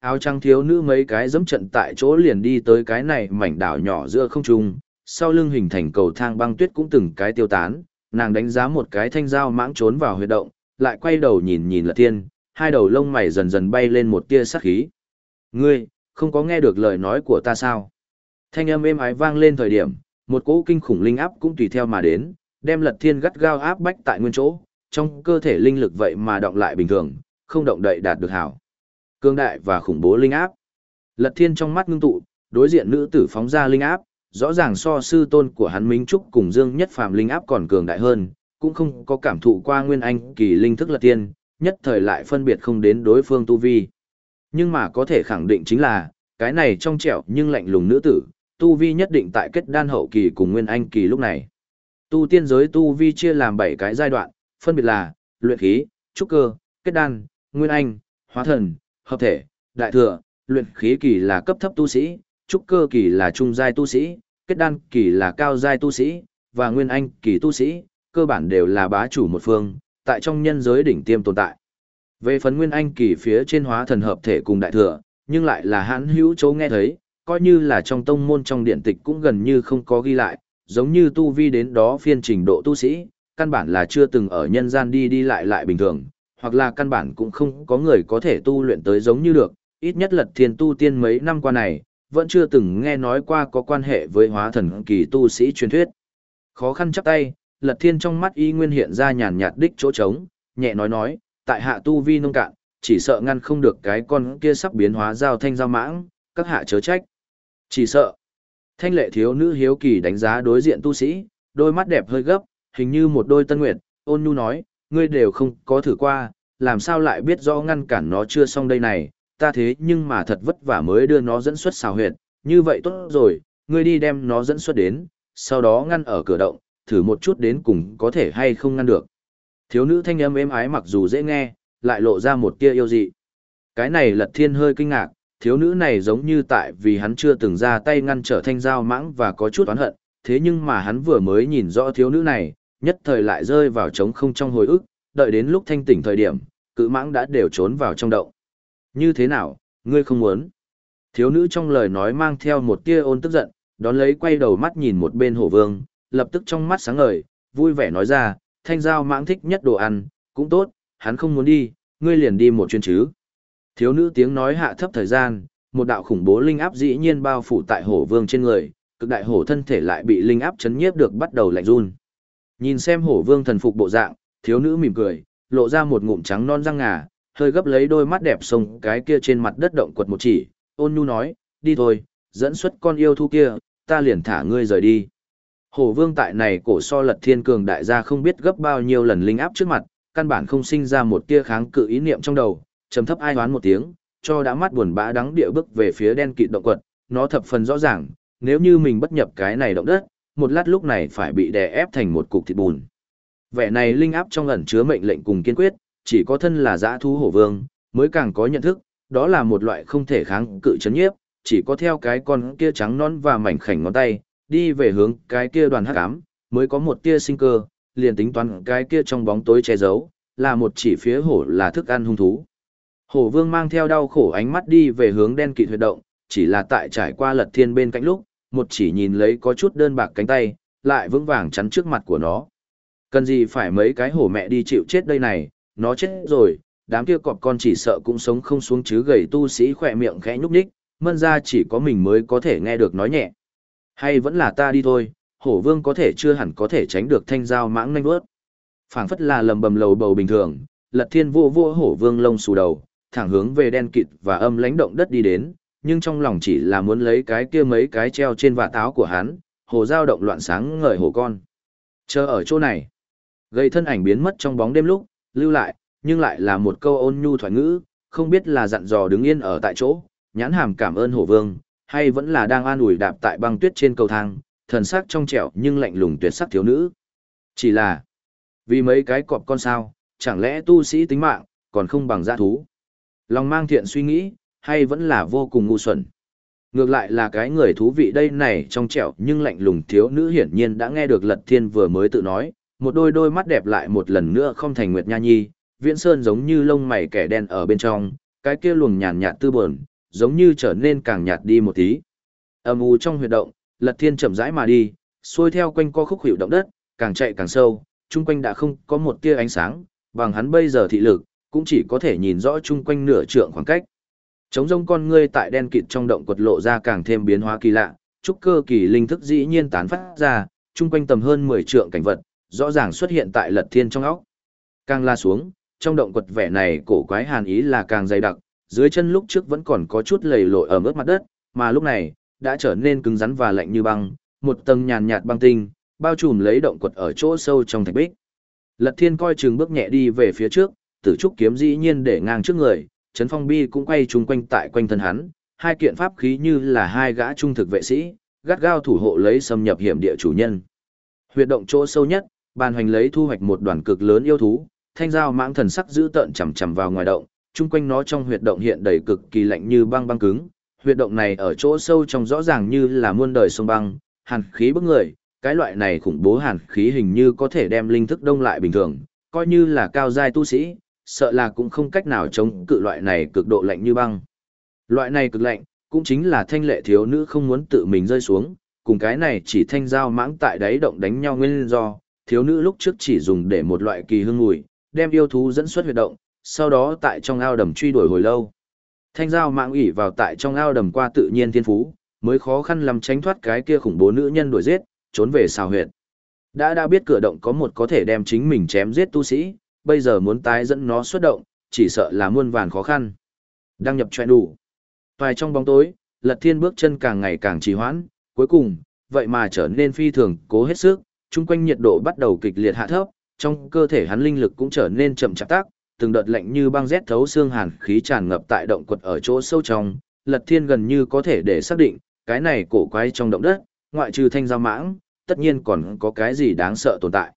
Áo trắng thiếu nữ mấy cái giẫm trận tại chỗ liền đi tới cái này mảnh đảo nhỏ giữa không trung, sau lưng hình thành cầu thang băng tuyết cũng từng cái tiêu tán, nàng đánh giá một cái thanh dao mãng trốn vào huyệt động, lại quay đầu nhìn nhìn Lật Thiên, hai đầu lông mày dần dần bay lên một tia sắc khí. Ngươi, không có nghe được lời nói của ta sao? Thanh âm êm ái vang lên thời điểm, một cỗ kinh khủng linh áp cũng tùy theo mà đến, đem Lật Thiên gắt gao áp bách tại nguyên chỗ, trong cơ thể linh lực vậy mà động lại bình thường, không động đậy đạt được hảo. Cương đại và khủng bố linh áp. Lật Thiên trong mắt ngưng tụ, đối diện nữ tử phóng ra linh áp, rõ ràng so sư tôn của hắn Minh Trúc cùng Dương Nhất Phàm linh áp còn cường đại hơn, cũng không có cảm thụ qua nguyên anh kỳ linh thức Lật Thiên, nhất thời lại phân biệt không đến đối phương tu vi. Nhưng mà có thể khẳng định chính là, cái này trong trẻo nhưng lạnh lùng nữ tử, tu vi nhất định tại kết đan hậu kỳ cùng nguyên anh kỳ lúc này. Tu tiên giới tu vi chia làm 7 cái giai đoạn, phân biệt là luyện khí, trúc cơ, kết đan, nguyên anh, hóa thần, hợp thể, đại thừa, luyện khí kỳ là cấp thấp tu sĩ, trúc cơ kỳ là trung giai tu sĩ, kết đan kỳ là cao giai tu sĩ, và nguyên anh kỳ tu sĩ, cơ bản đều là bá chủ một phương, tại trong nhân giới đỉnh tiêm tồn tại. Về phần nguyên anh kỳ phía trên hóa thần hợp thể cùng đại thừa, nhưng lại là hãn hữu chỗ nghe thấy, coi như là trong tông môn trong điện tịch cũng gần như không có ghi lại, giống như tu vi đến đó phiên trình độ tu sĩ, căn bản là chưa từng ở nhân gian đi đi lại lại bình thường, hoặc là căn bản cũng không có người có thể tu luyện tới giống như được, ít nhất lật thiên tu tiên mấy năm qua này, vẫn chưa từng nghe nói qua có quan hệ với hóa thần kỳ tu sĩ truyền thuyết. Khó khăn chắp tay, lật thiên trong mắt y nguyên hiện ra nhàn nhạt đích chỗ trống, nhẹ nói nói, tại hạ tu vi nông cạn, chỉ sợ ngăn không được cái con kia sắp biến hóa giao thanh giao mãng, các hạ chớ trách. Chỉ sợ. Thanh lệ thiếu nữ hiếu kỳ đánh giá đối diện tu sĩ, đôi mắt đẹp hơi gấp, hình như một đôi tân nguyệt, ôn nhu nói, ngươi đều không có thử qua, làm sao lại biết rõ ngăn cản nó chưa xong đây này, ta thế nhưng mà thật vất vả mới đưa nó dẫn xuất xào huyệt, như vậy tốt rồi, ngươi đi đem nó dẫn xuất đến, sau đó ngăn ở cửa động, thử một chút đến cùng có thể hay không ngăn được. Thiếu nữ thanh âm êm ái mặc dù dễ nghe, lại lộ ra một tia yêu dị. Cái này lật thiên hơi kinh ngạc, thiếu nữ này giống như tại vì hắn chưa từng ra tay ngăn trở thanh giao mãng và có chút oán hận, thế nhưng mà hắn vừa mới nhìn rõ thiếu nữ này, nhất thời lại rơi vào trống không trong hồi ức, đợi đến lúc thanh tỉnh thời điểm, cự mãng đã đều trốn vào trong động. Như thế nào, ngươi không muốn? Thiếu nữ trong lời nói mang theo một tia ôn tức giận, đón lấy quay đầu mắt nhìn một bên hổ vương, lập tức trong mắt sáng ngời, vui vẻ nói ra, thanh giao mãng thích nhất đồ ăn, cũng tốt, hắn không muốn đi, ngươi liền đi một chuyến chứ. Thiếu nữ tiếng nói hạ thấp thời gian, một đạo khủng bố linh áp dĩ nhiên bao phủ tại hổ vương trên người, cực đại hổ thân thể lại bị linh áp chấn nhiếp được bắt đầu lạnh run. Nhìn xem hổ vương thần phục bộ dạng, thiếu nữ mỉm cười, lộ ra một ngụm trắng non răng ngà, hơi gấp lấy đôi mắt đẹp sông cái kia trên mặt đất động quật một chỉ, ôn nhu nói, đi thôi, dẫn xuất con yêu thú kia, ta liền thả ngươi rời đi. Hổ vương tại này cổ so lật thiên cường đại gia không biết gấp bao nhiêu lần linh áp trước mặt, căn bản không sinh ra một tia kháng cự ý niệm trong đầu, trầm thấp ai hoán một tiếng, cho đã mắt buồn bã đắng địa bước về phía đen kịt động quật, nó thập phần rõ ràng, nếu như mình bất nhập cái này động đất, một lát lúc này phải bị đè ép thành một cục thịt bùn. Vẻ này linh áp trong ẩn chứa mệnh lệnh cùng kiên quyết, chỉ có thân là dã thú hổ vương, mới càng có nhận thức, đó là một loại không thể kháng cự chấn nhiếp, chỉ có theo cái con kia trắng non và mảnh khảnh ngón tay, đi về hướng cái kia đoàn hắc ám, mới có một tia sinh cơ, liền tính toán cái kia trong bóng tối che giấu, là một chỉ phía hổ là thức ăn hung thú. Hổ vương mang theo đau khổ ánh mắt đi về hướng đen kịt huyệt động, chỉ là tại trải qua lật thiên bên cạnh lúc, một chỉ nhìn lấy có chút đơn bạc cánh tay, lại vững vàng chắn trước mặt của nó. Cần gì phải mấy cái hổ mẹ đi chịu chết đây này, nó chết rồi, đám kia cọp con chỉ sợ cũng sống không xuống chứ gầy tu sĩ khỏe miệng khẽ nhúc nhích, mân ra chỉ có mình mới có thể nghe được nói nhẹ. Hay vẫn là ta đi thôi, hổ vương có thể chưa hẳn có thể tránh được thanh dao mãng nhanh vớt. phảng phất là lầm bầm lầu bầu bình thường, lật thiên vô vô hổ vương lông xù đầu, thẳng hướng về đen kịt và âm lãnh động đất đi đến, nhưng trong lòng chỉ là muốn lấy cái kia mấy cái treo trên vạt áo của hắn, hồ dao động loạn sáng ngời hổ con. Chờ ở chỗ này, gây thân ảnh biến mất trong bóng đêm lúc, lưu lại, nhưng lại là một câu ôn nhu thoại ngữ, không biết là dặn dò đứng yên ở tại chỗ, nhãn hàm cảm ơn hổ vương, hay vẫn là đang an ủi đạp tại băng tuyết trên cầu thang, thần sắc trong trẻo nhưng lạnh lùng tuyệt sắc thiếu nữ. Chỉ là, vì mấy cái cọp con sao, chẳng lẽ tu sĩ tính mạng, còn không bằng giã thú. Lòng mang thiện suy nghĩ, hay vẫn là vô cùng ngu xuẩn. Ngược lại là cái người thú vị đây này trong trẻo nhưng lạnh lùng thiếu nữ hiển nhiên đã nghe được Lật Thiên vừa mới tự nói, một đôi đôi mắt đẹp lại một lần nữa không thành Nguyệt Nha Nhi, viễn sơn giống như lông mày kẻ đen ở bên trong, cái kia luồng nhàn nhạt tư buồn, giống như trở nên càng nhạt đi một tí. Âm u trong huyệt động, Lật Thiên chậm rãi mà đi, xuôi theo quanh co khúc hiệu động đất, càng chạy càng sâu, chung quanh đã không có một tia ánh sáng, bằng hắn bây giờ thị lực, cũng chỉ có thể nhìn rõ chung quanh nửa trượng khoảng cách. Trống rông con ngươi tại đen kịt trong động quật lộ ra càng thêm biến hóa kỳ lạ, trúc cơ kỳ linh thức dĩ nhiên tán phát ra, chung quanh tầm hơn 10 trượng cảnh vật, rõ ràng xuất hiện tại lật thiên trong óc. Càng la xuống, trong động quật vẻ này cổ quái hàn ý là càng dày đặc, dưới chân lúc trước vẫn còn có chút lầy lội ở mức mặt đất, mà lúc này, đã trở nên cứng rắn và lạnh như băng, một tầng nhàn nhạt băng tinh, bao trùm lấy động quật ở chỗ sâu trong thạch bích. Lật thiên coi chừng bước nhẹ đi về phía trước, tử trúc kiếm dĩ nhiên để ngang trước người, Trấn Phong Bi cũng quay chung quanh tại quanh thân hắn, hai kiện pháp khí như là hai gã trung thực vệ sĩ, gắt gao thủ hộ lấy xâm nhập hiểm địa chủ nhân. Huyệt động chỗ sâu nhất, bàn hoành lấy thu hoạch một đoàn cực lớn yêu thú, thanh giao mãng thần sắc giữ tợn chằm chằm vào ngoài động, chung quanh nó trong huyệt động hiện đầy cực kỳ lạnh như băng băng cứng. Huyệt động này ở chỗ sâu trong rõ ràng như là muôn đời sông băng, hàn khí bức người, cái loại này khủng bố hàn khí hình như có thể đem linh thức đông lại bình thường, coi như là cao giai tu sĩ, sợ là cũng không cách nào chống cự loại này cực độ lạnh như băng. Loại này cực lạnh, cũng chính là thanh lệ thiếu nữ không muốn tự mình rơi xuống, cùng cái này chỉ thanh giao mãng tại đáy động đánh nhau nguyên do, thiếu nữ lúc trước chỉ dùng để một loại kỳ hương mùi, đem yêu thú dẫn xuất huyệt động, sau đó tại trong ao đầm truy đuổi hồi lâu. Thanh giao mạng ủy vào tại trong ao đầm qua tự nhiên thiên phú, mới khó khăn làm tránh thoát cái kia khủng bố nữ nhân đuổi giết, trốn về xào huyệt. Đã đã biết cửa động có một có thể đem chính mình chém giết tu sĩ, bây giờ muốn tái dẫn nó xuất động, chỉ sợ là muôn vàn khó khăn. Đăng nhập chuyện đủ. Toài trong bóng tối, Lật Thiên bước chân càng ngày càng trì hoãn, cuối cùng, vậy mà trở nên phi thường, cố hết sức, chung quanh nhiệt độ bắt đầu kịch liệt hạ thấp, trong cơ thể hắn linh lực cũng trở nên chậm chạp tác, từng đợt lạnh như băng rét thấu xương hàn khí tràn ngập tại động quật ở chỗ sâu trong, Lật Thiên gần như có thể để xác định, cái này cổ quái trong động đất, ngoại trừ thanh giao mãng, tất nhiên còn có cái gì đáng sợ tồn tại.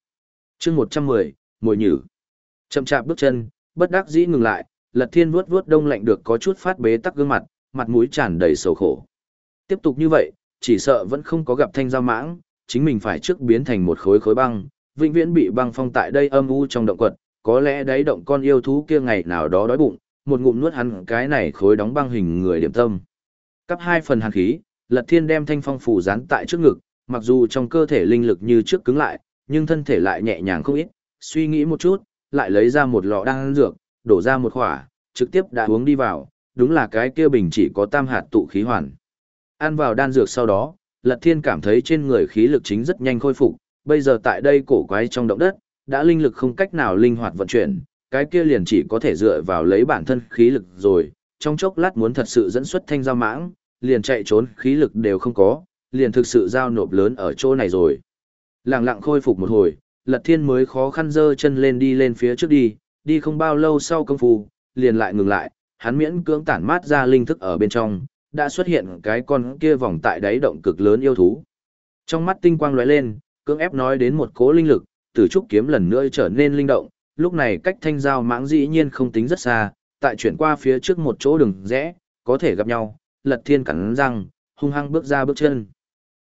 chương 110, mùi nhử. Chậm chạp bước chân, bất đắc dĩ ngừng lại, Lật Thiên vuốt vuốt đông lạnh được có chút phát bế tắc gương mặt, mặt mũi tràn đầy sầu khổ. Tiếp tục như vậy, chỉ sợ vẫn không có gặp thanh giao mãng, chính mình phải trước biến thành một khối khối băng, vĩnh viễn bị băng phong tại đây âm u trong động quật, có lẽ đấy động con yêu thú kia ngày nào đó đói bụng, một ngụm nuốt hắn cái này khối đóng băng hình người điểm tâm. Cấp hai phần hàn khí, Lật Thiên đem thanh phong phủ dán tại trước ngực, mặc dù trong cơ thể linh lực như trước cứng lại, nhưng thân thể lại nhẹ nhàng không ít, suy nghĩ một chút, lại lấy ra một lọ đan dược, đổ ra một khỏa, trực tiếp đã uống đi vào, đúng là cái kia bình chỉ có tam hạt tụ khí hoàn. Ăn vào đan dược sau đó, Lật Thiên cảm thấy trên người khí lực chính rất nhanh khôi phục, bây giờ tại đây cổ quái trong động đất, đã linh lực không cách nào linh hoạt vận chuyển, cái kia liền chỉ có thể dựa vào lấy bản thân khí lực rồi, trong chốc lát muốn thật sự dẫn xuất thanh giao mãng, liền chạy trốn khí lực đều không có, liền thực sự giao nộp lớn ở chỗ này rồi. Lặng lặng khôi phục một hồi, Lật Thiên mới khó khăn dơ chân lên đi lên phía trước đi, đi không bao lâu sau công phu, liền lại ngừng lại, hắn miễn cưỡng tản mát ra linh thức ở bên trong, đã xuất hiện cái con kia vòng tại đáy động cực lớn yêu thú. Trong mắt tinh quang lóe lên, cưỡng ép nói đến một cố linh lực, tử trúc kiếm lần nữa trở nên linh động, lúc này cách thanh giao mãng dĩ nhiên không tính rất xa, tại chuyển qua phía trước một chỗ đường rẽ, có thể gặp nhau, lật thiên cắn răng, hung hăng bước ra bước chân.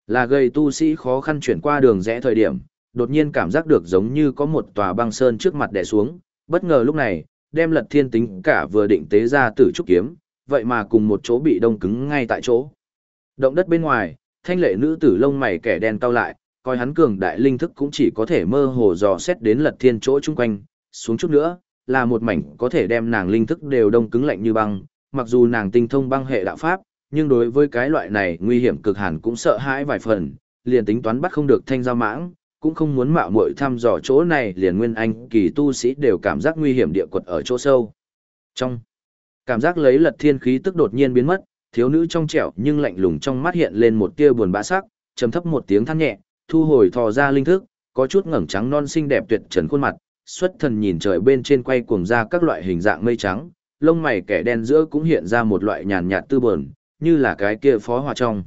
Là gây tu sĩ khó khăn chuyển qua đường rẽ thời điểm, đột nhiên cảm giác được giống như có một tòa băng sơn trước mặt đè xuống, bất ngờ lúc này, đem lật thiên tính cả vừa định tế ra tử trúc kiếm, vậy mà cùng một chỗ bị đông cứng ngay tại chỗ. Động đất bên ngoài, thanh lệ nữ tử lông mày kẻ đen cau lại, coi hắn cường đại linh thức cũng chỉ có thể mơ hồ dò xét đến lật thiên chỗ chung quanh, xuống chút nữa, là một mảnh có thể đem nàng linh thức đều đông cứng lạnh như băng, mặc dù nàng tinh thông băng hệ đạo pháp, nhưng đối với cái loại này nguy hiểm cực hẳn cũng sợ hãi vài phần, liền tính toán bắt không được thanh giao mãng, cũng không muốn mạo muội thăm dò chỗ này liền nguyên anh kỳ tu sĩ đều cảm giác nguy hiểm địa quật ở chỗ sâu. Trong cảm giác lấy lật thiên khí tức đột nhiên biến mất, thiếu nữ trong trẻo nhưng lạnh lùng trong mắt hiện lên một tia buồn bã sắc, trầm thấp một tiếng than nhẹ, thu hồi thò ra linh thức, có chút ngẩng trắng non xinh đẹp tuyệt trần khuôn mặt, xuất thần nhìn trời bên trên quay cuồng ra các loại hình dạng mây trắng, lông mày kẻ đen giữa cũng hiện ra một loại nhàn nhạt tư bờn, như là cái kia phó hòa trong.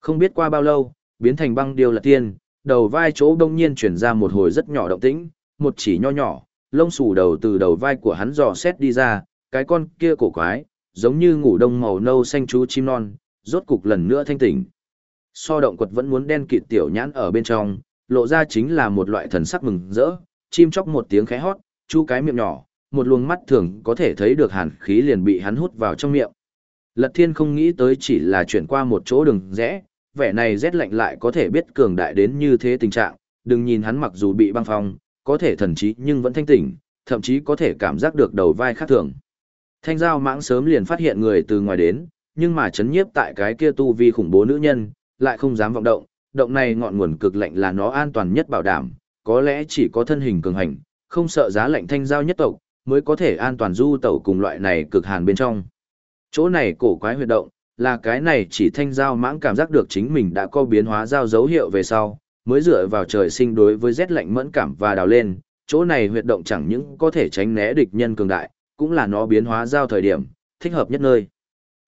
Không biết qua bao lâu, biến thành băng điêu là tiên, đầu vai chỗ đông nhiên chuyển ra một hồi rất nhỏ động tĩnh, một chỉ nho nhỏ, lông xù đầu từ đầu vai của hắn dò xét đi ra, cái con kia cổ quái, giống như ngủ đông màu nâu xanh chú chim non, rốt cục lần nữa thanh tỉnh. So động quật vẫn muốn đen kịt tiểu nhãn ở bên trong, lộ ra chính là một loại thần sắc mừng rỡ, chim chóc một tiếng khẽ hót, chu cái miệng nhỏ, một luồng mắt thường có thể thấy được hàn khí liền bị hắn hút vào trong miệng. Lật thiên không nghĩ tới chỉ là chuyển qua một chỗ đường rẽ, vẻ này rét lạnh lại có thể biết cường đại đến như thế tình trạng, đừng nhìn hắn mặc dù bị băng phong, có thể thần trí nhưng vẫn thanh tỉnh, thậm chí có thể cảm giác được đầu vai khác thường. Thanh giao mãng sớm liền phát hiện người từ ngoài đến, nhưng mà chấn nhiếp tại cái kia tu vi khủng bố nữ nhân, lại không dám vọng động, động này ngọn nguồn cực lạnh là nó an toàn nhất bảo đảm, có lẽ chỉ có thân hình cường hành, không sợ giá lạnh thanh giao nhất tộc, mới có thể an toàn du tẩu cùng loại này cực hàn bên trong. Chỗ này cổ quái huyệt động, là cái này chỉ thanh giao mãng cảm giác được chính mình đã có biến hóa giao dấu hiệu về sau, mới dựa vào trời sinh đối với rét lạnh mẫn cảm và đào lên, chỗ này huyệt động chẳng những có thể tránh né địch nhân cường đại, cũng là nó biến hóa giao thời điểm, thích hợp nhất nơi.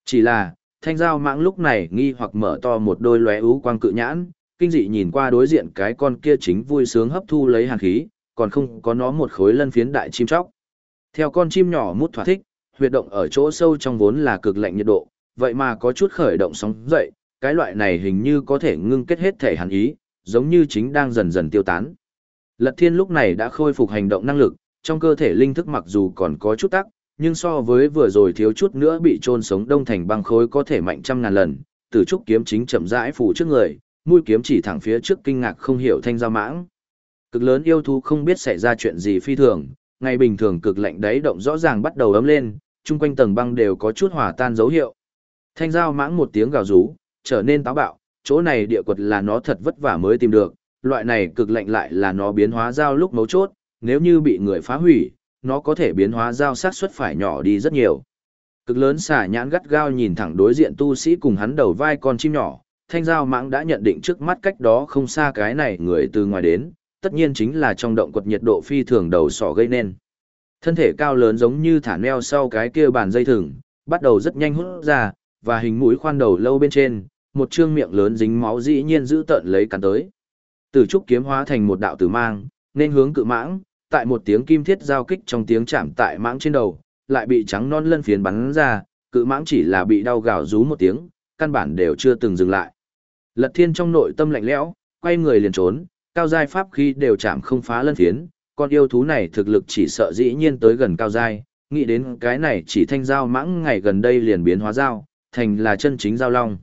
Chỉ là, thanh giao mãng lúc này nghi hoặc mở to một đôi lóe ú quang cự nhãn, kinh dị nhìn qua đối diện cái con kia chính vui sướng hấp thu lấy hàn khí, còn không có nó một khối lân phiến đại chim chóc. Theo con chim nhỏ mút thỏa thích, huyệt động ở chỗ sâu trong vốn là cực lạnh nhiệt độ, vậy mà có chút khởi động sóng dậy, cái loại này hình như có thể ngưng kết hết thể hàn ý, giống như chính đang dần dần tiêu tán. Lật Thiên lúc này đã khôi phục hành động năng lực, trong cơ thể linh thức mặc dù còn có chút tắc, nhưng so với vừa rồi thiếu chút nữa bị trôn sống đông thành băng khối có thể mạnh trăm ngàn lần, tử trúc kiếm chính chậm rãi phủ trước người, mũi kiếm chỉ thẳng phía trước kinh ngạc không hiểu thanh giao mãng. Cực lớn yêu thú không biết xảy ra chuyện gì phi thường, ngày bình thường cực lạnh đấy động rõ ràng bắt đầu ấm lên, chung quanh tầng băng đều có chút hòa tan dấu hiệu. Thanh giao mãng một tiếng gào rú, trở nên táo bạo, chỗ này địa quật là nó thật vất vả mới tìm được, loại này cực lạnh lại là nó biến hóa dao lúc mấu chốt, nếu như bị người phá hủy, nó có thể biến hóa dao sát suất phải nhỏ đi rất nhiều. Cực lớn xả nhãn gắt gao nhìn thẳng đối diện tu sĩ cùng hắn đầu vai con chim nhỏ, thanh giao mãng đã nhận định trước mắt cách đó không xa cái này người từ ngoài đến, tất nhiên chính là trong động quật nhiệt độ phi thường đầu sỏ gây nên. Thân thể cao lớn giống như thả neo sau cái kia bàn dây thừng, bắt đầu rất nhanh hút ra, và hình mũi khoan đầu lâu bên trên, một trương miệng lớn dính máu dĩ nhiên giữ tận lấy cắn tới. Tử trúc kiếm hóa thành một đạo tử mang, nên hướng cự mãng, tại một tiếng kim thiết giao kích trong tiếng chạm tại mãng trên đầu, lại bị trắng non lân phiến bắn ra, cự mãng chỉ là bị đau gào rú một tiếng, căn bản đều chưa từng dừng lại. Lật Thiên trong nội tâm lạnh lẽo, quay người liền trốn, cao giai pháp khí đều chạm không phá lân phiến, con yêu thú này thực lực chỉ sợ dĩ nhiên tới gần cao giai, nghĩ đến cái này chỉ thanh giao mãng ngày gần đây liền biến hóa giao, thành là chân chính giao long.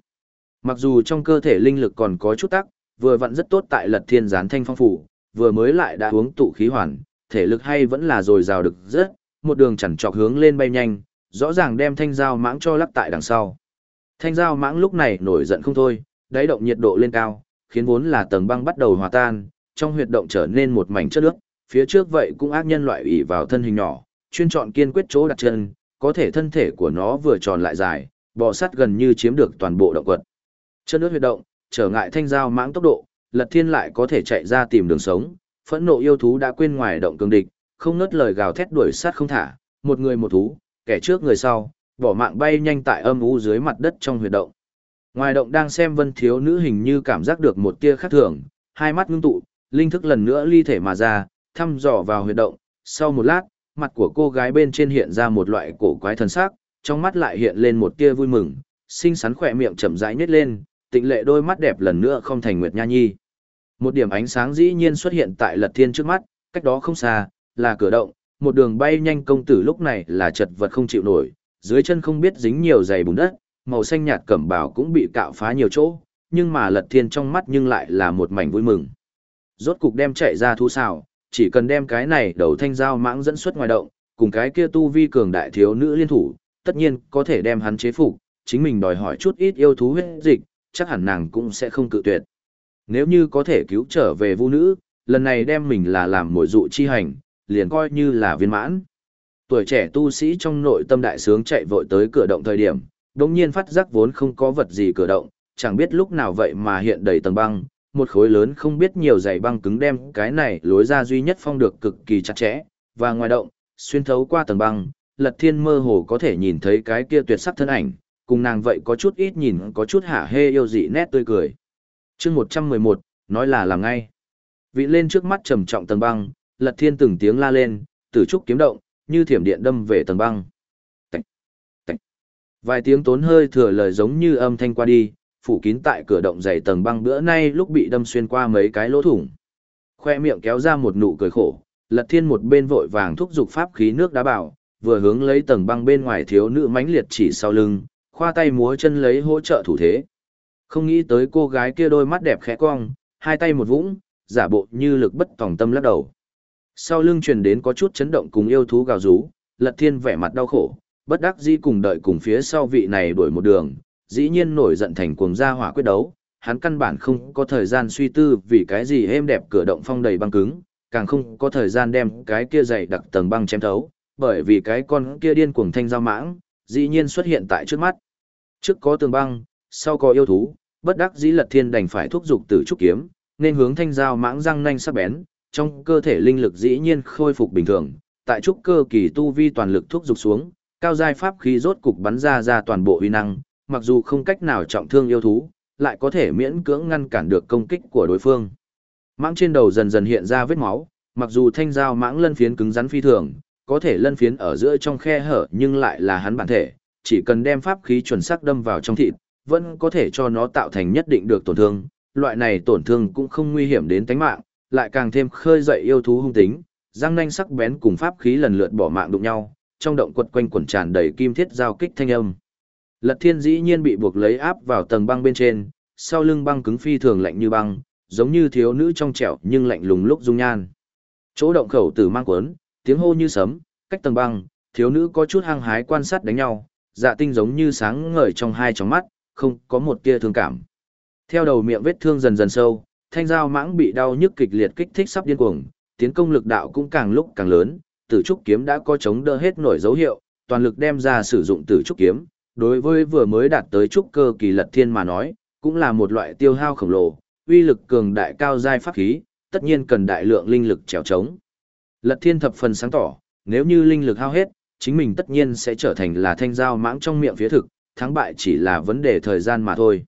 Mặc dù trong cơ thể linh lực còn có chút tắc, vừa vặn rất tốt tại Lật Thiên gián thanh phong phủ, vừa mới lại đã uống tụ khí hoàn, thể lực hay vẫn là dồi dào được rất, một đường chẳng trọc hướng lên bay nhanh, rõ ràng đem thanh dao mãng cho lắc tại đằng sau. Thanh dao mãng lúc này nổi giận không thôi, đáy động nhiệt độ lên cao, khiến vốn là tầng băng bắt đầu hòa tan, trong huyệt động trở nên một mảnh chất nước, phía trước vậy cũng ác nhân loại ủy vào thân hình nhỏ, chuyên chọn kiên quyết chỗ đặt chân, có thể thân thể của nó vừa tròn lại dài, bò sắt gần như chiếm được toàn bộ động quật. Chân nước huyệt động, trở ngại thanh dao mãng tốc độ, Lật Thiên lại có thể chạy ra tìm đường sống, phẫn nộ yêu thú đã quên ngoài động cường địch, không nớt lời gào thét đuổi sát không thả, một người một thú, kẻ trước người sau, bỏ mạng bay nhanh tại âm u dưới mặt đất trong huyệt động. Ngoài động đang xem Vân thiếu nữ hình như cảm giác được một tia khác thường, hai mắt ngưng tụ, linh thức lần nữa ly thể mà ra, thăm dò vào huyệt động, sau một lát, mặt của cô gái bên trên hiện ra một loại cổ quái thần sắc, trong mắt lại hiện lên một tia vui mừng, xinh xắn khỏe miệng chậm rãi nhếch lên, tịnh lệ đôi mắt đẹp lần nữa không thành nguyệt nha nhi. Một điểm ánh sáng dĩ nhiên xuất hiện tại Lật Thiên trước mắt, cách đó không xa, là cửa động, một đường bay nhanh công tử lúc này là chật vật không chịu nổi, dưới chân không biết dính nhiều giày bùn đất, màu xanh nhạt cẩm bào cũng bị cạo phá nhiều chỗ, nhưng mà Lật Thiên trong mắt nhưng lại là một mảnh vui mừng. Rốt cục đem chạy ra thú xào, chỉ cần đem cái này đầu thanh dao mãng dẫn xuất ngoài động, cùng cái kia tu vi cường đại thiếu nữ liên thủ, tất nhiên có thể đem hắn chế phục, chính mình đòi hỏi chút ít yêu thú huyết dịch, chắc hẳn nàng cũng sẽ không cự tuyệt. Nếu như có thể cứu trở về vu nữ, lần này đem mình là làm mồi dụ chi hành, liền coi như là viên mãn. Tuổi trẻ tu sĩ trong nội tâm đại sướng chạy vội tới cửa động thời điểm, đồng nhiên phát giác vốn không có vật gì cửa động, chẳng biết lúc nào vậy mà hiện đầy tầng băng, một khối lớn không biết nhiều dày băng cứng đem cái này lối ra duy nhất phong được cực kỳ chặt chẽ, và ngoài động, xuyên thấu qua tầng băng, lật thiên mơ hồ có thể nhìn thấy cái kia tuyệt sắc thân ảnh, cùng nàng vậy có chút ít nhìn có chút hả hê yêu dị nét tươi cười chương 111, nói là làm ngay. Vị lên trước mắt trầm trọng tầng băng, lật thiên từng tiếng la lên, tử trúc kiếm động, như thiểm điện đâm về tầng băng. Tạch, tạch. Vài tiếng tốn hơi thừa lời giống như âm thanh qua đi, phủ kín tại cửa động dày tầng băng bữa nay lúc bị đâm xuyên qua mấy cái lỗ thủng. Khoe miệng kéo ra một nụ cười khổ, lật thiên một bên vội vàng thúc giục pháp khí nước đá bảo, vừa hướng lấy tầng băng bên ngoài thiếu nữ mãnh liệt chỉ sau lưng, khoa tay múa chân lấy hỗ trợ thủ thế. Không nghĩ tới cô gái kia đôi mắt đẹp khẽ cong, hai tay một vũng, giả bộ như lực bất tòng tâm lắc đầu. Sau lưng truyền đến có chút chấn động cùng yêu thú gào rú, Lật Thiên vẻ mặt đau khổ, bất đắc dĩ cùng đợi cùng phía sau vị này đuổi một đường, dĩ nhiên nổi giận thành cuồng gia hỏa quyết đấu, hắn căn bản không có thời gian suy tư vì cái gì êm đẹp cửa động phong đầy băng cứng, càng không có thời gian đem cái kia dày đặc tầng băng chém thấu, bởi vì cái con kia điên cuồng thanh giao mãng, dĩ nhiên xuất hiện tại trước mắt. Trước có tường băng, sau có yêu thú, bất đắc dĩ lật thiên đành phải thúc giục tử trúc kiếm, nên hướng thanh giao mãng răng nanh sắc bén, trong cơ thể linh lực dĩ nhiên khôi phục bình thường, tại trúc cơ kỳ tu vi toàn lực thúc giục xuống, cao giai pháp khí rốt cục bắn ra ra toàn bộ uy năng, mặc dù không cách nào trọng thương yêu thú, lại có thể miễn cưỡng ngăn cản được công kích của đối phương. Mãng trên đầu dần dần hiện ra vết máu, mặc dù thanh giao mãng lân phiến cứng rắn phi thường, có thể lân phiến ở giữa trong khe hở nhưng lại là hắn bản thể, chỉ cần đem pháp khí chuẩn xác đâm vào trong thịt, vẫn có thể cho nó tạo thành nhất định được tổn thương. Loại này tổn thương cũng không nguy hiểm đến tính mạng, lại càng thêm khơi dậy yêu thú hung tính, răng nanh sắc bén cùng pháp khí lần lượt bỏ mạng đụng nhau, trong động quật quanh quẩn tràn đầy kim thiết giao kích thanh âm. Lật Thiên dĩ nhiên bị buộc lấy áp vào tầng băng bên trên, sau lưng băng cứng phi thường lạnh như băng, giống như thiếu nữ trong trẻo nhưng lạnh lùng lúc dung nhan. Chỗ động khẩu tử mang cuốn, tiếng hô như sấm, cách tầng băng, thiếu nữ có chút hăng hái quan sát đánh nhau, dạ tinh giống như sáng ngời trong hai tròng mắt, không có một tia thương cảm. Theo đầu miệng vết thương dần dần sâu, thanh dao mãng bị đau nhức kịch liệt kích thích sắp điên cuồng, tiến công lực đạo cũng càng lúc càng lớn, tử trúc kiếm đã có chống đỡ hết nổi dấu hiệu, toàn lực đem ra sử dụng tử trúc kiếm, đối với vừa mới đạt tới trúc cơ kỳ lật thiên mà nói, cũng là một loại tiêu hao khổng lồ, uy lực cường đại cao giai pháp khí, tất nhiên cần đại lượng linh lực trèo trống. Lật thiên thập phần sáng tỏ, nếu như linh lực hao hết, chính mình tất nhiên sẽ trở thành là thanh dao mãng trong miệng phía thực, thắng bại chỉ là vấn đề thời gian mà thôi.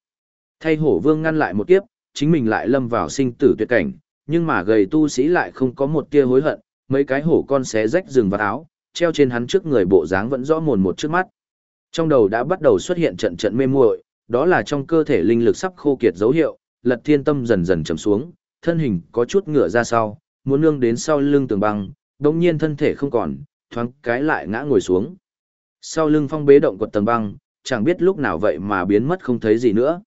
Thay hổ vương ngăn lại một kiếp, chính mình lại lâm vào sinh tử tuyệt cảnh, nhưng mà gầy tu sĩ lại không có một tia hối hận, mấy cái hổ con xé rách rừng vào áo, treo trên hắn trước người bộ dáng vẫn rõ mồn một trước mắt. Trong đầu đã bắt đầu xuất hiện trận trận mê muội, đó là trong cơ thể linh lực sắp khô kiệt dấu hiệu, Lật Thiên Tâm dần dần trầm xuống, thân hình có chút ngửa ra sau, muốn nương đến sau lưng tường băng, đống nhiên thân thể không còn, thoáng cái lại ngã ngồi xuống. Sau lưng phong bế động quật tầng băng, chẳng biết lúc nào vậy mà biến mất không thấy gì nữa.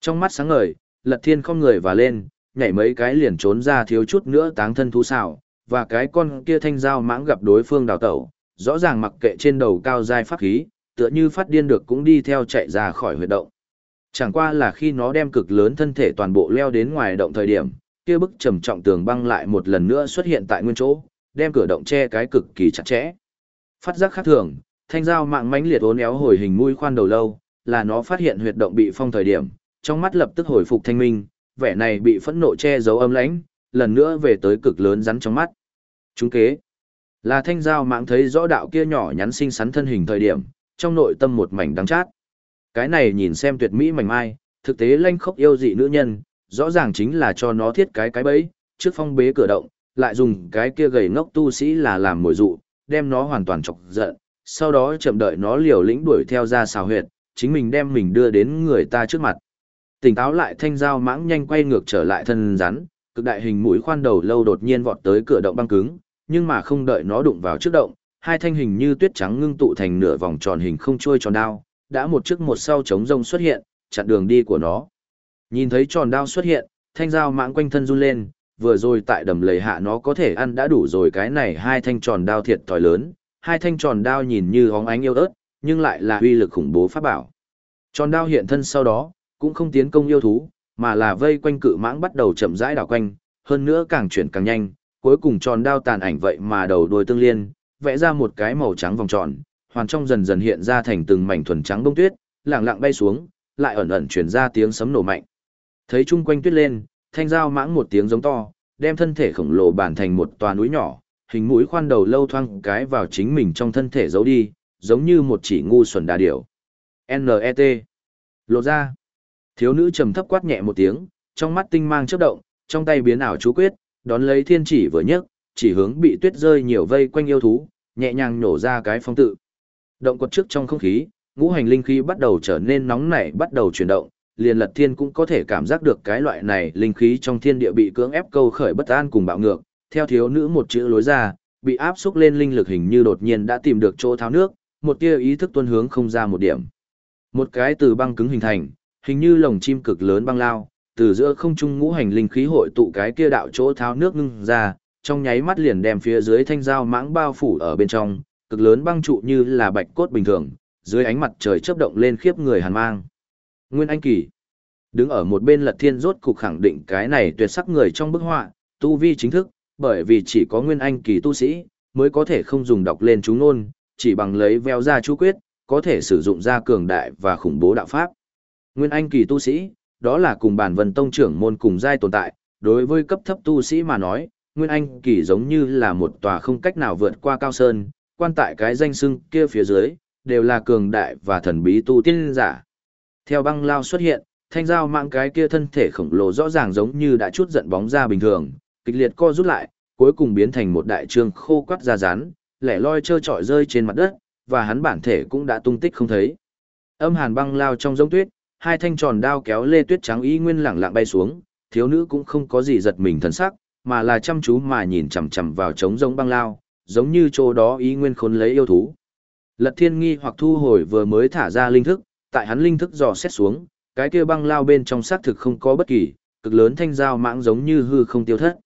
Trong mắt sáng ngời, Lật Thiên không người và lên, nhảy mấy cái liền trốn ra thiếu chút nữa táng thân thú xào, và cái con kia thanh dao mãng gặp đối phương đào tẩu, rõ ràng mặc kệ trên đầu cao dai pháp khí, tựa như phát điên được cũng đi theo chạy ra khỏi huyệt động. Chẳng qua là khi nó đem cực lớn thân thể toàn bộ leo đến ngoài động thời điểm, kia bức trầm trọng tường băng lại một lần nữa xuất hiện tại nguyên chỗ, đem cửa động che cái cực kỳ chặt chẽ. Phát giác khác thường, thanh dao mạng mãnh liệt uốn éo hồi hình mũi khoan đầu lâu, là nó phát hiện huyệt động bị phong thời điểm, trong mắt lập tức hồi phục thanh minh, vẻ này bị phẫn nộ che giấu âm lãnh, lần nữa về tới cực lớn rắn trong mắt. Chúng kế. Là thanh giao mạng thấy rõ đạo kia nhỏ nhắn xinh xắn thân hình thời điểm, trong nội tâm một mảnh đắng chát. Cái này nhìn xem tuyệt mỹ mảnh mai, thực tế lanh khốc yêu dị nữ nhân, rõ ràng chính là cho nó thiết cái cái bẫy, trước phong bế cửa động, lại dùng cái kia gầy ngốc tu sĩ là làm mồi dụ, đem nó hoàn toàn chọc giận, sau đó chậm đợi nó liều lĩnh đuổi theo ra xào huyệt, chính mình đem mình đưa đến người ta trước mặt. Tỉnh táo lại thanh dao mãng nhanh quay ngược trở lại thân rắn, cực đại hình mũi khoan đầu lâu đột nhiên vọt tới cửa động băng cứng, nhưng mà không đợi nó đụng vào trước động, hai thanh hình như tuyết trắng ngưng tụ thành nửa vòng tròn hình không trôi tròn đao, đã một trước một sau chống rông xuất hiện, chặn đường đi của nó. Nhìn thấy tròn đao xuất hiện, thanh dao mãng quanh thân run lên, vừa rồi tại đầm lầy hạ nó có thể ăn đã đủ rồi cái này hai thanh tròn đao thiệt thòi lớn, hai thanh tròn đao nhìn như hóng ánh yêu ớt, nhưng lại là uy lực khủng bố pháp bảo. Tròn đao hiện thân sau đó, cũng không tiến công yêu thú, mà là vây quanh cự mãng bắt đầu chậm rãi đảo quanh, hơn nữa càng chuyển càng nhanh, cuối cùng tròn đao tàn ảnh vậy mà đầu đuôi tương liên, vẽ ra một cái màu trắng vòng tròn, hoàn trong dần dần hiện ra thành từng mảnh thuần trắng bông tuyết, lặng lặng bay xuống, lại ẩn ẩn truyền ra tiếng sấm nổ mạnh. Thấy chung quanh tuyết lên, thanh dao mãng một tiếng giống to, đem thân thể khổng lồ bản thành một tòa núi nhỏ, hình mũi khoan đầu lâu thoang cái vào chính mình trong thân thể giấu đi, giống như một chỉ ngu xuẩn đà điểu. N.E.T. Lộ ra. Thiếu nữ trầm thấp quát nhẹ một tiếng, trong mắt tinh mang chớp động, trong tay biến ảo chú quyết, đón lấy thiên chỉ vừa nhấc, chỉ hướng bị tuyết rơi nhiều vây quanh yêu thú, nhẹ nhàng nổ ra cái phong tự. Động quật trước trong không khí, ngũ hành linh khí bắt đầu trở nên nóng nảy bắt đầu chuyển động, liền lật thiên cũng có thể cảm giác được cái loại này linh khí trong thiên địa bị cưỡng ép câu khởi bất an cùng bạo ngược, theo thiếu nữ một chữ lối ra, bị áp xúc lên linh lực hình như đột nhiên đã tìm được chỗ tháo nước, một tia ý thức tuân hướng không ra một điểm. Một cái từ băng cứng hình thành, hình như lồng chim cực lớn băng lao, từ giữa không trung ngũ hành linh khí hội tụ cái kia đạo chỗ tháo nước ngưng ra, trong nháy mắt liền đem phía dưới thanh dao mãng bao phủ ở bên trong, cực lớn băng trụ như là bạch cốt bình thường, dưới ánh mặt trời chớp động lên khiếp người hàn mang. Nguyên Anh Kỳ Đứng ở một bên Lật Thiên rốt cục khẳng định cái này tuyệt sắc người trong bức họa, tu vi chính thức, bởi vì chỉ có Nguyên Anh Kỳ tu sĩ mới có thể không dùng đọc lên chú ngôn, chỉ bằng lấy veo ra chú quyết, có thể sử dụng ra cường đại và khủng bố đạo pháp. Nguyên Anh kỳ tu sĩ, đó là cùng bản vân tông trưởng môn cùng giai tồn tại, đối với cấp thấp tu sĩ mà nói, Nguyên Anh kỳ giống như là một tòa không cách nào vượt qua cao sơn, quan tại cái danh xưng kia phía dưới, đều là cường đại và thần bí tu tiên giả. Theo băng lao xuất hiện, thanh dao mạng cái kia thân thể khổng lồ rõ ràng giống như đã chút giận bóng ra bình thường, kịch liệt co rút lại, cuối cùng biến thành một đại trương khô quắt ra rán, lẻ loi trơ trọi rơi trên mặt đất, và hắn bản thể cũng đã tung tích không thấy. Âm hàn băng lao trong giống tuyết, hai thanh tròn đao kéo lê tuyết trắng y nguyên lẳng lặng bay xuống, thiếu nữ cũng không có gì giật mình thần sắc, mà là chăm chú mà nhìn chằm chằm vào trống giống băng lao, giống như chỗ đó ý nguyên khốn lấy yêu thú. Lật thiên nghi hoặc thu hồi vừa mới thả ra linh thức, tại hắn linh thức dò xét xuống, cái kia băng lao bên trong xác thực không có bất kỳ, cực lớn thanh dao mãng giống như hư không tiêu thất.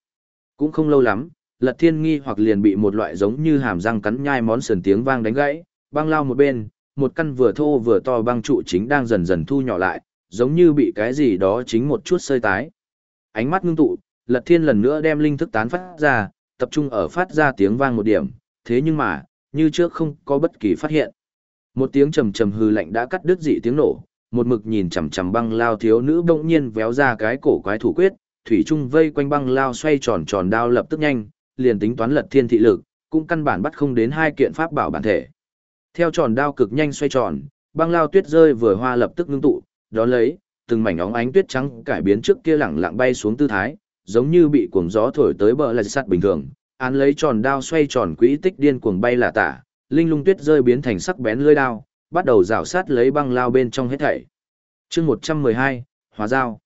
Cũng không lâu lắm, lật thiên nghi hoặc liền bị một loại giống như hàm răng cắn nhai món sườn tiếng vang đánh gãy, băng lao một bên, một căn vừa thô vừa to băng trụ chính đang dần dần thu nhỏ lại, giống như bị cái gì đó chính một chút sơi tái. Ánh mắt ngưng tụ, lật thiên lần nữa đem linh thức tán phát ra, tập trung ở phát ra tiếng vang một điểm, thế nhưng mà, như trước không có bất kỳ phát hiện. Một tiếng trầm trầm hư lạnh đã cắt đứt dị tiếng nổ, một mực nhìn chằm chằm băng lao thiếu nữ bỗng nhiên véo ra cái cổ quái thủ quyết, thủy trung vây quanh băng lao xoay tròn tròn đao lập tức nhanh, liền tính toán lật thiên thị lực, cũng căn bản bắt không đến hai kiện pháp bảo bản thể. Theo tròn đao cực nhanh xoay tròn, băng lao tuyết rơi vừa hoa lập tức ngưng tụ, đó lấy, từng mảnh óng ánh tuyết trắng cải biến trước kia lẳng lặng bay xuống tư thái, giống như bị cuồng gió thổi tới bờ là sắt bình thường, án lấy tròn đao xoay tròn quỹ tích điên cuồng bay là tả, linh lung tuyết rơi biến thành sắc bén lưỡi đao, bắt đầu rào sát lấy băng lao bên trong hết thảy. Chương 112, Hóa dao.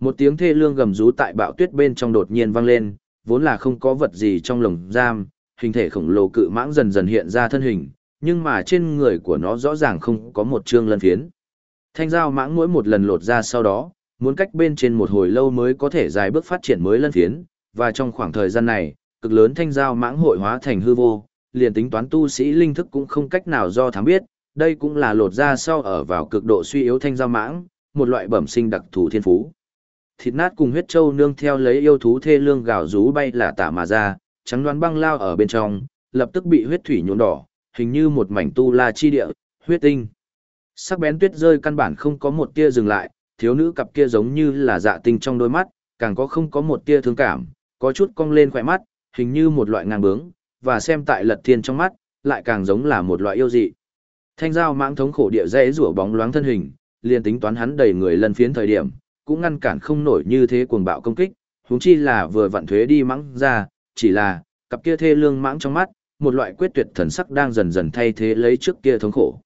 Một tiếng thê lương gầm rú tại bạo tuyết bên trong đột nhiên vang lên, vốn là không có vật gì trong lồng giam, hình thể khổng lồ cự mãng dần dần hiện ra thân hình, nhưng mà trên người của nó rõ ràng không có một trương lân phiến. Thanh dao mãng mỗi một lần lột ra sau đó, muốn cách bên trên một hồi lâu mới có thể dài bước phát triển mới lân phiến, và trong khoảng thời gian này, cực lớn thanh dao mãng hội hóa thành hư vô, liền tính toán tu sĩ linh thức cũng không cách nào do thám biết, đây cũng là lột ra sau ở vào cực độ suy yếu thanh dao mãng, một loại bẩm sinh đặc thù thiên phú. Thịt nát cùng huyết châu nương theo lấy yêu thú thê lương gào rú bay là tả mà ra, trắng đoán băng lao ở bên trong, lập tức bị huyết thủy nhuộm đỏ, hình như một mảnh tu la chi địa, huyết tinh. Sắc bén tuyết rơi căn bản không có một tia dừng lại, thiếu nữ cặp kia giống như là dạ tinh trong đôi mắt, càng có không có một tia thương cảm, có chút cong lên khỏe mắt, hình như một loại ngang bướng, và xem tại lật thiên trong mắt, lại càng giống là một loại yêu dị. Thanh giao mãng thống khổ địa dễ rủa bóng loáng thân hình, liền tính toán hắn đầy người lần phiến thời điểm, cũng ngăn cản không nổi như thế cuồng bạo công kích, huống chi là vừa vặn thuế đi mãng ra, chỉ là, cặp kia thê lương mãng trong mắt, một loại quyết tuyệt thần sắc đang dần dần thay thế lấy trước kia thống khổ.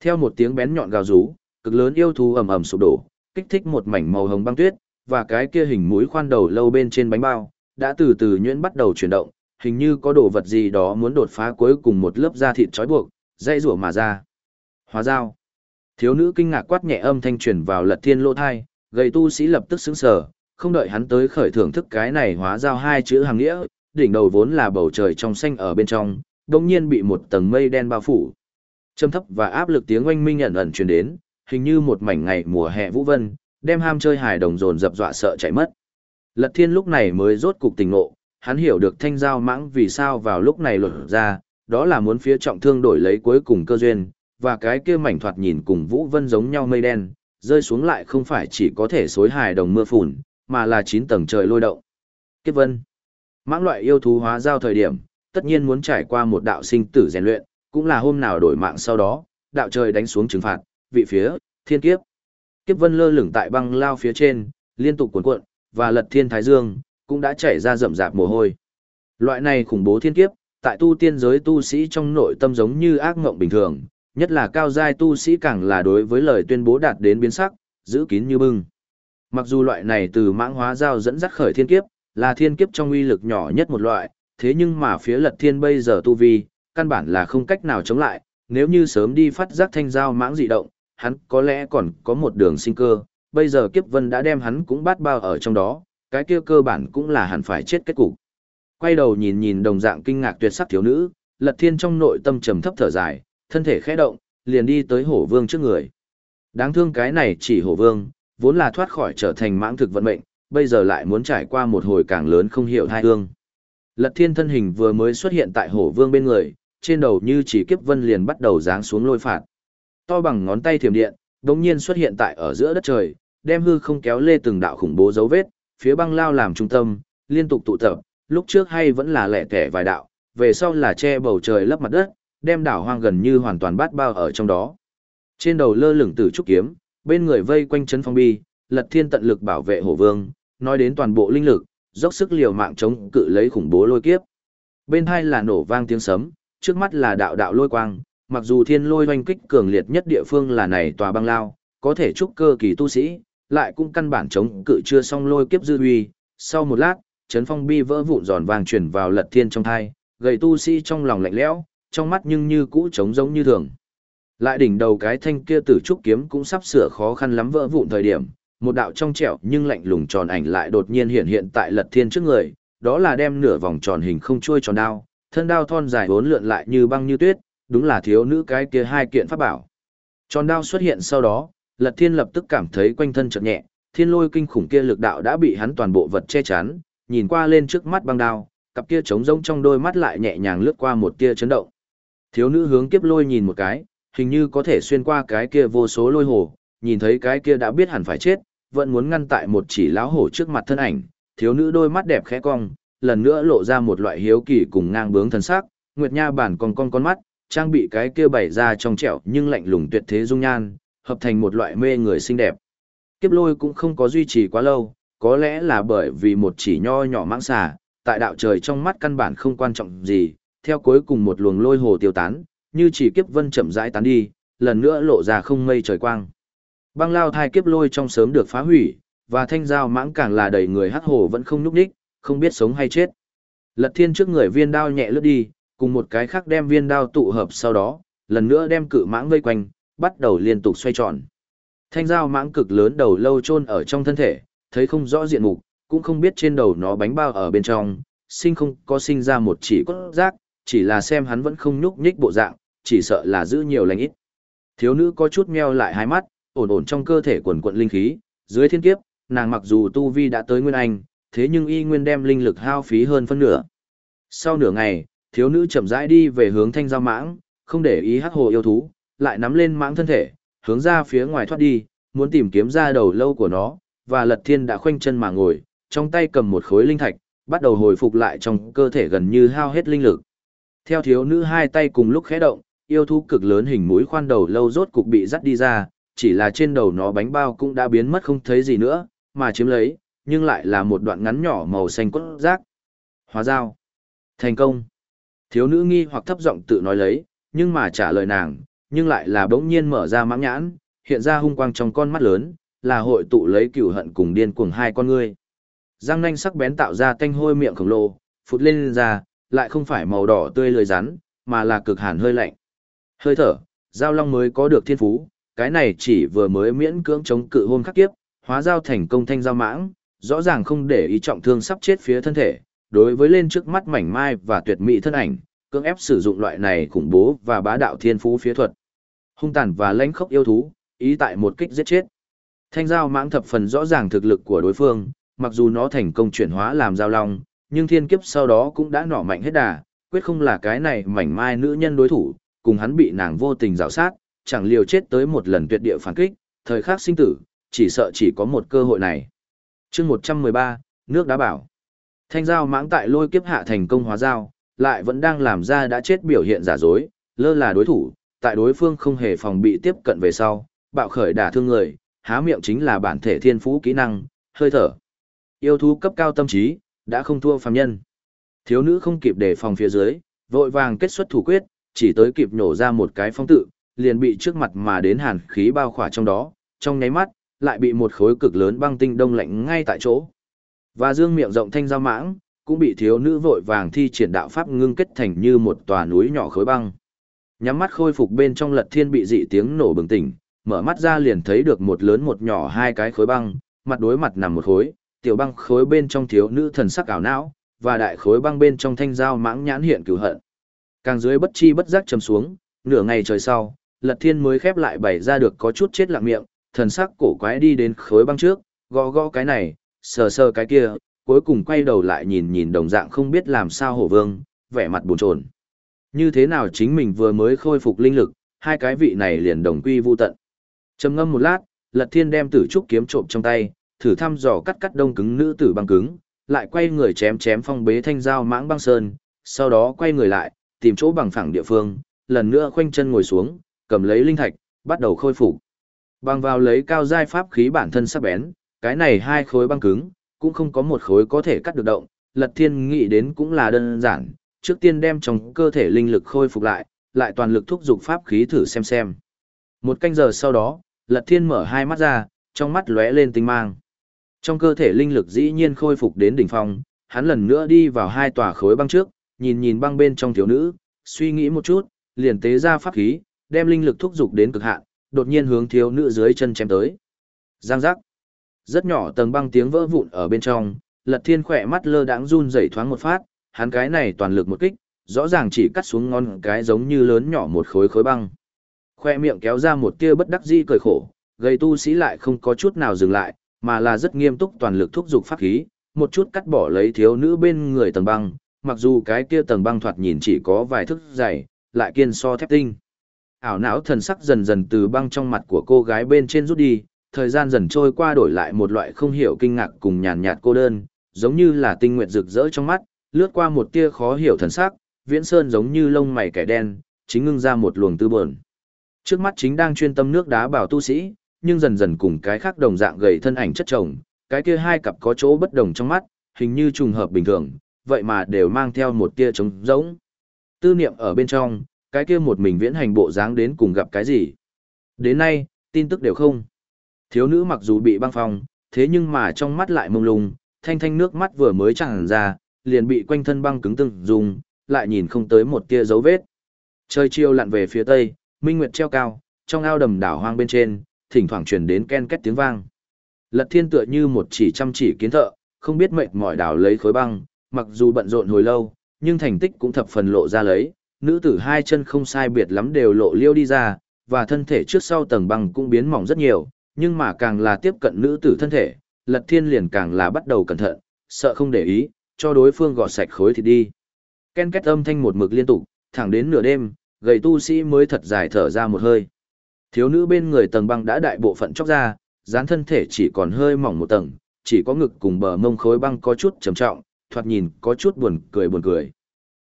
Theo một tiếng bén nhọn gào rú, cực lớn yêu thú ầm ầm sụp đổ, kích thích một mảnh màu hồng băng tuyết, và cái kia hình mũi khoan đầu lâu bên trên bánh bao, đã từ từ nhuyễn bắt đầu chuyển động, hình như có đồ vật gì đó muốn đột phá cuối cùng một lớp da thịt trói buộc, dây rủa mà ra. Hóa dao. Thiếu nữ kinh ngạc quát nhẹ âm thanh truyền vào lật thiên lô thai, gầy tu sĩ lập tức sững sờ, không đợi hắn tới khởi thưởng thức cái này hóa giao hai chữ hàng nghĩa, đỉnh đầu vốn là bầu trời trong xanh ở bên trong, đồng nhiên bị một tầng mây đen bao phủ. Trầm thấp và áp lực tiếng oanh minh ẩn ẩn truyền đến, hình như một mảnh ngày mùa hè vũ vân, đem ham chơi hài đồng dồn dập dọa sợ chạy mất. Lật thiên lúc này mới rốt cục tỉnh ngộ, hắn hiểu được thanh giao mãng vì sao vào lúc này lột ra, đó là muốn phía trọng thương đổi lấy cuối cùng cơ duyên, và cái kia mảnh thoạt nhìn cùng vũ vân giống nhau mây đen, rơi xuống lại không phải chỉ có thể xối hài đồng mưa phùn, mà là chín tầng trời lôi động. Kiếp vân. Mãng loại yêu thú hóa giao thời điểm, tất nhiên muốn trải qua một đạo sinh tử rèn luyện, cũng là hôm nào đổi mạng sau đó, đạo trời đánh xuống trừng phạt, vị phía, thiên kiếp. Kiếp vân lơ lửng tại băng lao phía trên, liên tục cuộn cuộn, và lật thiên thái dương, cũng đã chảy ra rậm rạp mồ hôi. Loại này khủng bố thiên kiếp, tại tu tiên giới tu sĩ trong nội tâm giống như ác ngộng bình thường, nhất là cao giai tu sĩ càng là đối với lời tuyên bố đạt đến biến sắc, giữ kín như bưng. Mặc dù loại này từ mãng hóa giao dẫn dắt khởi thiên kiếp, là thiên kiếp trong uy lực nhỏ nhất một loại, thế nhưng mà phía lật thiên bây giờ tu vi, căn bản là không cách nào chống lại, nếu như sớm đi phát giác thanh giao mãng dị động, hắn có lẽ còn có một đường sinh cơ, bây giờ kiếp vân đã đem hắn cũng bắt bao ở trong đó, cái kia cơ bản cũng là hẳn phải chết kết cục. Quay đầu nhìn nhìn đồng dạng kinh ngạc tuyệt sắc thiếu nữ, lật thiên trong nội tâm trầm thấp thở dài, thân thể khẽ động, liền đi tới hổ vương trước người. Đáng thương cái này chỉ hổ vương, vốn là thoát khỏi trở thành mãng thực vận mệnh, bây giờ lại muốn trải qua một hồi càng lớn không hiểu thai hương. Lật thiên thân hình vừa mới xuất hiện tại hổ vương bên người, trên đầu như chỉ kiếp vân liền bắt đầu giáng xuống lôi phạt. To bằng ngón tay thiểm điện, đồng nhiên xuất hiện tại ở giữa đất trời, đem hư không kéo lê từng đạo khủng bố dấu vết, phía băng lao làm trung tâm, liên tục tụ tập, lúc trước hay vẫn là lẻ tẻ vài đạo, về sau là che bầu trời lấp mặt đất, đem đảo hoang gần như hoàn toàn bát bao ở trong đó. Trên đầu lơ lửng tử trúc kiếm, bên người vây quanh chấn phong bi, lật thiên tận lực bảo vệ hổ vương, nói đến toàn bộ linh lực, dốc sức liều mạng chống cự lấy khủng bố lôi kiếp. Bên hai là nổ vang tiếng sấm, trước mắt là đạo đạo lôi quang, mặc dù thiên lôi oanh kích cường liệt nhất địa phương là này tòa băng lao, có thể trúc cơ kỳ tu sĩ, lại cũng căn bản chống cự chưa xong lôi kiếp dư uy. Sau một lát, chấn phong bi vỡ vụn giòn vàng chuyển vào lật thiên trong thai, gầy tu sĩ trong lòng lạnh lẽo, trong mắt nhưng như cũ trống giống như thường. Lại đỉnh đầu cái thanh kia tử trúc kiếm cũng sắp sửa khó khăn lắm vỡ vụn thời điểm, một đạo trong trẻo nhưng lạnh lùng tròn ảnh lại đột nhiên hiện hiện tại lật thiên trước người, đó là đem nửa vòng tròn hình không trôi tròn đao, thân đao thon dài vốn lượn lại như băng như tuyết, đúng là thiếu nữ cái kia hai kiện pháp bảo. Tròn đao xuất hiện sau đó, lật thiên lập tức cảm thấy quanh thân chợt nhẹ, thiên lôi kinh khủng kia lực đạo đã bị hắn toàn bộ vật che chắn, nhìn qua lên trước mắt băng đao, cặp kia trống rỗng trong đôi mắt lại nhẹ nhàng lướt qua một tia chấn động. Thiếu nữ hướng kiếp lôi nhìn một cái, hình như có thể xuyên qua cái kia vô số lôi hồ, nhìn thấy cái kia đã biết hẳn phải chết, vẫn muốn ngăn tại một chỉ lão hổ trước mặt thân ảnh, thiếu nữ đôi mắt đẹp khẽ cong, lần nữa lộ ra một loại hiếu kỳ cùng ngang bướng thần sắc, Nguyệt Nha bản còn con con mắt, trang bị cái kia bày ra trong trẻo nhưng lạnh lùng tuyệt thế dung nhan, hợp thành một loại mê người xinh đẹp. Kiếp lôi cũng không có duy trì quá lâu, có lẽ là bởi vì một chỉ nho nhỏ mãng xà, tại đạo trời trong mắt căn bản không quan trọng gì, theo cuối cùng một luồng lôi hồ tiêu tán, như chỉ kiếp vân chậm rãi tán đi, lần nữa lộ ra không mây trời quang. Băng lao thai kiếp lôi trong sớm được phá hủy, và thanh giao mãng càng là đầy người hắc hồ vẫn không núp đích, không biết sống hay chết. Lật thiên trước người viên đao nhẹ lướt đi, cùng một cái khác đem viên đao tụ hợp sau đó, lần nữa đem cự mãng vây quanh, bắt đầu liên tục xoay tròn. Thanh giao mãng cực lớn đầu lâu chôn ở trong thân thể, thấy không rõ diện mục, cũng không biết trên đầu nó bánh bao ở bên trong, sinh không có sinh ra một chỉ cốt rác, chỉ là xem hắn vẫn không nhúc nhích bộ dạng, chỉ sợ là giữ nhiều lành ít. Thiếu nữ có chút meo lại hai mắt, ổn ổn trong cơ thể quần quận linh khí, dưới thiên kiếp, nàng mặc dù tu vi đã tới nguyên anh, thế nhưng y nguyên đem linh lực hao phí hơn phân nửa. Sau nửa ngày, thiếu nữ chậm rãi đi về hướng thanh giao mãng, không để ý hắc hồ yêu thú, lại nắm lên mãng thân thể, hướng ra phía ngoài thoát đi, muốn tìm kiếm ra đầu lâu của nó, và lật thiên đã khoanh chân mà ngồi, trong tay cầm một khối linh thạch, bắt đầu hồi phục lại trong cơ thể gần như hao hết linh lực. Theo thiếu nữ hai tay cùng lúc khẽ động, yêu thú cực lớn hình mũi khoan đầu lâu rốt cục bị dắt đi ra, chỉ là trên đầu nó bánh bao cũng đã biến mất không thấy gì nữa, mà chiếm lấy, nhưng lại là một đoạn ngắn nhỏ màu xanh cốt rác. Hóa dao. Thành công. Thiếu nữ nghi hoặc thấp giọng tự nói lấy, nhưng mà trả lời nàng, nhưng lại là bỗng nhiên mở ra mãng nhãn, hiện ra hung quang trong con mắt lớn, là hội tụ lấy cửu hận cùng điên cuồng hai con ngươi. Răng nanh sắc bén tạo ra tanh hôi miệng khổng lồ, phụt lên, lên ra, lại không phải màu đỏ tươi lười rắn, mà là cực hàn hơi lạnh. Hơi thở, giao long mới có được thiên phú, cái này chỉ vừa mới miễn cưỡng chống cự hôn khắc kiếp, hóa giao thành công thanh giao mãng, rõ ràng không để ý trọng thương sắp chết phía thân thể, đối với lên trước mắt mảnh mai và tuyệt mỹ thân ảnh, cưỡng ép sử dụng loại này khủng bố và bá đạo thiên phú phía thuật. Hung tàn và lãnh khốc yêu thú, ý tại một kích giết chết. Thanh giao mãng thập phần rõ ràng thực lực của đối phương, mặc dù nó thành công chuyển hóa làm giao long, nhưng thiên kiếp sau đó cũng đã nỏ mạnh hết đà, quyết không là cái này mảnh mai nữ nhân đối thủ, cùng hắn bị nàng vô tình rào sát, chẳng liều chết tới một lần tuyệt địa phản kích, thời khắc sinh tử, chỉ sợ chỉ có một cơ hội này. chương 113, nước đá bảo. Thanh giao mãng tại lôi kiếp hạ thành công hóa giao, lại vẫn đang làm ra đã chết biểu hiện giả dối, lơ là đối thủ, tại đối phương không hề phòng bị tiếp cận về sau, bạo khởi đả thương người, há miệng chính là bản thể thiên phú kỹ năng, hơi thở. Yêu thú cấp cao tâm trí, đã không thua phàm nhân. Thiếu nữ không kịp đề phòng phía dưới, vội vàng kết xuất thủ quyết, chỉ tới kịp nổ ra một cái phong tự, liền bị trước mặt mà đến hàn khí bao khỏa trong đó, trong nháy mắt, lại bị một khối cực lớn băng tinh đông lạnh ngay tại chỗ. Và dương miệng rộng thanh giao mãng, cũng bị thiếu nữ vội vàng thi triển đạo pháp ngưng kết thành như một tòa núi nhỏ khối băng. Nhắm mắt khôi phục bên trong lật thiên bị dị tiếng nổ bừng tỉnh, mở mắt ra liền thấy được một lớn một nhỏ hai cái khối băng, mặt đối mặt nằm một khối, tiểu băng khối bên trong thiếu nữ thần sắc ảo não, và đại khối băng bên trong thanh dao mãng nhãn hiện cửu hận. Càng dưới bất chi bất giác trầm xuống, nửa ngày trời sau, Lật Thiên mới khép lại bày ra được có chút chết lặng miệng, thần sắc cổ quái đi đến khối băng trước, gõ gõ cái này, sờ sờ cái kia, cuối cùng quay đầu lại nhìn nhìn đồng dạng không biết làm sao hổ vương, vẻ mặt buồn chồn. Như thế nào chính mình vừa mới khôi phục linh lực, hai cái vị này liền đồng quy vu tận. Trầm ngâm một lát, Lật Thiên đem tử trúc kiếm trộm trong tay, thử thăm dò cắt cắt đông cứng nữ tử băng cứng, lại quay người chém chém phong bế thanh dao mãng băng sơn, sau đó quay người lại, tìm chỗ bằng phẳng địa phương, lần nữa khoanh chân ngồi xuống, cầm lấy linh thạch, bắt đầu khôi phục. Bằng vào lấy cao giai pháp khí bản thân sắc bén, cái này hai khối băng cứng, cũng không có một khối có thể cắt được động, Lật Thiên nghĩ đến cũng là đơn giản, trước tiên đem trong cơ thể linh lực khôi phục lại, lại toàn lực thúc dục pháp khí thử xem xem. Một canh giờ sau đó, Lật Thiên mở hai mắt ra, trong mắt lóe lên tinh mang. Trong cơ thể linh lực dĩ nhiên khôi phục đến đỉnh phong, hắn lần nữa đi vào hai tòa khối băng trước, nhìn nhìn băng bên trong thiếu nữ, suy nghĩ một chút, liền tế ra pháp khí, đem linh lực thúc giục đến cực hạn, đột nhiên hướng thiếu nữ dưới chân chém tới. Giang giác. Rất nhỏ tầng băng tiếng vỡ vụn ở bên trong, Lật Thiên khỏe mắt lơ đãng run rẩy thoáng một phát, hắn cái này toàn lực một kích, rõ ràng chỉ cắt xuống ngon cái giống như lớn nhỏ một khối khối băng. Khoe miệng kéo ra một tia bất đắc dĩ cười khổ, gây tu sĩ lại không có chút nào dừng lại, mà là rất nghiêm túc toàn lực thúc giục pháp khí, một chút cắt bỏ lấy thiếu nữ bên người tầng băng, mặc dù cái kia tầng băng thoạt nhìn chỉ có vài thước dày, lại kiên so thép tinh. Ảo não thần sắc dần dần từ băng trong mặt của cô gái bên trên rút đi, thời gian dần trôi qua đổi lại một loại không hiểu kinh ngạc cùng nhàn nhạt cô đơn, giống như là tinh nguyệt rực rỡ trong mắt, lướt qua một tia khó hiểu thần sắc, viễn sơn giống như lông mày kẻ đen, chính ngưng ra một luồng tư buồn. Trước mắt chính đang chuyên tâm nước đá bảo tu sĩ, nhưng dần dần cùng cái khác đồng dạng gầy thân ảnh chất chồng, cái kia hai cặp có chỗ bất đồng trong mắt, hình như trùng hợp bình thường, vậy mà đều mang theo một tia trống rỗng. Tư niệm ở bên trong, cái kia một mình viễn hành bộ dáng đến cùng gặp cái gì. Đến nay, tin tức đều không. Thiếu nữ mặc dù bị băng phong, thế nhưng mà trong mắt lại mông lung, thanh thanh nước mắt vừa mới tràn ra, liền bị quanh thân băng cứng từng dùng, lại nhìn không tới một tia dấu vết. Trời chiều lặn về phía tây, minh nguyệt treo cao, trong ao đầm đảo hoang bên trên, thỉnh thoảng truyền đến ken két tiếng vang. Lật Thiên tựa như một chỉ chăm chỉ kiến thợ, không biết mệt mỏi đào lấy khối băng, mặc dù bận rộn hồi lâu, nhưng thành tích cũng thập phần lộ ra lấy, nữ tử hai chân không sai biệt lắm đều lộ liêu đi ra, và thân thể trước sau tầng băng cũng biến mỏng rất nhiều, nhưng mà càng là tiếp cận nữ tử thân thể, Lật Thiên liền càng là bắt đầu cẩn thận, sợ không để ý, cho đối phương gọt sạch khối thịt đi. Ken két âm thanh một mực liên tục, thẳng đến nửa đêm, gầy tu sĩ mới thật dài thở ra một hơi. Thiếu nữ bên người tầng băng đã đại bộ phận chóc ra, dán thân thể chỉ còn hơi mỏng một tầng, chỉ có ngực cùng bờ mông khối băng có chút trầm trọng, thoạt nhìn có chút buồn cười buồn cười.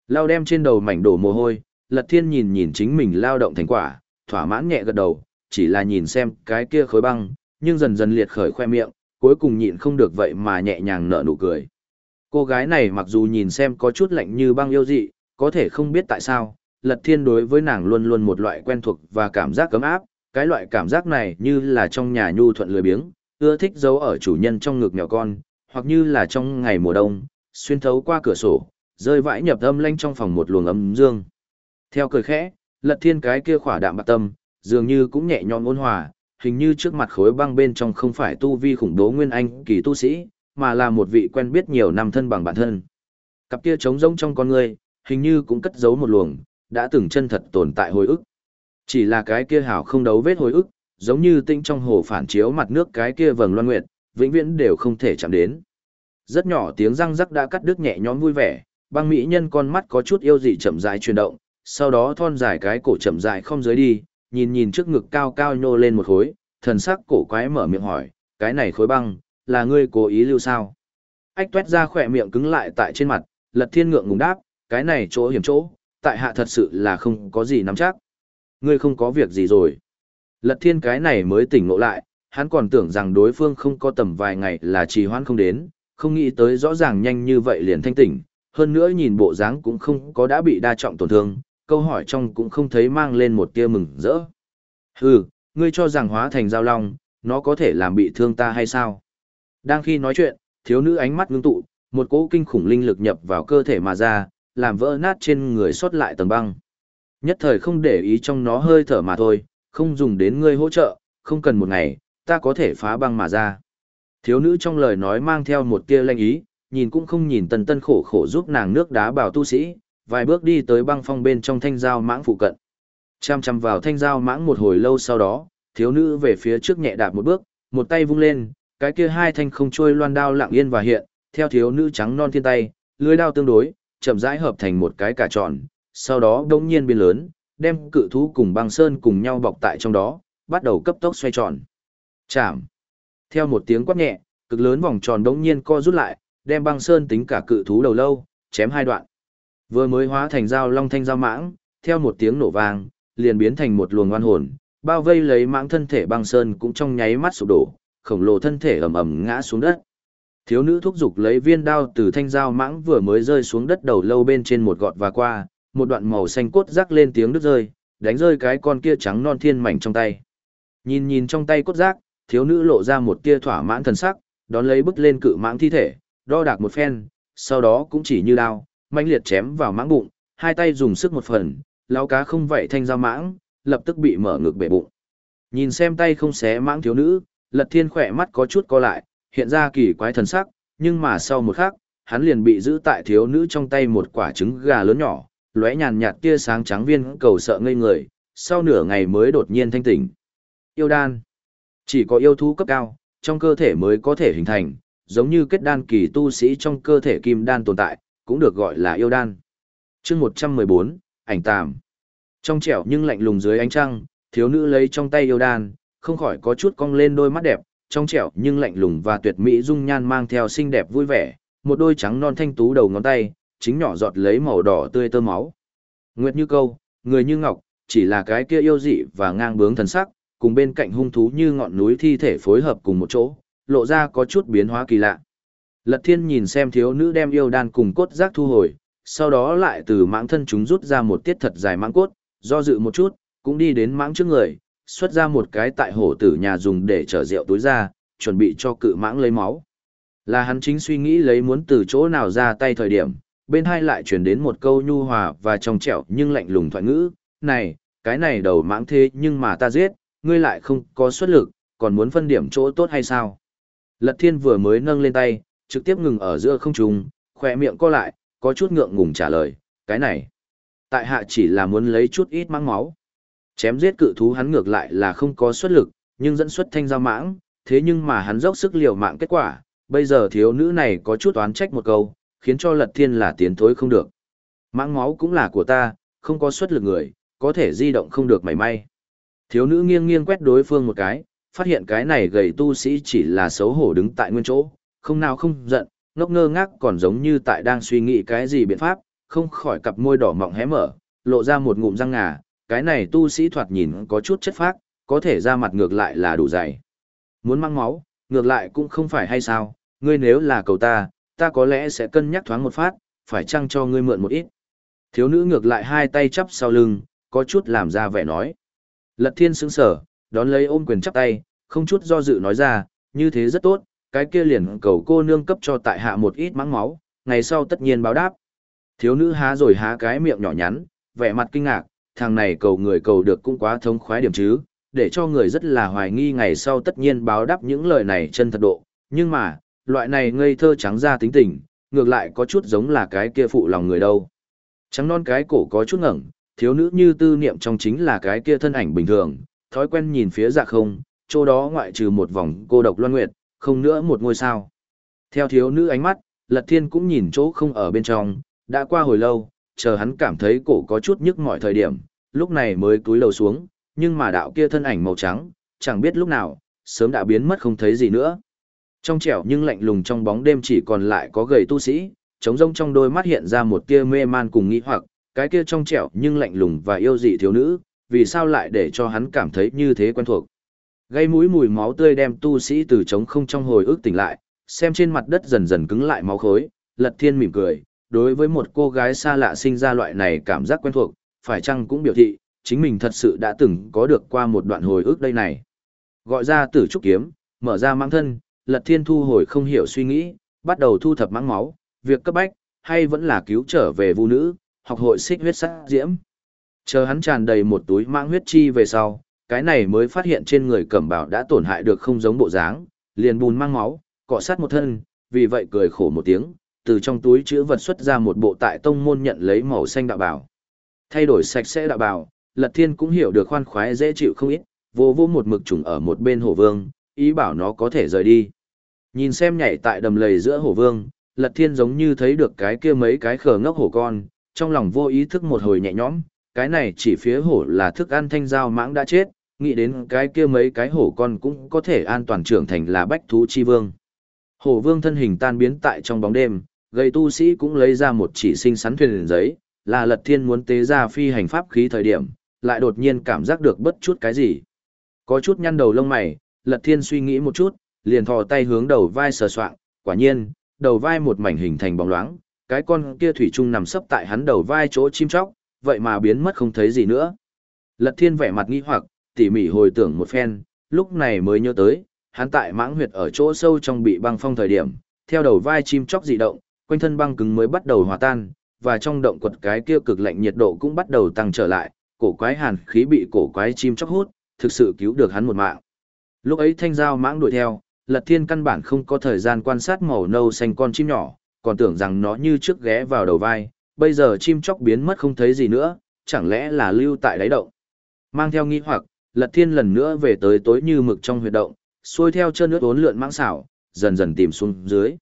Lao đem trên đầu mảnh đổ mồ hôi, Lật Thiên nhìn nhìn chính mình lao động thành quả, thỏa mãn nhẹ gật đầu, chỉ là nhìn xem cái kia khối băng, nhưng dần dần liệt khởi khoe miệng, cuối cùng nhịn không được vậy mà nhẹ nhàng nở nụ cười. Cô gái này mặc dù nhìn xem có chút lạnh như băng yêu dị, có thể không biết tại sao, Lật Thiên đối với nàng luôn luôn một loại quen thuộc và cảm giác cấm áp, cái loại cảm giác này như là trong nhà nhu thuận lười biếng, ưa thích giấu ở chủ nhân trong ngực nhỏ con, hoặc như là trong ngày mùa đông, xuyên thấu qua cửa sổ, rơi vãi nhập âm lanh trong phòng một luồng ấm dương. Theo cười khẽ, Lật Thiên cái kia khỏa đạm bạc tâm, dường như cũng nhẹ nhõm ôn hòa, hình như trước mặt khối băng bên trong không phải tu vi khủng bố nguyên anh kỳ tu sĩ, mà là một vị quen biết nhiều năm thân bằng bản thân. Cặp kia trống rỗng trong con người, hình như cũng cất giấu một luồng, đã từng chân thật tồn tại hồi ức. Chỉ là cái kia hảo không đấu vết hồi ức, giống như tinh trong hồ phản chiếu mặt nước cái kia vầng loan nguyệt, vĩnh viễn đều không thể chạm đến. Rất nhỏ tiếng răng rắc đã cắt đứt nhẹ nhõm vui vẻ, băng mỹ nhân con mắt có chút yêu dị chậm rãi chuyển động, sau đó thon dài cái cổ chậm rãi không dưới đi, nhìn nhìn trước ngực cao cao nhô lên một khối, thần sắc cổ quái mở miệng hỏi, cái này khối băng, là ngươi cố ý lưu sao? Ách tuét ra khỏe miệng cứng lại tại trên mặt, lật thiên ngượng ngùng đáp, cái này chỗ hiểm chỗ, tại hạ thật sự là không có gì nắm chắc. Ngươi không có việc gì rồi. Lật thiên cái này mới tỉnh ngộ lại, hắn còn tưởng rằng đối phương không có tầm vài ngày là trì hoãn không đến, không nghĩ tới rõ ràng nhanh như vậy liền thanh tỉnh, hơn nữa nhìn bộ dáng cũng không có đã bị đa trọng tổn thương, câu hỏi trong cũng không thấy mang lên một tia mừng rỡ. Hừ, ngươi cho rằng hóa thành giao long, nó có thể làm bị thương ta hay sao? Đang khi nói chuyện, thiếu nữ ánh mắt ngưng tụ, một cỗ kinh khủng linh lực nhập vào cơ thể mà ra, làm vỡ nát trên người xuất lại tầng băng. Nhất thời không để ý trong nó hơi thở mà thôi, không dùng đến ngươi hỗ trợ, không cần một ngày, ta có thể phá băng mà ra. Thiếu nữ trong lời nói mang theo một tia lanh ý, nhìn cũng không nhìn tần tân khổ khổ giúp nàng nước đá bảo tu sĩ, vài bước đi tới băng phong bên trong thanh giao mãng phụ cận. Chăm chăm vào thanh giao mãng một hồi lâu sau đó, thiếu nữ về phía trước nhẹ đạp một bước, một tay vung lên, cái kia hai thanh không trôi loan đao lặng yên và hiện, theo thiếu nữ trắng non thiên tay, lưới đao tương đối, chậm rãi hợp thành một cái cả tròn, sau đó đông nhiên biến lớn, đem cự thú cùng băng sơn cùng nhau bọc tại trong đó, bắt đầu cấp tốc xoay tròn. Chạm. Theo một tiếng quát nhẹ, cực lớn vòng tròn đông nhiên co rút lại, đem băng sơn tính cả cự thú đầu lâu, chém hai đoạn. Vừa mới hóa thành dao long thanh dao mãng, theo một tiếng nổ vang, liền biến thành một luồng oan hồn, bao vây lấy mãng thân thể băng sơn cũng trong nháy mắt sụp đổ, khổng lồ thân thể ầm ầm ngã xuống đất. Thiếu nữ thúc giục lấy viên đao từ thanh dao mãng vừa mới rơi xuống đất đầu lâu bên trên một gọt và qua, một đoạn màu xanh cốt rác lên tiếng đứt rơi, đánh rơi cái con kia trắng non thiên mảnh trong tay. Nhìn nhìn trong tay cốt rác, thiếu nữ lộ ra một tia thỏa mãn thần sắc, đón lấy bước lên cự mãng thi thể, đo đạc một phen, sau đó cũng chỉ như đao, mãnh liệt chém vào mãng bụng, hai tay dùng sức một phần, lão cá không vậy thanh ra mãng, lập tức bị mở ngực bể bụng. Nhìn xem tay không xé mãng thiếu nữ, Lật Thiên khỏe mắt có chút co lại, hiện ra kỳ quái thần sắc, nhưng mà sau một khắc, hắn liền bị giữ tại thiếu nữ trong tay một quả trứng gà lớn nhỏ, lóe nhàn nhạt tia sáng trắng viên cầu sợ ngây người, sau nửa ngày mới đột nhiên thanh tỉnh. Yêu đan. Chỉ có yêu thú cấp cao, trong cơ thể mới có thể hình thành, giống như kết đan kỳ tu sĩ trong cơ thể kim đan tồn tại, cũng được gọi là yêu đan. chương 114, ảnh tàm. Trong trẻo nhưng lạnh lùng dưới ánh trăng, thiếu nữ lấy trong tay yêu đan, không khỏi có chút cong lên đôi mắt đẹp, trong trẻo nhưng lạnh lùng và tuyệt mỹ dung nhan mang theo xinh đẹp vui vẻ, một đôi trắng non thanh tú đầu ngón tay, chính nhỏ giọt lấy màu đỏ tươi tơ máu. Nguyệt như câu, người như ngọc, chỉ là cái kia yêu dị và ngang bướng thần sắc, cùng bên cạnh hung thú như ngọn núi thi thể phối hợp cùng một chỗ, lộ ra có chút biến hóa kỳ lạ. Lật thiên nhìn xem thiếu nữ đem yêu đan cùng cốt giác thu hồi, sau đó lại từ mãng thân chúng rút ra một tiết thật dài mãng cốt, do dự một chút, cũng đi đến mãng trước người, xuất ra một cái tại hổ tử nhà dùng để chở rượu túi ra, chuẩn bị cho cự mãng lấy máu. Là hắn chính suy nghĩ lấy muốn từ chỗ nào ra tay thời điểm, bên hai lại truyền đến một câu nhu hòa và trong trẻo nhưng lạnh lùng thoại ngữ, này, cái này đầu mãng thế nhưng mà ta giết, ngươi lại không có xuất lực, còn muốn phân điểm chỗ tốt hay sao? Lật thiên vừa mới nâng lên tay, trực tiếp ngừng ở giữa không trùng khỏe miệng co lại, có chút ngượng ngùng trả lời, cái này. Tại hạ chỉ là muốn lấy chút ít mãng máu. Chém giết cự thú hắn ngược lại là không có xuất lực, nhưng dẫn xuất thanh giao mãng, thế nhưng mà hắn dốc sức liều mạng kết quả, bây giờ thiếu nữ này có chút oán trách một câu, khiến cho lật thiên là tiến thối không được. Mãng máu cũng là của ta, không có xuất lực người, có thể di động không được mảy may. Thiếu nữ nghiêng nghiêng quét đối phương một cái, phát hiện cái này gầy tu sĩ chỉ là xấu hổ đứng tại nguyên chỗ, không nào không giận, ngốc ngơ ngác còn giống như tại đang suy nghĩ cái gì biện pháp, không khỏi cặp môi đỏ mọng hé mở, lộ ra một ngụm răng ngà, cái này tu sĩ thoạt nhìn có chút chất phác, có thể ra mặt ngược lại là đủ dày. Muốn mang máu, ngược lại cũng không phải hay sao, ngươi nếu là cầu ta, ta có lẽ sẽ cân nhắc thoáng một phát, phải chăng cho ngươi mượn một ít. Thiếu nữ ngược lại hai tay chắp sau lưng, có chút làm ra vẻ nói. Lật thiên sững sở, đón lấy ôm quyền chắp tay, không chút do dự nói ra, như thế rất tốt, cái kia liền cầu cô nương cấp cho tại hạ một ít mắng máu, ngày sau tất nhiên báo đáp. Thiếu nữ há rồi há cái miệng nhỏ nhắn, vẻ mặt kinh ngạc, thằng này cầu người cầu được cũng quá thông khoái điểm chứ, để cho người rất là hoài nghi ngày sau tất nhiên báo đáp những lời này chân thật độ, nhưng mà, loại này ngây thơ trắng ra tính tình, ngược lại có chút giống là cái kia phụ lòng người đâu. Trắng non cái cổ có chút ngẩng, thiếu nữ như tư niệm trong chính là cái kia thân ảnh bình thường, thói quen nhìn phía dạ không, chỗ đó ngoại trừ một vòng cô độc loan nguyệt, không nữa một ngôi sao. Theo thiếu nữ ánh mắt, Lật Thiên cũng nhìn chỗ không ở bên trong, đã qua hồi lâu, chờ hắn cảm thấy cổ có chút nhức mọi thời điểm, lúc này mới cúi đầu xuống, nhưng mà đạo kia thân ảnh màu trắng, chẳng biết lúc nào, sớm đã biến mất không thấy gì nữa. Trong trẻo nhưng lạnh lùng trong bóng đêm chỉ còn lại có gầy tu sĩ, trống rông trong đôi mắt hiện ra một tia mê man cùng nghĩ hoặc, cái kia trong trẻo nhưng lạnh lùng và yêu dị thiếu nữ, vì sao lại để cho hắn cảm thấy như thế quen thuộc. Gây mũi mùi máu tươi đem tu sĩ từ trống không trong hồi ức tỉnh lại, xem trên mặt đất dần dần cứng lại máu khối, lật thiên mỉm cười, đối với một cô gái xa lạ sinh ra loại này cảm giác quen thuộc, phải chăng cũng biểu thị, chính mình thật sự đã từng có được qua một đoạn hồi ức đây này. Gọi ra tử trúc kiếm, mở ra mang thân, lật thiên thu hồi không hiểu suy nghĩ, bắt đầu thu thập mãng máu, việc cấp bách, hay vẫn là cứu trở về vu nữ, học hội xích huyết sắc diễm. Chờ hắn tràn đầy một túi mãng huyết chi về sau, cái này mới phát hiện trên người cẩm bảo đã tổn hại được không giống bộ dáng, liền bùn mang máu, cọ sát một thân, vì vậy cười khổ một tiếng, từ trong túi chữ vật xuất ra một bộ tại tông môn nhận lấy màu xanh đạo bảo. Thay đổi sạch sẽ đạo bảo, Lật Thiên cũng hiểu được khoan khoái dễ chịu không ít, vô vô một mực trùng ở một bên hổ vương, ý bảo nó có thể rời đi. Nhìn xem nhảy tại đầm lầy giữa hổ vương, Lật Thiên giống như thấy được cái kia mấy cái khờ ngốc hổ con, trong lòng vô ý thức một hồi nhẹ nhõm, cái này chỉ phía hổ là thức ăn thanh giao mãng đã chết, nghĩ đến cái kia mấy cái hổ con cũng có thể an toàn trưởng thành là bách thú chi vương. Hổ vương thân hình tan biến tại trong bóng đêm, gây tu sĩ cũng lấy ra một chỉ sinh sắn thuyền giấy, là lật thiên muốn tế ra phi hành pháp khí thời điểm, lại đột nhiên cảm giác được bất chút cái gì. Có chút nhăn đầu lông mày, lật thiên suy nghĩ một chút, liền thò tay hướng đầu vai sờ soạng, Quả nhiên, đầu vai một mảnh hình thành bóng loáng, cái con kia thủy chung nằm sấp tại hắn đầu vai chỗ chim chóc, vậy mà biến mất không thấy gì nữa. Lật thiên vẻ mặt nghi hoặc, tỉ mỉ hồi tưởng một phen, lúc này mới nhớ tới, hắn tại mãng huyệt ở chỗ sâu trong bị băng phong thời điểm, theo đầu vai chim chóc dị động, quanh thân băng cứng mới bắt đầu hòa tan, và trong động quật cái kia cực lạnh nhiệt độ cũng bắt đầu tăng trở lại, cổ quái hàn khí bị cổ quái chim chóc hút, thực sự cứu được hắn một mạng. Lúc ấy thanh giao mãng đuổi theo, Lật Thiên căn bản không có thời gian quan sát màu nâu xanh con chim nhỏ, còn tưởng rằng nó như trước ghé vào đầu vai, bây giờ chim chóc biến mất không thấy gì nữa, chẳng lẽ là lưu tại đáy động. Mang theo nghi hoặc, Lật Thiên lần nữa về tới tối như mực trong huyệt động, xuôi theo chân nước uốn lượn mãng xảo, dần dần tìm xuống dưới.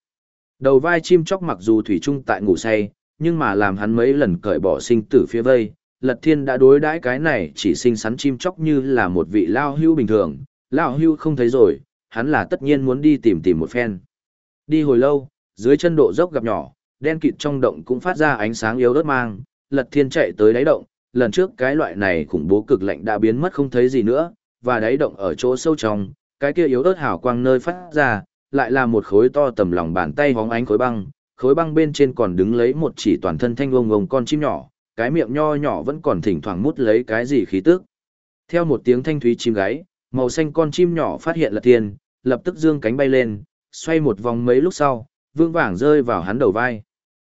Đầu vai chim chóc mặc dù thủy chung tại ngủ say, nhưng mà làm hắn mấy lần cởi bỏ sinh tử phía vây, Lật Thiên đã đối đãi cái này chỉ sinh sắn chim chóc như là một vị lao hưu bình thường, lao hưu không thấy rồi, hắn là tất nhiên muốn đi tìm tìm một phen. Đi hồi lâu, dưới chân độ dốc gặp nhỏ, đen kịt trong động cũng phát ra ánh sáng yếu ớt mang, Lật Thiên chạy tới đáy động, lần trước cái loại này khủng bố cực lạnh đã biến mất không thấy gì nữa, và đáy động ở chỗ sâu trong, cái kia yếu ớt hào quang nơi phát ra, lại là một khối to tầm lòng bàn tay hóng ánh khối băng, khối băng bên trên còn đứng lấy một chỉ toàn thân thanh ông ông con chim nhỏ, cái miệng nho nhỏ vẫn còn thỉnh thoảng mút lấy cái gì khí tức. Theo một tiếng thanh thúy chim gáy, màu xanh con chim nhỏ phát hiện là thiên lập tức dương cánh bay lên, xoay một vòng mấy lúc sau, vương vàng rơi vào hắn đầu vai.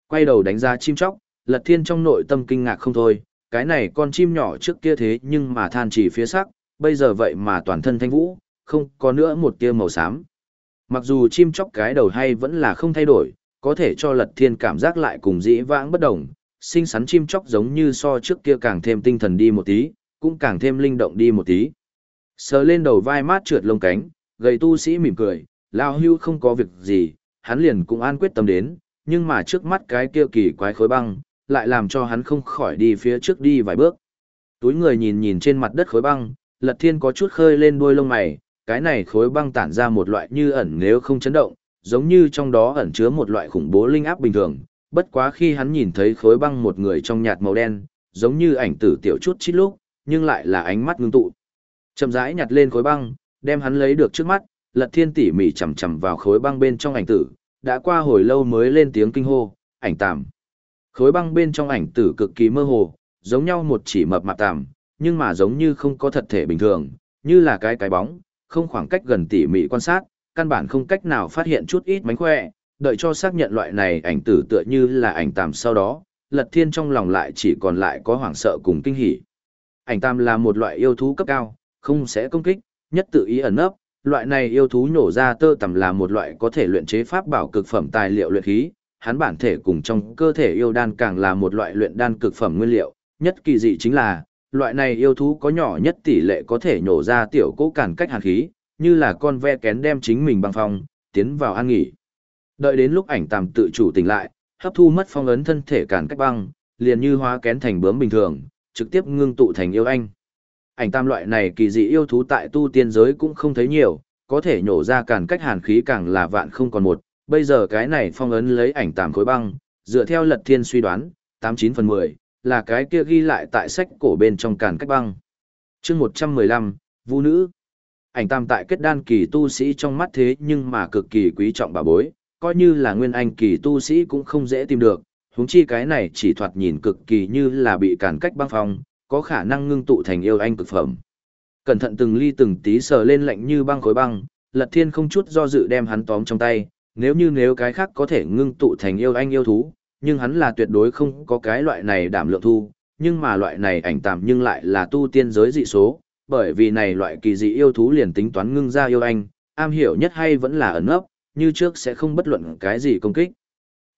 Quay đầu đánh ra chim chóc, lật thiên trong nội tâm kinh ngạc không thôi, cái này con chim nhỏ trước kia thế nhưng mà than chỉ phía sắc, bây giờ vậy mà toàn thân thanh vũ, không có nữa một tia màu xám. Mặc dù chim chóc cái đầu hay vẫn là không thay đổi, có thể cho lật thiên cảm giác lại cùng dĩ vãng bất đồng, xinh xắn chim chóc giống như so trước kia càng thêm tinh thần đi một tí, cũng càng thêm linh động đi một tí. Sờ lên đầu vai mát trượt lông cánh, gầy tu sĩ mỉm cười, lao hưu không có việc gì, hắn liền cũng an quyết tâm đến, nhưng mà trước mắt cái kia kỳ quái khối băng, lại làm cho hắn không khỏi đi phía trước đi vài bước. Túi người nhìn nhìn trên mặt đất khối băng, lật thiên có chút khơi lên đuôi lông mày, cái này khối băng tản ra một loại như ẩn nếu không chấn động, giống như trong đó ẩn chứa một loại khủng bố linh áp bình thường. Bất quá khi hắn nhìn thấy khối băng một người trong nhạt màu đen, giống như ảnh tử tiểu chút chít lúc, nhưng lại là ánh mắt ngưng tụ. Chậm rãi nhặt lên khối băng, đem hắn lấy được trước mắt, Lật Thiên tỉ mỉ chầm chầm vào khối băng bên trong ảnh tử, đã qua hồi lâu mới lên tiếng kinh hô, ảnh tạm. Khối băng bên trong ảnh tử cực kỳ mơ hồ, giống nhau một chỉ mập mạp tạm, nhưng mà giống như không có thật thể bình thường, như là cái cái bóng, không khoảng cách gần tỉ mỉ quan sát, căn bản không cách nào phát hiện chút ít mánh khỏe, đợi cho xác nhận loại này ảnh tử tựa như là ảnh tạm sau đó, Lật Thiên trong lòng lại chỉ còn lại có hoảng sợ cùng kinh hỉ. Ảnh tam là một loại yêu thú cấp cao, không sẽ công kích, nhất tự ý ẩn nấp, loại này yêu thú nhổ ra tơ tằm là một loại có thể luyện chế pháp bảo cực phẩm tài liệu luyện khí, hắn bản thể cùng trong cơ thể yêu đan càng là một loại luyện đan cực phẩm nguyên liệu, nhất kỳ dị chính là, loại này yêu thú có nhỏ nhất tỷ lệ có thể nhổ ra tiểu cố cản cách hàn khí, như là con ve kén đem chính mình băng phong, tiến vào an nghỉ. Đợi đến lúc ảnh tàm tự chủ tỉnh lại, hấp thu mất phong ấn thân thể cản cách băng, liền như hóa kén thành bướm bình thường, trực tiếp ngưng tụ thành yêu anh ảnh tam loại này kỳ dị yêu thú tại tu tiên giới cũng không thấy nhiều, có thể nhổ ra càn cách hàn khí càng là vạn không còn một. Bây giờ cái này phong ấn lấy ảnh tam khối băng, dựa theo lật thiên suy đoán, 89 phần 10, là cái kia ghi lại tại sách cổ bên trong càn cách băng. chương 115, Vũ Nữ. Ảnh tam tại kết đan kỳ tu sĩ trong mắt thế nhưng mà cực kỳ quý trọng bà bối, coi như là nguyên anh kỳ tu sĩ cũng không dễ tìm được, huống chi cái này chỉ thoạt nhìn cực kỳ như là bị càn cách băng phong, có khả năng ngưng tụ thành yêu anh cực phẩm. Cẩn thận từng ly từng tí sờ lên lạnh như băng khối băng, Lật Thiên không chút do dự đem hắn tóm trong tay, nếu như nếu cái khác có thể ngưng tụ thành yêu anh yêu thú, nhưng hắn là tuyệt đối không có cái loại này đảm lượng thu, nhưng mà loại này ảnh tạm nhưng lại là tu tiên giới dị số, bởi vì này loại kỳ dị yêu thú liền tính toán ngưng ra yêu anh, am hiểu nhất hay vẫn là ẩn ấp, như trước sẽ không bất luận cái gì công kích.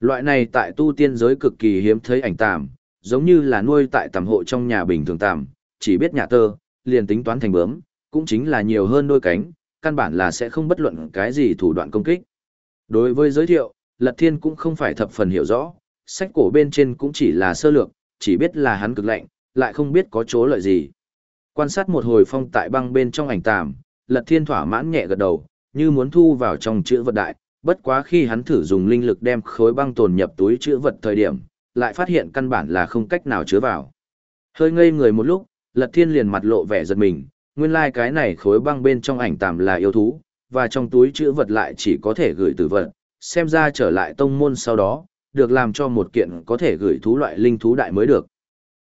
Loại này tại tu tiên giới cực kỳ hiếm thấy ảnh tạm, giống như là nuôi tại tầm hộ trong nhà bình thường tạm, chỉ biết nhà tơ, liền tính toán thành bướm, cũng chính là nhiều hơn đôi cánh, căn bản là sẽ không bất luận cái gì thủ đoạn công kích. Đối với giới thiệu, Lật Thiên cũng không phải thập phần hiểu rõ, sách cổ bên trên cũng chỉ là sơ lược, chỉ biết là hắn cực lạnh, lại không biết có chỗ lợi gì. Quan sát một hồi phong tại băng bên trong ảnh tạm, Lật Thiên thỏa mãn nhẹ gật đầu, như muốn thu vào trong chữ vật đại, bất quá khi hắn thử dùng linh lực đem khối băng tồn nhập túi chữ vật thời điểm, lại phát hiện căn bản là không cách nào chứa vào. Hơi ngây người một lúc, Lật Thiên liền mặt lộ vẻ giật mình, nguyên lai like cái này khối băng bên trong ảnh tạm là yêu thú, và trong túi chữ vật lại chỉ có thể gửi tử vật, xem ra trở lại tông môn sau đó, được làm cho một kiện có thể gửi thú loại linh thú đại mới được.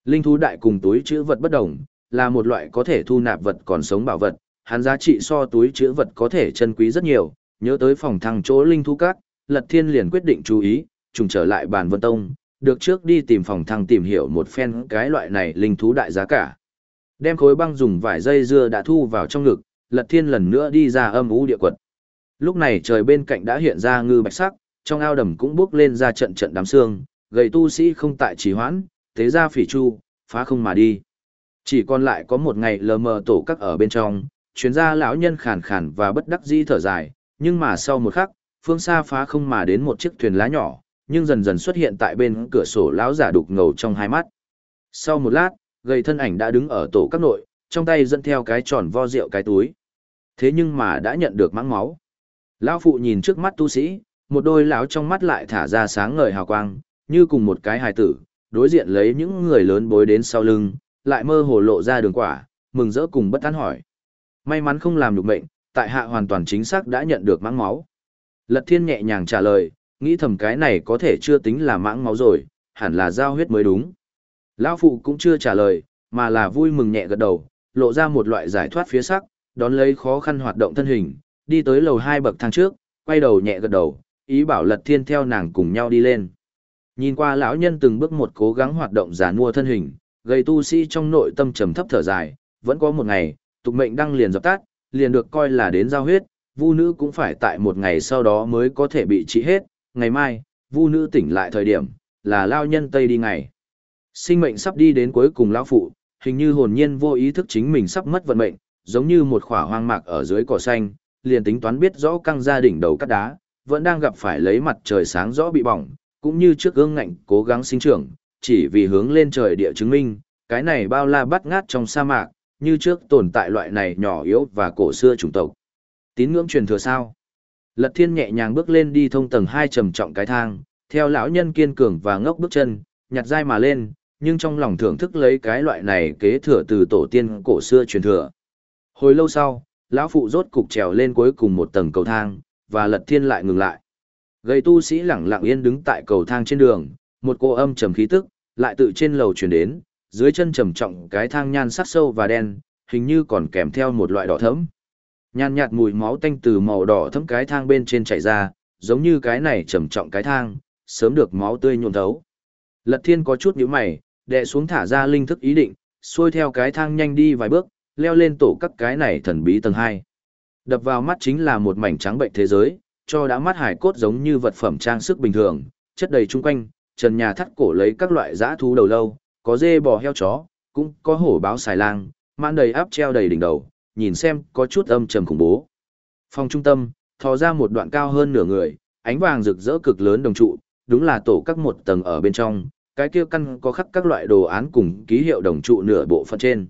Linh thú đại cùng túi chữ vật bất đồng, là một loại có thể thu nạp vật còn sống bảo vật, hắn giá trị so túi chữ vật có thể chân quý rất nhiều, nhớ tới phòng thăng chỗ linh thú các, Lật Thiên liền quyết định chú ý, trùng trở lại bàn vân tông, được trước đi tìm phòng thăng tìm hiểu một phen cái loại này linh thú đại giá cả. Đem khối băng dùng vải dây dưa đã thu vào trong ngực, Lật Thiên lần nữa đi ra âm u địa quật. Lúc này trời bên cạnh đã hiện ra ngư bạch sắc, trong ao đầm cũng bước lên ra trận trận đám xương, gầy tu sĩ không tại trì hoãn, thế ra phỉ chu, phá không mà đi. Chỉ còn lại có một ngày lờ mờ tổ các ở bên trong, chuyến gia lão nhân khàn khàn và bất đắc dĩ thở dài, nhưng mà sau một khắc, phương xa phá không mà đến một chiếc thuyền lá nhỏ, nhưng dần dần xuất hiện tại bên cửa sổ lão giả đục ngầu trong hai mắt. Sau một lát, gầy thân ảnh đã đứng ở tổ các nội, trong tay dẫn theo cái tròn vo rượu cái túi. Thế nhưng mà đã nhận được mắng máu. Lão phụ nhìn trước mắt tu sĩ, một đôi lão trong mắt lại thả ra sáng ngời hào quang, như cùng một cái hài tử, đối diện lấy những người lớn bối đến sau lưng, lại mơ hồ lộ ra đường quả, mừng rỡ cùng bất tán hỏi. May mắn không làm được mệnh, tại hạ hoàn toàn chính xác đã nhận được mắng máu. Lật thiên nhẹ nhàng trả lời, nghĩ thầm cái này có thể chưa tính là mãng máu rồi, hẳn là giao huyết mới đúng. Lão phụ cũng chưa trả lời, mà là vui mừng nhẹ gật đầu, lộ ra một loại giải thoát phía sắc, đón lấy khó khăn hoạt động thân hình, đi tới lầu hai bậc thang trước, quay đầu nhẹ gật đầu, ý bảo Lật Thiên theo nàng cùng nhau đi lên. Nhìn qua lão nhân từng bước một cố gắng hoạt động giả mua thân hình, gây tu sĩ trong nội tâm trầm thấp thở dài, vẫn có một ngày, tục mệnh đăng liền dập tắt, liền được coi là đến giao huyết, vu nữ cũng phải tại một ngày sau đó mới có thể bị trị hết, ngày mai, vu nữ tỉnh lại thời điểm, là lao nhân tây đi ngày. Sinh mệnh sắp đi đến cuối cùng lão phụ, hình như hồn nhiên vô ý thức chính mình sắp mất vận mệnh, giống như một khỏa hoang mạc ở dưới cỏ xanh, liền tính toán biết rõ căng ra đỉnh đầu cắt đá, vẫn đang gặp phải lấy mặt trời sáng rõ bị bỏng, cũng như trước gương ngạnh cố gắng sinh trưởng, chỉ vì hướng lên trời địa chứng minh, cái này bao la bắt ngát trong sa mạc, như trước tồn tại loại này nhỏ yếu và cổ xưa chủng tộc. Tín ngưỡng truyền thừa sao? Lật Thiên nhẹ nhàng bước lên đi thông tầng hai trầm trọng cái thang, theo lão nhân kiên cường và ngốc bước chân, nhặt dai mà lên, nhưng trong lòng thưởng thức lấy cái loại này kế thừa từ tổ tiên cổ xưa truyền thừa. Hồi lâu sau, lão phụ rốt cục trèo lên cuối cùng một tầng cầu thang, và Lật Thiên lại ngừng lại. Gầy tu sĩ lẳng lặng yên đứng tại cầu thang trên đường, một cô âm trầm khí tức, lại tự trên lầu truyền đến, dưới chân trầm trọng cái thang nhan sắc sâu và đen, hình như còn kèm theo một loại đỏ thẫm. Nhàn nhạt mùi máu tanh từ màu đỏ thấm cái thang bên trên chảy ra, giống như cái này trầm trọng cái thang, sớm được máu tươi nhuộm thấu. Lật Thiên có chút nhíu mày, đè xuống thả ra linh thức ý định, xuôi theo cái thang nhanh đi vài bước, leo lên tổ các cái này thần bí tầng 2. Đập vào mắt chính là một mảnh trắng bệnh thế giới, cho đã mắt hải cốt giống như vật phẩm trang sức bình thường, chất đầy chung quanh, trần nhà thắt cổ lấy các loại dã thú đầu lâu, có dê bò heo chó, cũng có hổ báo xài lang, mãn đầy áp treo đầy đỉnh đầu, nhìn xem có chút âm trầm khủng bố. Phòng trung tâm, thò ra một đoạn cao hơn nửa người, ánh vàng rực rỡ cực lớn đồng trụ, đúng là tổ các một tầng ở bên trong, cái kia căn có khắc các loại đồ án cùng ký hiệu đồng trụ nửa bộ phận trên.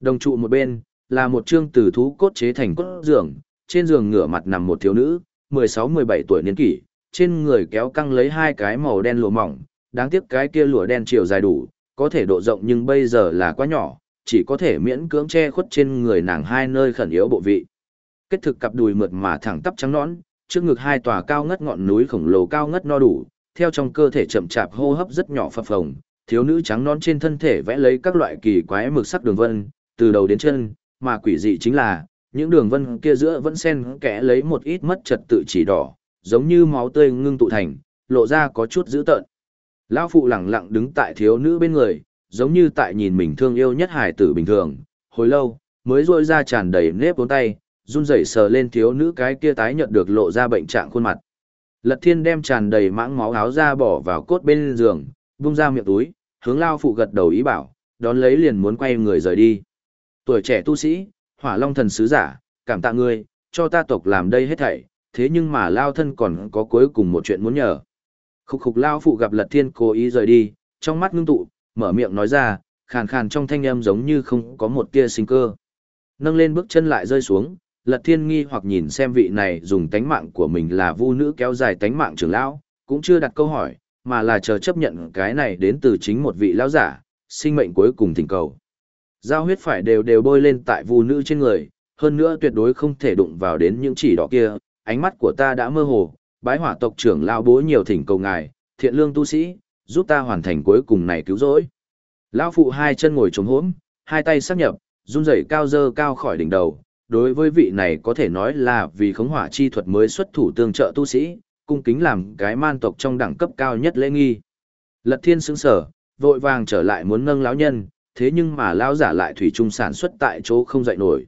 Đồng trụ một bên, là một chương từ thú cốt chế thành cốt giường, trên giường ngửa mặt nằm một thiếu nữ, 16-17 tuổi niên kỷ, trên người kéo căng lấy hai cái màu đen lụa mỏng, đáng tiếc cái kia lụa đen chiều dài đủ, có thể độ rộng nhưng bây giờ là quá nhỏ, chỉ có thể miễn cưỡng che khuất trên người nàng hai nơi khẩn yếu bộ vị. Kết thực cặp đùi mượt mà thẳng tắp trắng nõn, trước ngực hai tòa cao ngất ngọn núi khổng lồ cao ngất no đủ, theo trong cơ thể chậm chạp hô hấp rất nhỏ phập phồng, thiếu nữ trắng nõn trên thân thể vẽ lấy các loại kỳ quái mực sắc đường vân, từ đầu đến chân, mà quỷ dị chính là, những đường vân kia giữa vẫn xen kẽ lấy một ít mất trật tự chỉ đỏ, giống như máu tươi ngưng tụ thành, lộ ra có chút dữ tợn. Lão phụ lẳng lặng đứng tại thiếu nữ bên người, giống như tại nhìn mình thương yêu nhất hải tử bình thường, hồi lâu, mới rôi ra tràn đầy nếp bốn tay, run rẩy sờ lên thiếu nữ cái kia tái nhận được lộ ra bệnh trạng khuôn mặt. Lật thiên đem tràn đầy mãng máu áo ra bỏ vào cốt bên giường, vung ra miệng túi, hướng lao phụ gật đầu ý bảo, đón lấy liền muốn quay người rời đi. Tuổi trẻ tu sĩ, hỏa long thần sứ giả, cảm tạ ngươi, cho ta tộc làm đây hết thảy, thế nhưng mà lao thân còn có cuối cùng một chuyện muốn nhờ. Khúc khục lao phụ gặp lật thiên cố ý rời đi, trong mắt ngưng tụ, mở miệng nói ra, khàn khàn trong thanh âm giống như không có một tia sinh cơ. Nâng lên bước chân lại rơi xuống, lật thiên nghi hoặc nhìn xem vị này dùng tánh mạng của mình là vu nữ kéo dài tánh mạng trưởng lão, cũng chưa đặt câu hỏi, mà là chờ chấp nhận cái này đến từ chính một vị lão giả, sinh mệnh cuối cùng thỉnh cầu. Giao huyết phải đều đều bôi lên tại vu nữ trên người, hơn nữa tuyệt đối không thể đụng vào đến những chỉ đỏ kia, ánh mắt của ta đã mơ hồ, bái hỏa tộc trưởng lão bố nhiều thỉnh cầu ngài, thiện lương tu sĩ, giúp ta hoàn thành cuối cùng này cứu rỗi. Lão phụ hai chân ngồi trống hốm, hai tay sắp nhập, run rẩy cao dơ cao khỏi đỉnh đầu. Đối với vị này có thể nói là vì khống hỏa chi thuật mới xuất thủ tương trợ tu sĩ, cung kính làm cái man tộc trong đẳng cấp cao nhất lễ nghi. Lật thiên sững sở, vội vàng trở lại muốn nâng lão nhân, thế nhưng mà lão giả lại thủy chung sản xuất tại chỗ không dậy nổi.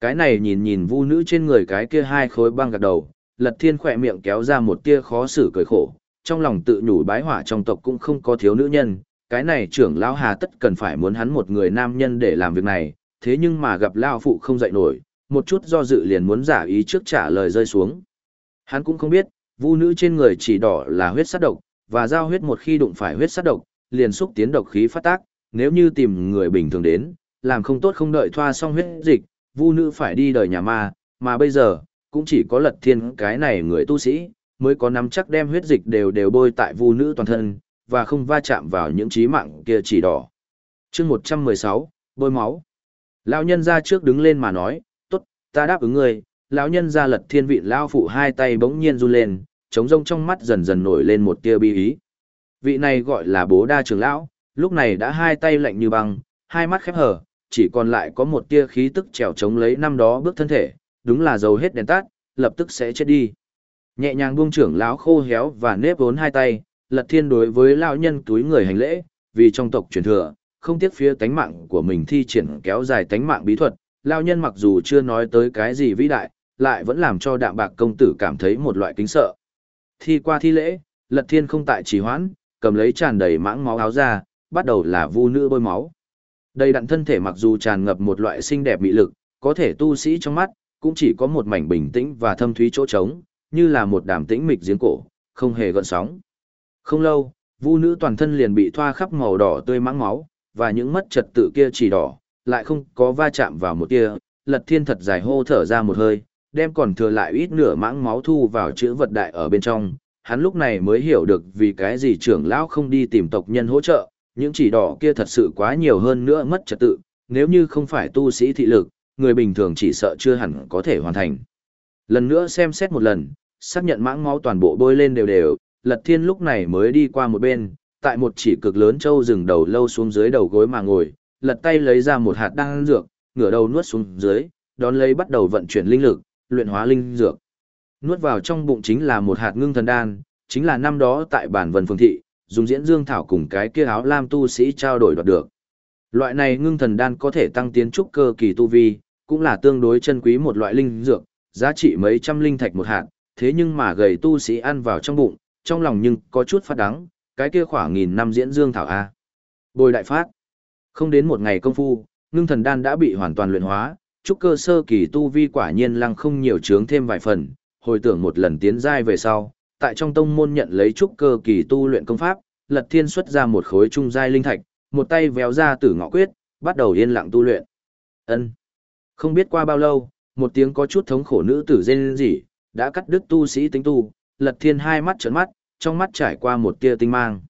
Cái này nhìn nhìn vu nữ trên người cái kia hai khối băng gạt đầu, lật thiên khỏe miệng kéo ra một tia khó xử cười khổ, trong lòng tự nhủ bái hỏa trong tộc cũng không có thiếu nữ nhân, cái này trưởng lão hà tất cần phải muốn hắn một người nam nhân để làm việc này, thế nhưng mà gặp lão phụ không dậy nổi, một chút do dự liền muốn giả ý trước trả lời rơi xuống. Hắn cũng không biết, vu nữ trên người chỉ đỏ là huyết sát độc, và giao huyết một khi đụng phải huyết sát độc, liền xúc tiến độc khí phát tác, nếu như tìm người bình thường đến, làm không tốt không đợi thoa xong huyết dịch, vu nữ phải đi đời nhà ma, mà bây giờ, cũng chỉ có lật thiên cái này người tu sĩ, mới có nắm chắc đem huyết dịch đều đều bôi tại vu nữ toàn thân, và không va chạm vào những trí mạng kia chỉ đỏ. chương 116, bôi máu. Lão nhân ra trước đứng lên mà nói, tốt, ta đáp ứng ngươi, lão nhân ra lật thiên vị lão phụ hai tay bỗng nhiên run lên, trống rông trong mắt dần dần nổi lên một tia bi ý. Vị này gọi là bố đa trưởng lão, lúc này đã hai tay lạnh như băng, hai mắt khép hờ, chỉ còn lại có một tia khí tức trèo chống lấy năm đó bước thân thể, đúng là dầu hết đèn tắt, lập tức sẽ chết đi. Nhẹ nhàng buông trưởng lão khô héo và nếp vốn hai tay, Lật Thiên đối với lão nhân túi người hành lễ, vì trong tộc truyền thừa, không tiếc phía tánh mạng của mình thi triển kéo dài tánh mạng bí thuật, lão nhân mặc dù chưa nói tới cái gì vĩ đại, lại vẫn làm cho đạm bạc công tử cảm thấy một loại kính sợ. Thi qua thi lễ, Lật Thiên không tại trì hoãn, cầm lấy tràn đầy mãng máu áo ra, bắt đầu là vu nữ bôi máu. Đầy đặn thân thể mặc dù tràn ngập một loại xinh đẹp mỹ lực, có thể tu sĩ trong mắt, cũng chỉ có một mảnh bình tĩnh và thâm thúy chỗ trống, như là một đàm tĩnh mịch giếng cổ, không hề gợn sóng. Không lâu, vu nữ toàn thân liền bị thoa khắp màu đỏ tươi mãng máu, và những mất trật tự kia chỉ đỏ, lại không có va chạm vào một tia, lật thiên thật dài hô thở ra một hơi, đem còn thừa lại ít nửa mãng máu thu vào chữ vật đại ở bên trong, hắn lúc này mới hiểu được vì cái gì trưởng lão không đi tìm tộc nhân hỗ trợ, những chỉ đỏ kia thật sự quá nhiều hơn nữa mất trật tự, nếu như không phải tu sĩ thị lực, người bình thường chỉ sợ chưa hẳn có thể hoàn thành. Lần nữa xem xét một lần, xác nhận mãng máu toàn bộ bôi lên đều đều, Lật Thiên lúc này mới đi qua một bên, tại một chỉ cực lớn trâu rừng đầu lâu xuống dưới đầu gối mà ngồi, lật tay lấy ra một hạt đan dược, ngửa đầu nuốt xuống dưới, đón lấy bắt đầu vận chuyển linh lực, luyện hóa linh dược. Nuốt vào trong bụng chính là một hạt ngưng thần đan, chính là năm đó tại bản vân phương thị, dùng diễn dương thảo cùng cái kia áo lam tu sĩ trao đổi đoạt được. Loại này ngưng thần đan có thể tăng tiến trúc cơ kỳ tu vi, cũng là tương đối chân quý một loại linh dược, giá trị mấy trăm linh thạch một hạt, thế nhưng mà gầy tu sĩ ăn vào trong bụng, trong lòng nhưng có chút phát đắng, cái kia khoảng nghìn năm diễn dương thảo A. Bồi đại phát. Không đến một ngày công phu, ngưng thần đan đã bị hoàn toàn luyện hóa, trúc cơ sơ kỳ tu vi quả nhiên lăng không nhiều chướng thêm vài phần, hồi tưởng một lần tiến giai về sau, tại trong tông môn nhận lấy trúc cơ kỳ tu luyện công pháp, Lật Thiên xuất ra một khối trung giai linh thạch, một tay véo ra tử ngọ quyết, bắt đầu yên lặng tu luyện. Ân. Không biết qua bao lâu, một tiếng có chút thống khổ nữ tử rên rỉ, đã cắt đứt tu sĩ tính tu, Lật Thiên hai mắt trợn mắt, trong mắt trải qua một tia tinh mang.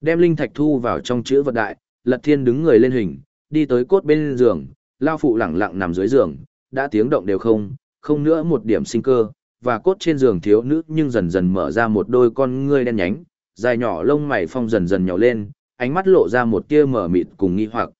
Đem linh thạch thu vào trong chữ vật đại, Lật Thiên đứng người lên hình, đi tới cốt bên giường, lao phụ lẳng lặng nằm dưới giường, đã tiếng động đều không, không nữa một điểm sinh cơ, và cốt trên giường thiếu nữ nhưng dần dần mở ra một đôi con ngươi đen nhánh, dài nhỏ lông mày phong dần dần nhỏ lên, ánh mắt lộ ra một tia mở mịt cùng nghi hoặc.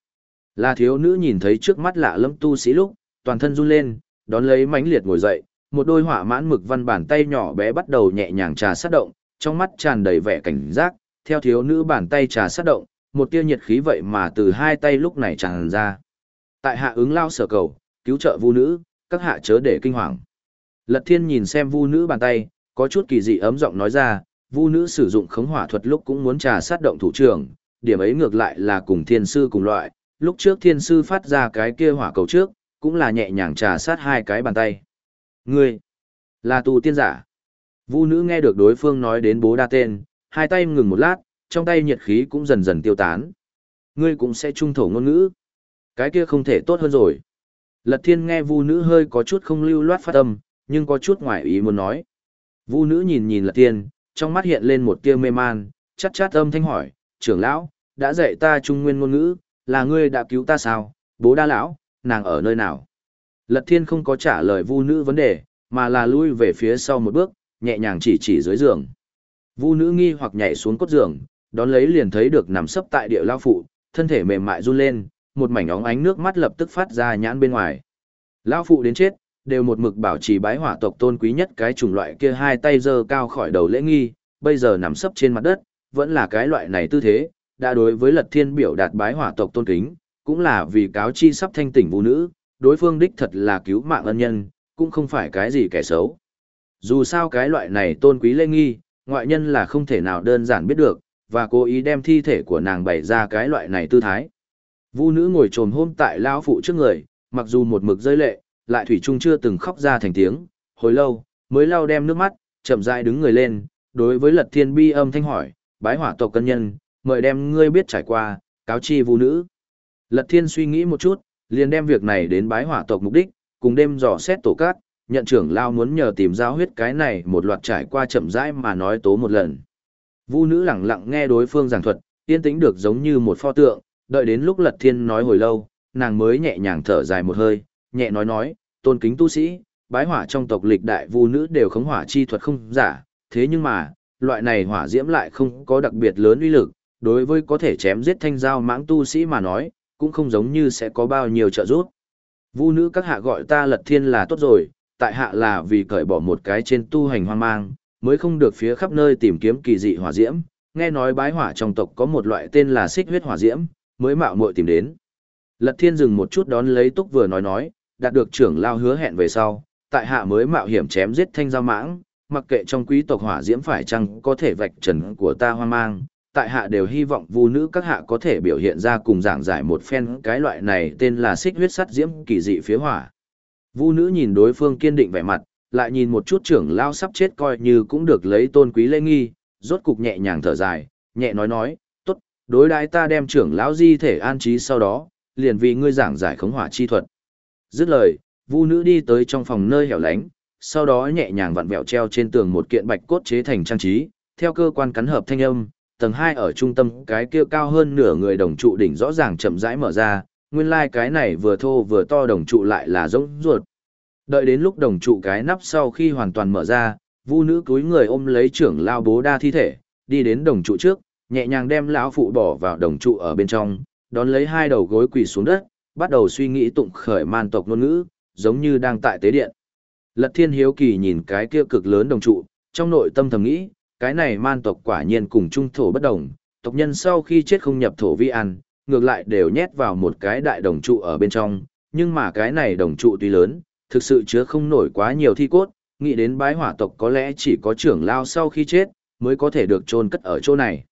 Là thiếu nữ nhìn thấy trước mắt lạ lẫm tu sĩ lúc, toàn thân run lên, đón lấy mãnh liệt ngồi dậy, một đôi hỏa mãn mực văn bàn tay nhỏ bé bắt đầu nhẹ nhàng trà sát động, trong mắt tràn đầy vẻ cảnh giác, theo thiếu nữ bàn tay trà sát động, một tia nhiệt khí vậy mà từ hai tay lúc này tràn ra. Tại hạ ứng lao sở cầu, cứu trợ vu nữ, các hạ chớ để kinh hoàng. Lật thiên nhìn xem vu nữ bàn tay, có chút kỳ dị ấm giọng nói ra, vu nữ sử dụng khống hỏa thuật lúc cũng muốn trà sát động thủ trưởng, điểm ấy ngược lại là cùng thiên sư cùng loại, lúc trước thiên sư phát ra cái kia hỏa cầu trước, cũng là nhẹ nhàng trà sát hai cái bàn tay. Ngươi, là tu tiên giả. Vu nữ nghe được đối phương nói đến bố đa tên, hai tay ngừng một lát, trong tay nhiệt khí cũng dần dần tiêu tán. Ngươi cũng sẽ trung thổ ngôn ngữ. Cái kia không thể tốt hơn rồi. Lật thiên nghe vu nữ hơi có chút không lưu loát phát âm, nhưng có chút ngoài ý muốn nói. Vu nữ nhìn nhìn lật thiên, trong mắt hiện lên một tia mê man, chát chát âm thanh hỏi, trưởng lão, đã dạy ta trung nguyên ngôn ngữ, là ngươi đã cứu ta sao, bố đa lão, nàng ở nơi nào? Lật thiên không có trả lời vu nữ vấn đề, mà là lui về phía sau một bước, nhẹ nhàng chỉ chỉ dưới giường. Vu nữ nghi hoặc nhảy xuống cốt giường, đón lấy liền thấy được nằm sấp tại địa lao phụ, thân thể mềm mại run lên, một mảnh óng ánh nước mắt lập tức phát ra nhãn bên ngoài. Lao phụ đến chết, đều một mực bảo trì bái hỏa tộc tôn quý nhất cái chủng loại kia hai tay giơ cao khỏi đầu lễ nghi, bây giờ nằm sấp trên mặt đất, vẫn là cái loại này tư thế, đã đối với lật thiên biểu đạt bái hỏa tộc tôn kính, cũng là vì cáo chi sắp thanh tỉnh vũ nữ, đối phương đích thật là cứu mạng ân nhân, cũng không phải cái gì kẻ xấu. Dù sao cái loại này tôn quý lê nghi, ngoại nhân là không thể nào đơn giản biết được, và cố ý đem thi thể của nàng bày ra cái loại này tư thái. Vu nữ ngồi trồm hôm tại lão phụ trước người, mặc dù một mực rơi lệ, lại thủy chung chưa từng khóc ra thành tiếng, hồi lâu, mới lau đem nước mắt, chậm rãi đứng người lên, đối với Lật Thiên bi âm thanh hỏi, bái hỏa tộc cân nhân, mời đem ngươi biết trải qua, cáo chi vu nữ. Lật Thiên suy nghĩ một chút, liền đem việc này đến bái hỏa tộc mục đích, cùng đêm dò xét tổ cát, nhận trưởng lao muốn nhờ tìm giao huyết cái này một loạt trải qua chậm rãi mà nói tố một lần. Vu nữ lặng lặng nghe đối phương giảng thuật, yên tĩnh được giống như một pho tượng, đợi đến lúc Lật Thiên nói hồi lâu, nàng mới nhẹ nhàng thở dài một hơi, nhẹ nói nói, tôn kính tu sĩ, bái hỏa trong tộc lịch đại vu nữ đều khống hỏa chi thuật không giả, thế nhưng mà, loại này hỏa diễm lại không có đặc biệt lớn uy lực, đối với có thể chém giết thanh giao mãng tu sĩ mà nói, cũng không giống như sẽ có bao nhiêu trợ giúp. Vu nữ các hạ gọi ta lật thiên là tốt rồi, tại hạ là vì cởi bỏ một cái trên tu hành hoang mang, mới không được phía khắp nơi tìm kiếm kỳ dị hỏa diễm, nghe nói bái hỏa trong tộc có một loại tên là xích huyết hỏa diễm, mới mạo muội tìm đến. Lật thiên dừng một chút đón lấy túc vừa nói nói, đạt được trưởng lao hứa hẹn về sau, tại hạ mới mạo hiểm chém giết thanh giao mãng, mặc kệ trong quý tộc hỏa diễm phải chăng có thể vạch trần của ta hoang mang, tại hạ đều hy vọng vu nữ các hạ có thể biểu hiện ra cùng giảng giải một phen cái loại này tên là xích huyết sắt diễm kỳ dị phía hỏa. Vu nữ nhìn đối phương kiên định vẻ mặt, lại nhìn một chút trưởng lao sắp chết coi như cũng được lấy tôn quý lễ nghi, rốt cục nhẹ nhàng thở dài, nhẹ nói nói, tốt, đối đãi ta đem trưởng lão di thể an trí sau đó, liền vì ngươi giảng giải khống hỏa chi thuật. Dứt lời, vu nữ đi tới trong phòng nơi hẻo lánh, sau đó nhẹ nhàng vặn vẹo treo trên tường một kiện bạch cốt chế thành trang trí, theo cơ quan cắn hợp thanh âm, tầng 2 ở trung tâm cái kia cao hơn nửa người đồng trụ đỉnh rõ ràng chậm rãi mở ra, nguyên lai like cái này vừa thô vừa to đồng trụ lại là giống ruột. Đợi đến lúc đồng trụ cái nắp sau khi hoàn toàn mở ra, vu nữ cúi người ôm lấy trưởng lao bố đa thi thể, đi đến đồng trụ trước, nhẹ nhàng đem lão phụ bỏ vào đồng trụ ở bên trong, đón lấy hai đầu gối quỳ xuống đất, bắt đầu suy nghĩ tụng khởi man tộc ngôn ngữ, giống như đang tại tế điện. Lật thiên hiếu kỳ nhìn cái kia cực lớn đồng trụ, trong nội tâm thầm nghĩ, cái này man tộc quả nhiên cùng trung thổ bất đồng, tộc nhân sau khi chết không nhập thổ vi ăn, ngược lại đều nhét vào một cái đại đồng trụ ở bên trong, nhưng mà cái này đồng trụ tuy lớn, thực sự chứa không nổi quá nhiều thi cốt, nghĩ đến bái hỏa tộc có lẽ chỉ có trưởng lao sau khi chết, mới có thể được chôn cất ở chỗ này.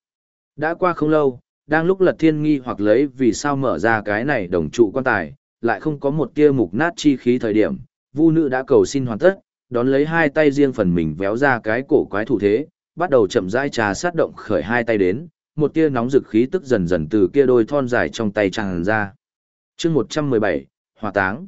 Đã qua không lâu, đang lúc lật thiên nghi hoặc lấy vì sao mở ra cái này đồng trụ quan tài, lại không có một tia mục nát chi khí thời điểm, vu nữ đã cầu xin hoàn tất, đón lấy hai tay riêng phần mình véo ra cái cổ quái thủ thế, bắt đầu chậm rãi trà sát động khởi hai tay đến, một tia nóng dực khí tức dần dần từ kia đôi thon dài trong tay tràn ra. Chương 117, Hỏa táng.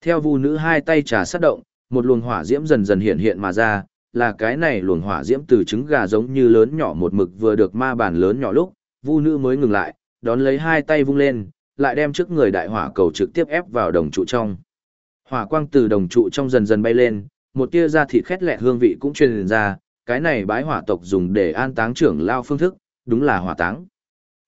Theo vu nữ hai tay trà sát động, một luồng hỏa diễm dần dần hiện hiện mà ra, là cái này luồng hỏa diễm từ trứng gà giống như lớn nhỏ một mực vừa được ma bản lớn nhỏ lúc, vu nữ mới ngừng lại, đón lấy hai tay vung lên, lại đem trước người đại hỏa cầu trực tiếp ép vào đồng trụ trong. Hỏa quang từ đồng trụ trong dần dần bay lên, một tia da thịt khét lẹ hương vị cũng truyền ra, cái này bái hỏa tộc dùng để an táng trưởng lao phương thức, đúng là hỏa táng.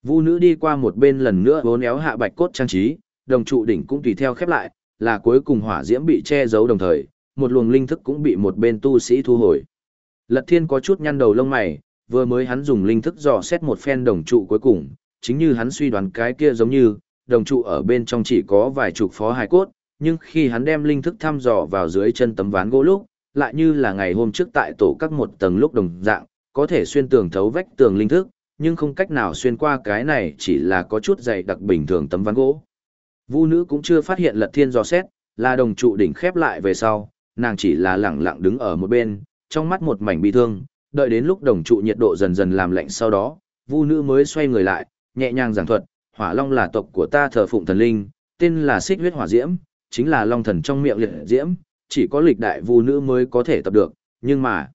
Vu nữ đi qua một bên lần nữa bốn éo hạ bạch cốt trang trí, đồng trụ đỉnh cũng tùy theo khép lại, là cuối cùng hỏa diễm bị che giấu đồng thời, một luồng linh thức cũng bị một bên tu sĩ thu hồi. Lật Thiên có chút nhăn đầu lông mày, vừa mới hắn dùng linh thức dò xét một phen đồng trụ cuối cùng, chính như hắn suy đoán cái kia giống như, đồng trụ ở bên trong chỉ có vài chục phó hài cốt, nhưng khi hắn đem linh thức thăm dò vào dưới chân tấm ván gỗ lúc, lại như là ngày hôm trước tại tổ các một tầng lúc đồng dạng, có thể xuyên tường thấu vách tường linh thức, nhưng không cách nào xuyên qua cái này chỉ là có chút dày đặc bình thường tấm ván gỗ. Vu nữ cũng chưa phát hiện lật thiên dò xét, là đồng trụ đỉnh khép lại về sau, nàng chỉ là lẳng lặng đứng ở một bên, trong mắt một mảnh bi thương, đợi đến lúc đồng trụ nhiệt độ dần dần làm lạnh sau đó, vu nữ mới xoay người lại, nhẹ nhàng giảng thuật, hỏa long là tộc của ta thờ phụng thần linh, tên là xích huyết hỏa diễm, chính là long thần trong miệng liệt diễm, chỉ có lịch đại vu nữ mới có thể tập được, nhưng mà...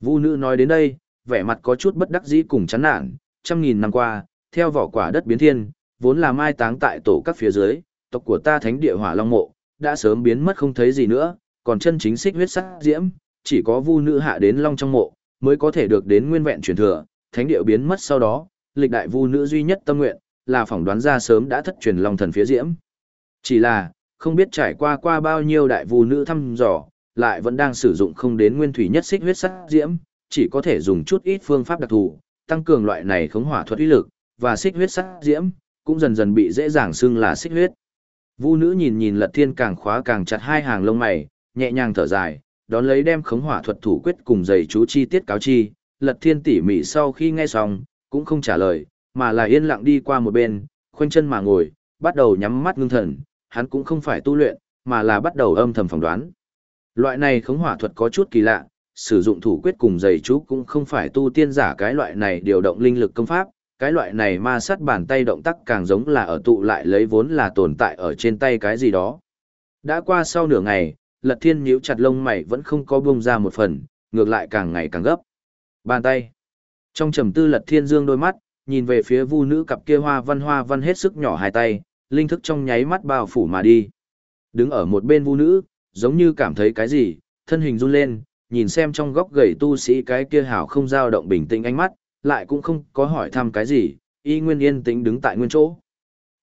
Vu nữ nói đến đây, vẻ mặt có chút bất đắc dĩ cùng chán nản, trăm nghìn năm qua, theo vỏ quả đất biến thiên, vốn là mai táng tại tổ các phía dưới, tộc của ta thánh địa hỏa long mộ, đã sớm biến mất không thấy gì nữa, còn chân chính xích huyết sắc diễm, chỉ có vu nữ hạ đến long trong mộ, mới có thể được đến nguyên vẹn truyền thừa, thánh địa biến mất sau đó, lịch đại vu nữ duy nhất tâm nguyện, là phỏng đoán ra sớm đã thất truyền long thần phía diễm. Chỉ là, không biết trải qua qua bao nhiêu đại vu nữ thăm dò, lại vẫn đang sử dụng không đến nguyên thủy nhất xích huyết sắc diễm, chỉ có thể dùng chút ít phương pháp đặc thù, tăng cường loại này khống hỏa thuật uy lực, và xích huyết sắc diễm, cũng dần dần bị dễ dàng xưng là xích huyết. Vu nữ nhìn nhìn Lật Thiên càng khóa càng chặt hai hàng lông mày, nhẹ nhàng thở dài, đón lấy đem khống hỏa thuật thủ quyết cùng giày chú chi tiết cáo chi, Lật Thiên tỉ mỉ sau khi nghe xong, cũng không trả lời, mà là yên lặng đi qua một bên, khoanh chân mà ngồi, bắt đầu nhắm mắt ngưng thần, hắn cũng không phải tu luyện, mà là bắt đầu âm thầm phỏng đoán. Loại này khống hỏa thuật có chút kỳ lạ, sử dụng thủ quyết cùng giày chú cũng không phải tu tiên giả cái loại này điều động linh lực công pháp, cái loại này ma sát bàn tay động tác càng giống là ở tụ lại lấy vốn là tồn tại ở trên tay cái gì đó. Đã qua sau nửa ngày, lật thiên nhíu chặt lông mày vẫn không có buông ra một phần, ngược lại càng ngày càng gấp. Bàn tay. Trong trầm tư lật thiên dương đôi mắt, nhìn về phía vu nữ cặp kia hoa văn hoa văn hết sức nhỏ hai tay, linh thức trong nháy mắt bao phủ mà đi. Đứng ở một bên vu nữ, giống như cảm thấy cái gì, thân hình run lên, nhìn xem trong góc gầy tu sĩ cái kia hảo không dao động bình tĩnh ánh mắt, lại cũng không có hỏi thăm cái gì, y nguyên yên tĩnh đứng tại nguyên chỗ.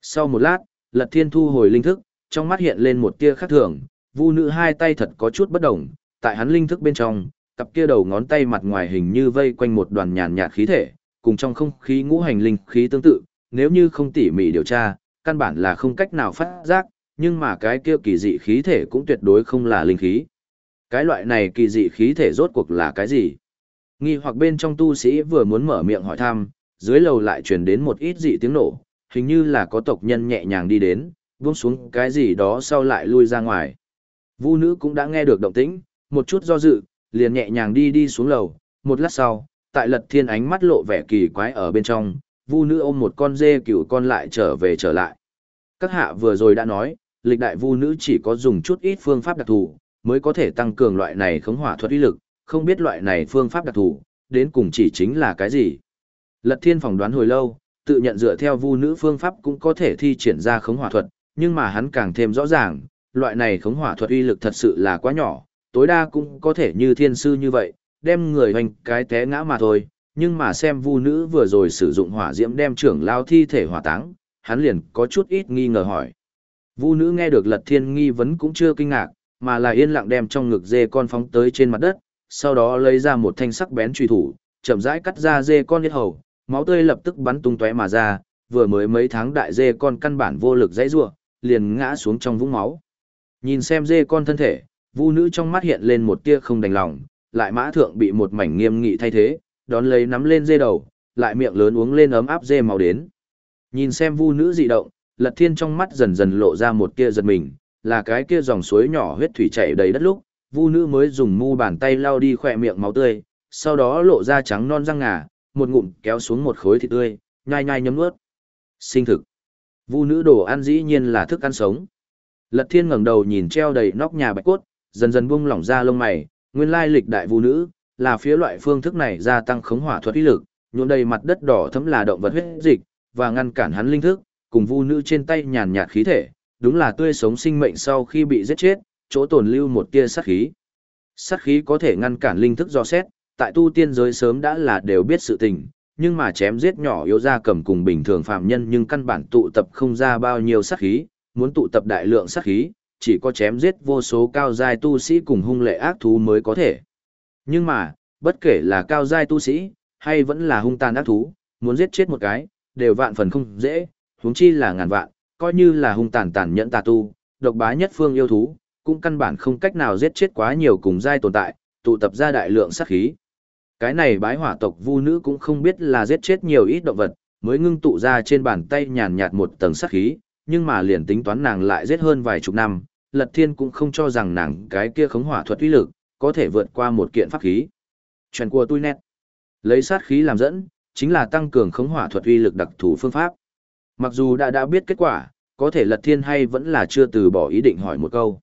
Sau một lát, Lật Thiên thu hồi linh thức, trong mắt hiện lên một tia khác thường, vu nữ hai tay thật có chút bất động, tại hắn linh thức bên trong, cặp kia đầu ngón tay mặt ngoài hình như vây quanh một đoàn nhàn nhạt khí thể, cùng trong không khí ngũ hành linh khí tương tự, nếu như không tỉ mỉ điều tra, căn bản là không cách nào phát giác, nhưng mà cái kia kỳ dị khí thể cũng tuyệt đối không là linh khí. Cái loại này kỳ dị khí thể rốt cuộc là cái gì? Nghi hoặc bên trong tu sĩ vừa muốn mở miệng hỏi thăm, dưới lầu lại truyền đến một ít dị tiếng nổ, hình như là có tộc nhân nhẹ nhàng đi đến, buông xuống cái gì đó sau lại lui ra ngoài. Vu nữ cũng đã nghe được động tĩnh, một chút do dự, liền nhẹ nhàng đi đi xuống lầu, một lát sau, tại lật thiên ánh mắt lộ vẻ kỳ quái ở bên trong, vu nữ ôm một con dê cựu con lại trở về trở lại. Các hạ vừa rồi đã nói, lịch đại vu nữ chỉ có dùng chút ít phương pháp đặc thù, mới có thể tăng cường loại này khống hỏa thuật uy lực, không biết loại này phương pháp đặc thù, đến cùng chỉ chính là cái gì. Lật thiên phỏng đoán hồi lâu, tự nhận dựa theo vu nữ phương pháp cũng có thể thi triển ra khống hỏa thuật, nhưng mà hắn càng thêm rõ ràng, loại này khống hỏa thuật uy lực thật sự là quá nhỏ, tối đa cũng có thể như thiên sư như vậy, đem người hoành cái té ngã mà thôi, nhưng mà xem vu nữ vừa rồi sử dụng hỏa diễm đem trưởng lao thi thể hỏa táng, hắn liền có chút ít nghi ngờ hỏi. Vu nữ nghe được lật thiên nghi vấn cũng chưa kinh ngạc, mà là yên lặng đem trong ngực dê con phóng tới trên mặt đất, sau đó lấy ra một thanh sắc bén truy thủ, chậm rãi cắt ra dê con yết hầu, máu tươi lập tức bắn tung tóe mà ra, vừa mới mấy tháng đại dê con căn bản vô lực dãy rủa, liền ngã xuống trong vũng máu. Nhìn xem dê con thân thể, Vu nữ trong mắt hiện lên một tia không đành lòng, lại mã thượng bị một mảnh nghiêm nghị thay thế, đón lấy nắm lên dê đầu, lại miệng lớn uống lên ấm áp dê màu đến. Nhìn xem Vu nữ dị động, Lật Thiên trong mắt dần dần lộ ra một tia giật mình, là cái kia dòng suối nhỏ huyết thủy chảy đầy đất lúc, Vu nữ mới dùng mu bàn tay lau đi khỏe miệng máu tươi, sau đó lộ ra trắng non răng ngà, một ngụm kéo xuống một khối thịt tươi, nhai nhai nhấm nuốt. Sinh thực. Vu nữ đồ ăn dĩ nhiên là thức ăn sống. Lật Thiên ngẩng đầu nhìn treo đầy nóc nhà bạch cốt, dần dần buông lỏng ra lông mày, nguyên lai lịch đại vu nữ, là phía loại phương thức này gia tăng khống hỏa thuật uy lực, nhuộm đầy mặt đất đỏ thấm là động vật huyết dịch, và ngăn cản hắn linh thức, cùng vu nữ trên tay nhàn nhạt khí thể, đúng là tươi sống sinh mệnh sau khi bị giết chết, chỗ tồn lưu một tia sát khí. Sát khí có thể ngăn cản linh thức do xét, tại tu tiên giới sớm đã là đều biết sự tình, nhưng mà chém giết nhỏ yếu ra cầm cùng bình thường phạm nhân nhưng căn bản tụ tập không ra bao nhiêu sát khí, muốn tụ tập đại lượng sát khí, chỉ có chém giết vô số cao giai tu sĩ cùng hung lệ ác thú mới có thể. Nhưng mà, bất kể là cao giai tu sĩ, hay vẫn là hung tàn ác thú, muốn giết chết một cái, đều vạn phần không dễ, huống chi là ngàn vạn, coi như là hung tàn tàn nhẫn tà tu, độc bá nhất phương yêu thú, cũng căn bản không cách nào giết chết quá nhiều cùng giai tồn tại, tụ tập ra đại lượng sát khí. Cái này bái hỏa tộc vu nữ cũng không biết là giết chết nhiều ít động vật, mới ngưng tụ ra trên bàn tay nhàn nhạt một tầng sát khí, nhưng mà liền tính toán nàng lại giết hơn vài chục năm, Lật Thiên cũng không cho rằng nàng cái kia khống hỏa thuật uy lực, có thể vượt qua một kiện pháp khí. Chuyện của tôi nét. Lấy sát khí làm dẫn, chính là tăng cường khống hỏa thuật uy lực đặc thù phương pháp. Mặc dù đã đã biết kết quả, có thể Lật Thiên hay vẫn là chưa từ bỏ ý định hỏi một câu.